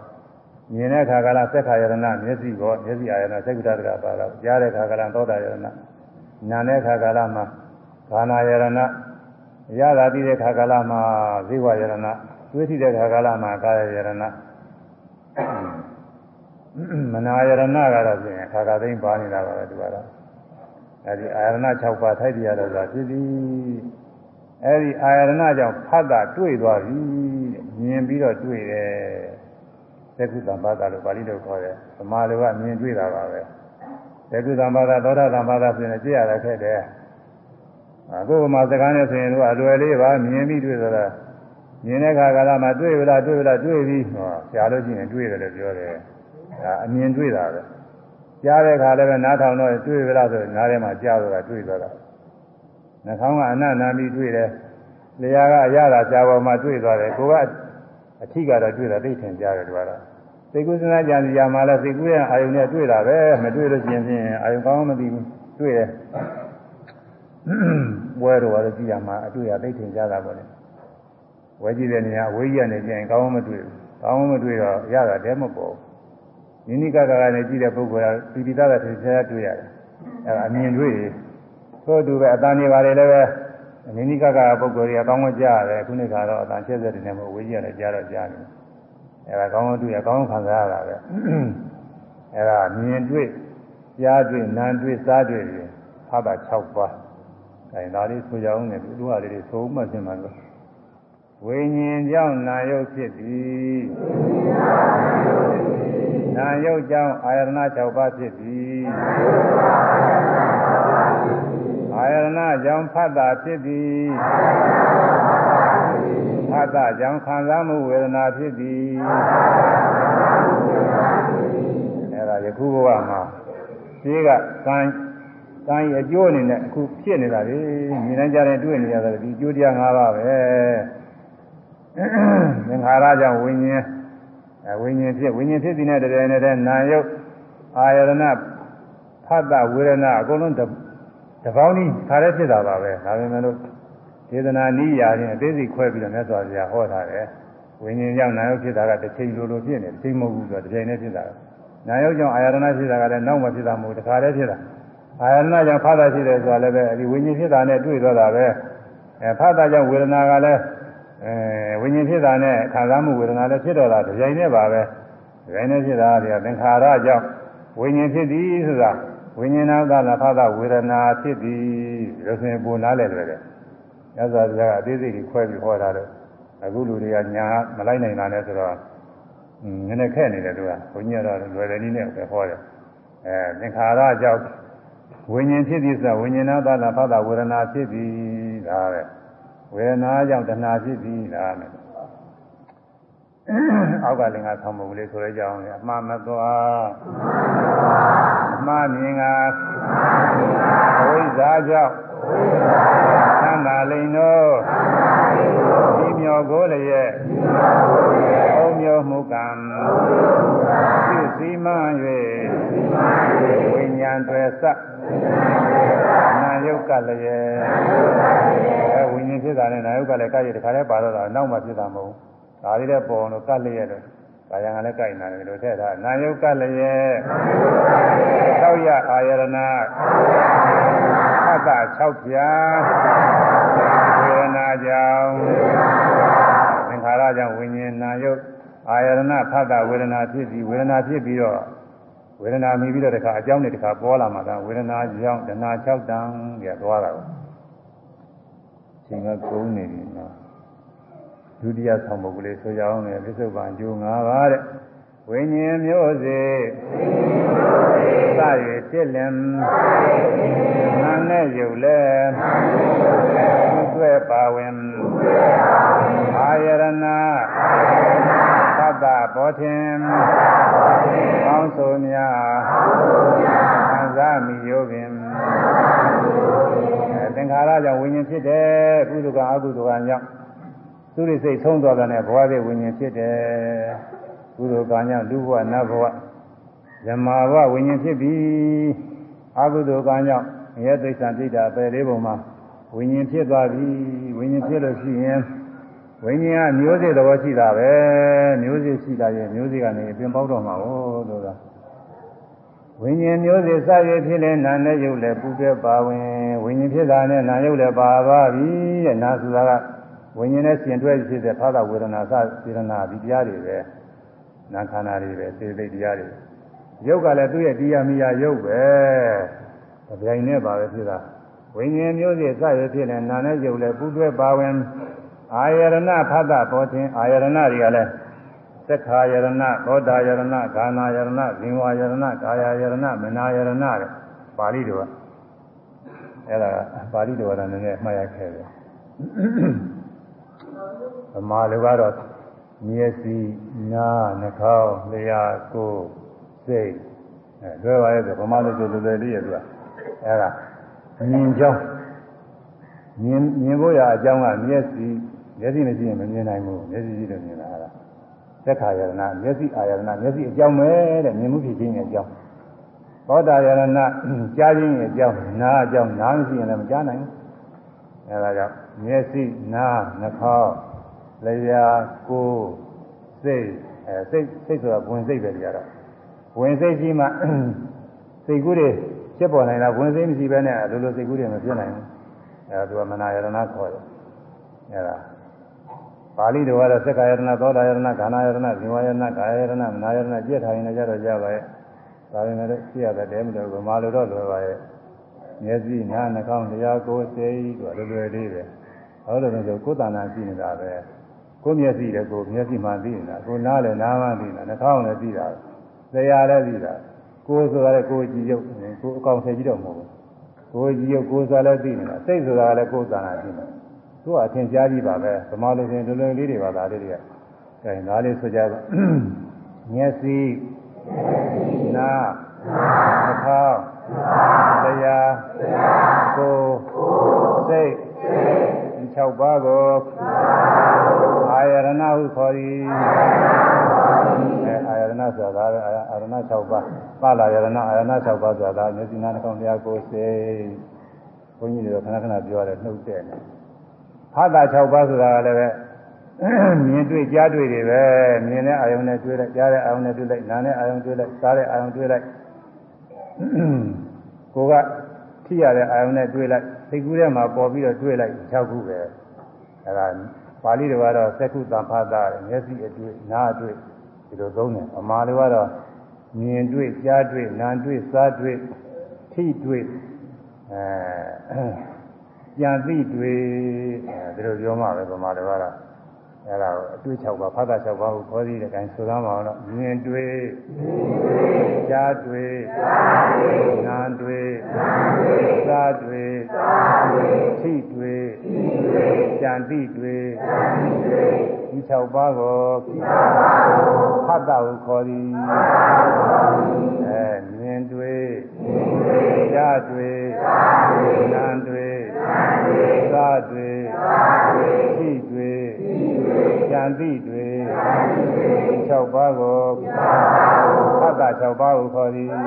မြင်တဲ့အခါကလည်းသက်ခါယရဏမျက်စိကောမျက်စိအာယရဏသက္ကတတကပါတော့ကြားတဲ့အခါကလည်းသောတာယရဏနာတဲ့အခါကလည်းမှာခန္ဓာယရဏ ရတာပြီးတဲ့အခါကလည်းမှာဇိဝယရဏတွေးထိတဲ့အခါကလည်းမှာကာယယရဏမနာယရဏကတော့ဖြင့်ခါခါသိမ့်ပါနေတာပါပဲဒီကတော့အဲဒီအာယရဏ6ပါးထိုက်တရားလို့ဆိုတာဖြစ်သည်အဲဒီအာယရဏကြောင့်ဖတ်တာတွေ့သွားပြီမြင်ပြီးတော့တွေ့တယ်သက္ကုတံဘာသာလို့ပါဠိလိုခေါ်တယ်ဗမာလိုကမြင်တွေ့တာပါပဲသက္ကုတံဘာသာသောတာတံဘာသာဆိုရင်ကြည့်ရတာခက်တယ် အခုဗမာစကားနဲ့ဆိုရင်တို့အလွယ်လေးပါမြင်ပြီးတွေ့တာမြင်တဲ့အခါကလာမှတွေ့ပြီလားတွေ့ပြီလားတွေ့ပြီဟောဆရာလို့ရှိရင်တွေ့တယ်လို့ပြောတယ်ဒါအမြင်တွေ့တာပဲကြားတဲ့အခါလည်းပဲနားထောင်တော့တွေ့ပြီလားဆိုရင်နားထဲမှာကြားတော့တာတွေ့သွားတာနှာခေါင်းကအနတ်နာပြီးတွေ့တယ်လျှာကအရသာကြားပေါ်မှာတွေ့သွားတယ်ကိုကအထီးကတော့တွေ့တာသိထင်ကြားတယ်တို့ကတော့သိကုသနာကြံစီရမှာလဲသိကုရဲ့အာယုန်နဲ့တွေ့တာပဲမတွေ့လို့ရှိရင်ဖြင့်အာယုန်ကောင်းမသိဘူးတွေ့တယ် ပွဲတော်ကတော့ကြည့်ရမှာအတွေ့အသိထင်ကြားတာပေါ့လေဝဲကြည့်တဲ့နေရာဝေးကြီးကနေပြန်ကောင်းမတွေ့ဘူးကောင်းမတွေ့တော့ရတာတည်းမပေါ်ဘူးနိနိကကကနေကြည့်တဲ့ပုဂ္ဂိုလ်ကပိပိသကထင်ရှားတွေ့ရတယ်အဲဒါအမြင်တွေ့သို့တူပဲအတန်နေပါလေလည်းပဲနိနိကကပုဂ္ဂိုလ်တွေကကောင်းကောင်းကြားရတယ်ခုနေ့ကတော့အတန်ချက်ဆက်တယ်နဲ့မဝေးကြီးကနေကြားတော့ကြားတယ်အဲဒါကောင်းကောင်းတွေ့ရကောင်းကောင်းခံစားရတာပဲအဲဒါမြင်တွေ့ကြားတွေ့နားတွေ့စားတွေ့ဖာတာ6ပါး အဲဒါလေးဆိုကြအောင်နဲ့သူတို့ဟာလေးတွေသုံးမှပြင်မှာလို့ဝိညာဉ်ကြောင့်နာယုတ်ဖြစ်သည်နာယုတ်ကြောင့်အာယတနာ6ပါးဖြစ်သည်အာယတနာကြောင့်ဖတ်တာဖြစ်သည်ဖတ်တာကြောင့်ခံစားမှုဝေဒနာဖြစ်သည်အဲဒါယခုဘဝမှာရှိကကံ ကံရဲ့အကျိုးအနေနဲ့အခုဖြစ်နေတာလေမြင်နိုင်ကြတဲ့တွေ့နေရတာဒီအကျိုးတရား၅ပါးပဲသင်္ခါရကြောင့်ဝိညာဉ်အဲဝိညာဉ်ဖြစ်ဝိညာဉ်ဖြစ်ပြီးတဲ့တည်းနဲ့နာယုတ်အာယရဏဖတ်တာဝေဒနာအကုန်လုံးတပေါင်းကြီးခါရဲဖြစ်တာပါပဲဒါပေမဲ့လို့ဒေသနာနိယာချင်းအသေးစိတ်ခွဲပြီးတော့မြတ်စွာဘုရားဟောထားတယ်ဝိညာဉ်ကြောင့်နာယုတ်ဖြစ်တာကတစ်ချိန်လိုလိုဖြစ်နေတစ်ချိန်မဟုတ်ဘူးဆိုတော့တစ်ချိန်နဲ့ဖြစ်တာနာယုတ်ကြောင့်အာယရဏဖြစ်တာကလည်းနောက်မှဖြစ်တာမဟုတ်တခါတည်းဖြစ်တာ အာယရဏကြောင့်ဖတ်တာရှိတယ်ဆိုတာလည်းပဲဒီဝိညာဉ်ဖြစ်တာနဲ့တွေ့တော့တာပဲအဲဖတ်တာကြောင့်ဝေဒနာကလည်းအဲဝိညာဉ်ဖြစ်တာနဲ့ခံစားမှုဝေဒနာလည်းဖြစ်တော့တာဒီတိုင်းနဲ့ပါပဲဒီတိုင်းနဲ့ဖြစ်တာကသင်္ခါရကြောင့်ဝိညာဉ်ဖြစ်သည်ဆိုတာဝိညာဉ်နာကလဖသဝေဒနာဖြစ်သည်လို့ဆိုရင်ပုံနားလဲလွယ်တယ်။ညဇာတရားကအသေးစိတ်ကြီးခွဲပြီးဟောတာတော့အခုလူတွေကညာမလိုက်နိုင်တာနဲ့ဆိုတော့နည်းနည်းခက်နေတယ်သူကဘုန်းကြီးကတော့လွယ်တယ်နည်းနဲ့ပဲဟောတယ်။အဲသင်္ခါရကြောင့် ဝိညာဉ်ဖြစ်သည်ဆိုတာဝိညာဉ်နာကလဖသဝေဒနာဖြစ်သည်ဒါပဲ။ဝေဒနာကြောင့်တဏှာဖြစ်ပြီးလားမယ်အောက်ကလည်းငါဆောင်းမဘူးလေးဆိုရကြအောင်လေအမှားမသွားအမှားမြင်ကအဝိဇ္ဇာကြောင့်သံသာလိန်တို့ဒီမြော်ကိုလည်းရဲ့အုံမျိုးမှုကံပြုစီမံ၍ဝိညာဉ်တွေစ နာယုတ်ကလည်းရဲ့အဲဝိညာဉ်ဖြစ်တာနဲ့နာယုတ်ကလည်းကရဲ့တခါလဲပါတော့တာနောက်မှဖြစ်တာမဟုတ်ဘူးဒါလေးလည်းပေါ်လို့ကလည်းရဲ့တော့ကာယံကလည်းကြိုက်နေတယ်လို့ထည့်ထားနာယုတ်ကလည်းရဲ့သောက်ရအာယရဏတာ6ပြာဝေဒနာကြောင့်သင်္ခါရကြောင့်ဝိညာဉ်နာယုတ်အာယရဏဖတ်တာဝေဒနာဖြစ်ပြီးဝေဒနာဖြစ်ပြီးတော့ ဝေဒနာမြည်ပြီးတော့တခါအကြောင်းနဲ့တခါပေါ်လာမှာကဝေဒနာကြောင့်တဏှာ6တန်ကြသွားတာကိုချိန်ကကုန်နေပြီနော်ဒုတိယဆောင်ပုဂ္ဂလေးဆိုကြအောင်လေပစ္စုပန်ကျိုး၅ပါးတဲ့ဝိညာဉ်မျိုးစေစရဖြစ်လင်နာနဲ့ယုတ်လဲသွဲပါဝင်အာယရဏသတ္တဘောထင်ကောင်းဆိုများခံစားမိယောပင်သင်္ခါရကြောင့်ဝိညာဉ်ဖြစ်တယ်ကုသကအကုသကကြောင့်သူရိစိတ်ဆုံးသွားတဲ့ဘဝရဲ့ဝိညာဉ်ဖြစ်တယ်ကုသိုလ်ကံကြောင့်လူဘဝနတ်ဘဝဇမာဘဝဝိညာဉ်ဖြစ်ပြီးအကုသိုလ်ကံကြောင့်ရဲသိစ္စာပြိတာပယ်လေးပုံမှာဝိညာဉ်ဖြစ်သွားပြီဝိညာဉ်ဖြစ်လို့ရှိရင် ဝိညာဉ်ကမျိုးစေ့သဘောရှိတာပဲမျိုးစေ့ရှိတာရဲ့မျိုးစေ့ကနေပြင်ပေါက်တော့မှာဟုတ်လို့လားဝိညာဉ်မျိုးစေ့စရဖြစ်လဲနာနဲ့ရုပ်လဲပူပြပါဝင်ဝိညာဉ်ဖြစ်တာနဲ့နာရုပ်လဲပါသွားပြီတဲ့နာဆိုတာကဝိညာဉ်နဲ့ရှင်တွဲဖြစ်တဲ့ဖာသာဝေဒနာစစေရနာဒီတရားတွေပဲနာခန္ဓာတွေပဲစေသိတရားတွေရုပ်ကလည်းသူ့ရဲ့တရားမိယာရုပ်ပဲအပြိုင်နဲ့ပါပဲဖြစ်တာဝိညာဉ်မျိုးစေ့စရဖြစ်လဲနာနဲ့ရုပ်လဲပူတွဲပါဝင် အာယရဏဖတ်တာပေါ်ခြင်းအာယရဏတွေကလည်းသက္ခာယရဏသောတာယရဏဂာနာယရဏဇင်ဝယရဏကာယယရဏမနာယရဏတဲ့ပါဠိတော်ကအဲ့ဒါပါဠိတော်ကလည်းနည်းနည်းမှားရခဲ့တယ်ဗမာလူကတော့မျက်စိနားနှာခေါင်းလျှာကိုယ်စိတ်အဲတွဲပါရဲ့ဆိုဗမာလူဆိုလွယ်လွယ်လေးရဲ့သူကအဲ့ဒါမြင်ကြောင်းမြင်မြင်ဖို့ရအကြောင်းကမျက်စိ မျက်စိမရှိရင်မမြင်နိုင်ဘူးမျက်စိရှိလို့မြင်တာအဲ့ဒါသက်ခာယရဏမျက်စိအာယရဏမျက်စိအကြောင်းပဲတဲ့မြင်မှုဖြစ်ခြင်းရဲ့အကြောင်းသောတာယရဏကြားခြင်းရဲ့အကြောင်းနားအကြောင်းနားမရှိရင်လည်းမကြားနိုင်ဘူးအဲဒါကြောင့်မျက်စိနားနှာခေါင်းလျှာကိုယ်စိတ်အဲစိတ်စိတ်ဆိုတာဝင်စိတ်ပဲကြတော့ဝင်စိတ်ရှိမှစိတ်ကူးတွေဖြစ်ပေါ်နိုင်တာဝင်စိတ်မရှိဘဲနဲ့လိုလိုစိတ်ကူးတွေမဖြစ်နိုင်ဘူးအဲဒါသူကမနာယရဏခေါ်တယ်အဲဒါ ပါဠိတော်ကတော့သက္ကာယရဏသောတာယရဏခန္ဓာယရဏဇင်ဝယရဏကာယယရဏမနာယရဏကြည့်ထားရင်လည်းကြတော့ကြပါရဲ့ဒါပေမဲ့လည်းကြည့်ရတဲ့တဲမလို့ဗမာလိုတော့လွယ်ပါရဲ့မျက်စိနားနှာခေါင်းတရားကိုယ်စိတ်တို့လွယ်လွယ်လေးပဲဟောလို့လည်းဆိုကိုယ်တဏ္ဍာကြည့်နေတာပဲကိုယ်မျက်စိလည်းကိုယ်မျက်စိမှသိနေတာကိုယ်နားလည်းနားမှသိနေတာနှာခေါင်းလည်းသိတာတရားလည်းသိတာကိုယ်ဆိုတာလည်းကိုယ်ကြည့်ရုပ်ကိုယ်အကောင်ထည့်ကြည့်တော့မဟုတ်ဘူးကိုယ်ကြည့်ရုပ်ကိုယ်ဆိုတာလည်းသိနေတာစိတ်ဆိုတာလည်းကိုယ်တဏ္ဍာကြည့်နေတာ သူကအထင်ရှားကြီးပါပဲဗမာလူရှင်လူလူလေးတွေပါဒါလေးတွေကအဲဒါလေးဆိုကြပါမျက်စိနားနှာခေါင်းတရားကိုယ်စိတ်ဒီ6ပါးကိုအာယရဏဟုခေါ်သည်အဲအာယရဏဆိုတာကအာယရဏ6ပါးပါလာယရဏအာယရဏ6ပါးဆိုတာမျက်စိနားနှာခေါင်းတရားကိုယ်စိတ်ဘုန်းကြီးတွေကခဏခဏပြောရတယ်နှုတ်တဲ့နေ ဖတ်တာ6ပါးဆိုတာကလည်းပဲမြင်တွေ့ကြားတွေ့တွေပဲမြင်တဲ့အာယုံနဲ့တွေ့လိုက်ကြားတဲ့အာယုံနဲ့တွေ့လိုက်နားတဲ့အာယုံတွေ့လိုက်စားတဲ့အာယုံတွေ့လိုက်ကိုကထိရတဲ့အာယုံနဲ့တွေ့လိုက်သိကူးထဲမှာပေါ်ပြီးတော့တွေ့လိုက်6ခုပဲအဲဒါပါဠိတော်ကတော့သက္ကုတံဖတ်တာမျက်စိအတွေ့နားအတွေ့ဒီလိုသုံးတယ်အမှားတွေကတော့မြင်တွေ့ကြားတွေ့နားတွေ့စားတွေ့ထိတွေ့အဲ ကြံသိတွေ့အဲဒီလိုပြောမှပဲဗမာတွေကတော့အဲဒါကိုအတွေ့6ပါးဖတ်တာ6ပါးကိုခေါ်သေးတဲ့အဲဆိုသားမအောင်တော့မြင်တွေ့ကြားတွေ့နားတွေ့စားတွေ့ထိတွေ့ကြံသိတွေ့ဒီ6ပါးကိုဖတ်တာကိုခေါ်သည်အဲမြင်တွေ့ကြားတွေ့နားတွေ့ စားတွေ့ထိတွေ့ကြံသိတွေ့6ပါးကိုဖတ်တာ6ပါးကိုခေါ်သည်အဲ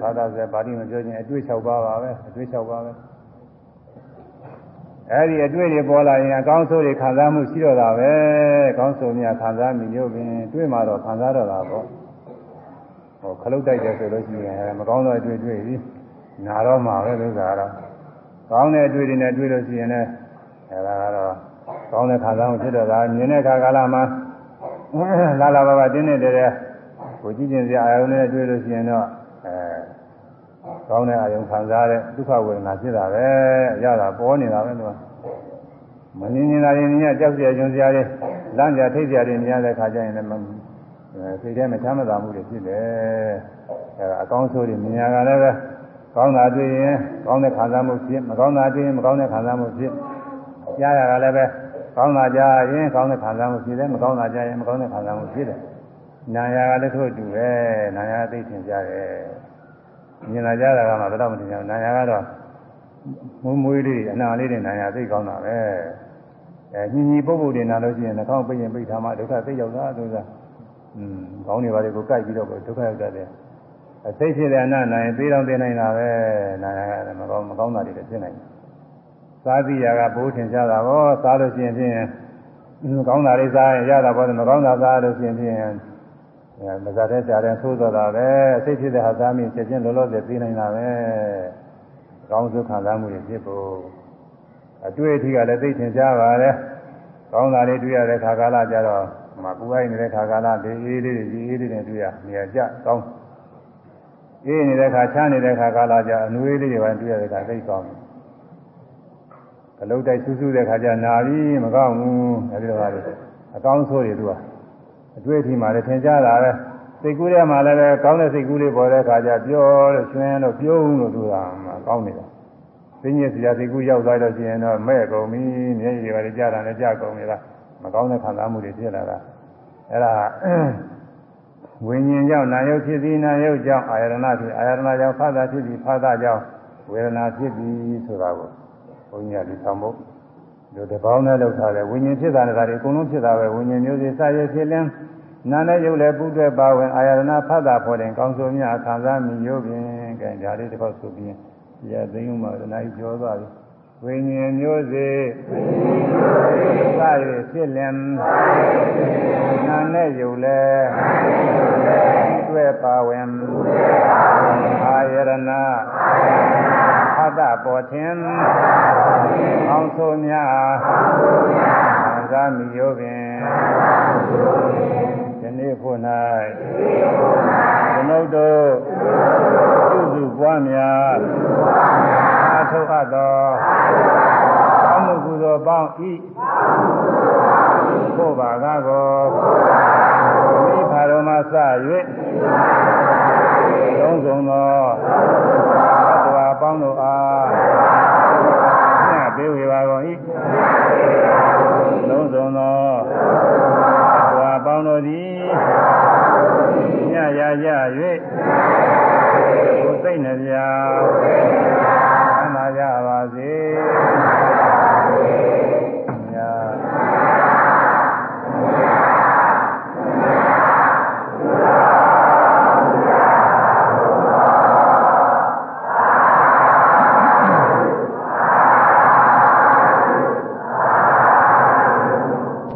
ဖတ်တာဆိုပါဠိမပြောချင်းအတွေ့6ပါးပါပဲအတွေ့6ပါးပဲအဲဒီအတွေ့တွေပေါ်လာရင်အကောင်းဆုံးတွေခံစားမှုရှိတော့တာပဲအကောင်းဆုံးများခံစားမိရုပ်ပင်တွေ့မှတော့ခံစားတော့တာပေါ့ဟိုခလုတ်တိုက်တယ်ဆိုလို့ရှိရင်မကောင်းတော့တွေ့တွေ့ပြီ နာတော့မှာပဲလို့ဆိုတာတော့ကောင်းတဲ့အတွေ့အကြုံနဲ့တွေ့လို့ရှိရင်လည်းအဲဒါကတော့ကောင်းတဲ့ခါစားမှုဖြစ်တော့တာမြင်တဲ့ခါကာလမှာလာလာပါပါတင်းနေတယ်ကိုကြည့်ကျင်စရာအာယုန်နဲ့တွေ့လို့ရှိရင်တော့အဲကောင်းတဲ့အာယုန်ခံစားတဲ့ဒုက္ခဝေဒနာဖြစ်တာပဲရတာပေါ်နေတာပဲလို့မငြင်းနေတာရင်ညကြောက်ကြရွံစရာတွေလမ်းကြထိတ်ကြတွေမြင်ရတဲ့ခါကျရင်လည်းစိတ်ထဲမှာချမ်းသာမှုတွေဖြစ်တယ်အဲဒါအကောင်းဆိုးတွေမြင်ရတာလည်းပဲ ကောင်းတာတွေ့ရင်ကောင်းတဲ့ခံစားမှုဖြစ်မကောင်းတာတွေ့ရင်မကောင်းတဲ့ခံစားမှုဖြစ်ကြားရတာလည်းပဲကောင်းတာကြားရင်ကောင်းတဲ့ခံစားမှုဖြစ်တယ်မကောင်းတာကြားရင်မကောင်းတဲ့ခံစားမှုဖြစ်တယ်နာယာကလည်းထို့အတူပဲနာယာသိထင်ကြတယ်မြင်လာကြတာကမှဘယ်တော့မှမထင်ကြဘူးနာယာကတော့မွေးမွေးလေးအနာလေးတွေနာယာသိကောင်းတာပဲအဲညင်ညီပုဂ္ဂိုလ်တွေနာလို့ရှိရင်နှာခေါင်းပိတ်ရင်ပိတ်ထားမှဒုက္ခသိရောက်တာသူကอืมခေါင်းတွေပါလေကိုကြိုက်ပြီးတော့ဒုက္ခရောက်တတ်တယ် အသိဖြစ်တဲ့အနာနိုင်သေးတော့သိနိုင်တာပဲနာယာကမကောင်းမကောင်းတာတွေလည်းဖြစ်နိုင်တယ်စားသီးရာကဘိုးထင်ရှားတာဟောစားလို့ရှိရင်ဖြင့်ကောင်းတာလေးစားရင်ရတာပေါ့မကောင်းတာစားလို့ရှိရင်ဖြင့်အဲမစားတဲ့ကြားတဲ့သိုးတော့တာပဲအသိဖြစ်တဲ့ဟာသားမိချက်ချင်းလောလောဆယ်သိနိုင်တာပဲအကောင်းဆုံးခံစားမှုတွေဖြစ်ဖို့အတွေ့အထိကလည်းသိထင်ရှားပါတယ်ကောင်းတာလေးတွေ့ရတဲ့ခါကာလကြတော့မပူအိုက်နေတဲ့ခါကာလလေးအေးလေးတွေအေးလေးတွေတွေ့ရနေရာကျကောင်း အေးနေတဲ့ခါချမ်းနေတဲ့ခါကာလကြအနွေးလေးတွေပဲတွေ့ရတဲ့ခါသိကောင်းတယ်အလုတ်တိုက်ဆူးဆူးတဲ့ခါကျနာပြီးမကောင်းဘူးအဲဒီတော့လေအကောင်းဆိုးတွေသူကအတွေ့အထိမှလည်းသင်ကြားတာပဲစိတ်ကူးထဲမှာလည်းပဲကောင်းတဲ့စိတ်ကူးလေးပေါ်တဲ့ခါကျပြောလို့ကျွင်းလို့ပြုံးလို့သူကမှကောင်းနေတာသိညစ်စရာစိတ်ကူးရောက်သွားလို့ရှိရင်တော့မဲ့ကုန်ပြီမျက်ရည်တွေပါကြတာလည်းကြကုန်ပြီလားမကောင်းတဲ့ခံစားမှုတွေဖြစ်လာတာအဲဒါ ဝိညာဉ်ကြောင့်နာယုတ်ဖြစ်ပြီးနာယုတ်ကြောင့်အာယရဏဖြစ်အာယရဏကြောင့်ဖသဖြစ်ပြီးဖသကြောင့်ဝေဒနာဖြစ်ပြီးဆိုတာကိုဘုန်းကြီးကဒီဆောင်ဖို့ဒီတပေါင်းနဲ့လောက်ထားတယ်ဝိညာဉ်ဖြစ်တာလည်းဒါတွေအကုန်လုံးဖြစ်တာပဲဝိညာဉ်မျိုးစေစရဖြစ်လင်းနာနဲ့ရုပ်လည်းပူတွဲပါဝင်အာယရဏဖတ်တာဖော်တယ်ကောင်းဆိုမြတ်ခံစားမိရုပ်ဖြင့်ကဲဒါလေးတစ်ခေါက်ဆိုပြီးရသိမ်းမှတနားကြီးပြောသွားပြီ ဝိညာဉ်မျိုးစေစရဖြစ်လင်းနာနဲ့ရုပ်လည်းတွဲပါဝင်အာယရဏဖတ်တာပေါ်ခြင်းကောင်းဆိုမြတ်ခံစားမိရုပ်ဖြင့်ဒီ နေ့ဖို့၌သမုဒ္ဒပြုစုပွားများအထုအပ်သောကောင်းမှုကုသိုလ်ပေါင်းဤကိုပါကားကိုမိဖာတော်မှစ၍သုံးဆုံးသောသတ္တဝါပေါင်းတို့အားညပေးဝေပါကုန်၏လုံးစုံသောသတ္တဝါပေါင်းတို့သည် ညရာကြ၍ကိုယ်စိတ်နှပြအမှန်ကြပါစေ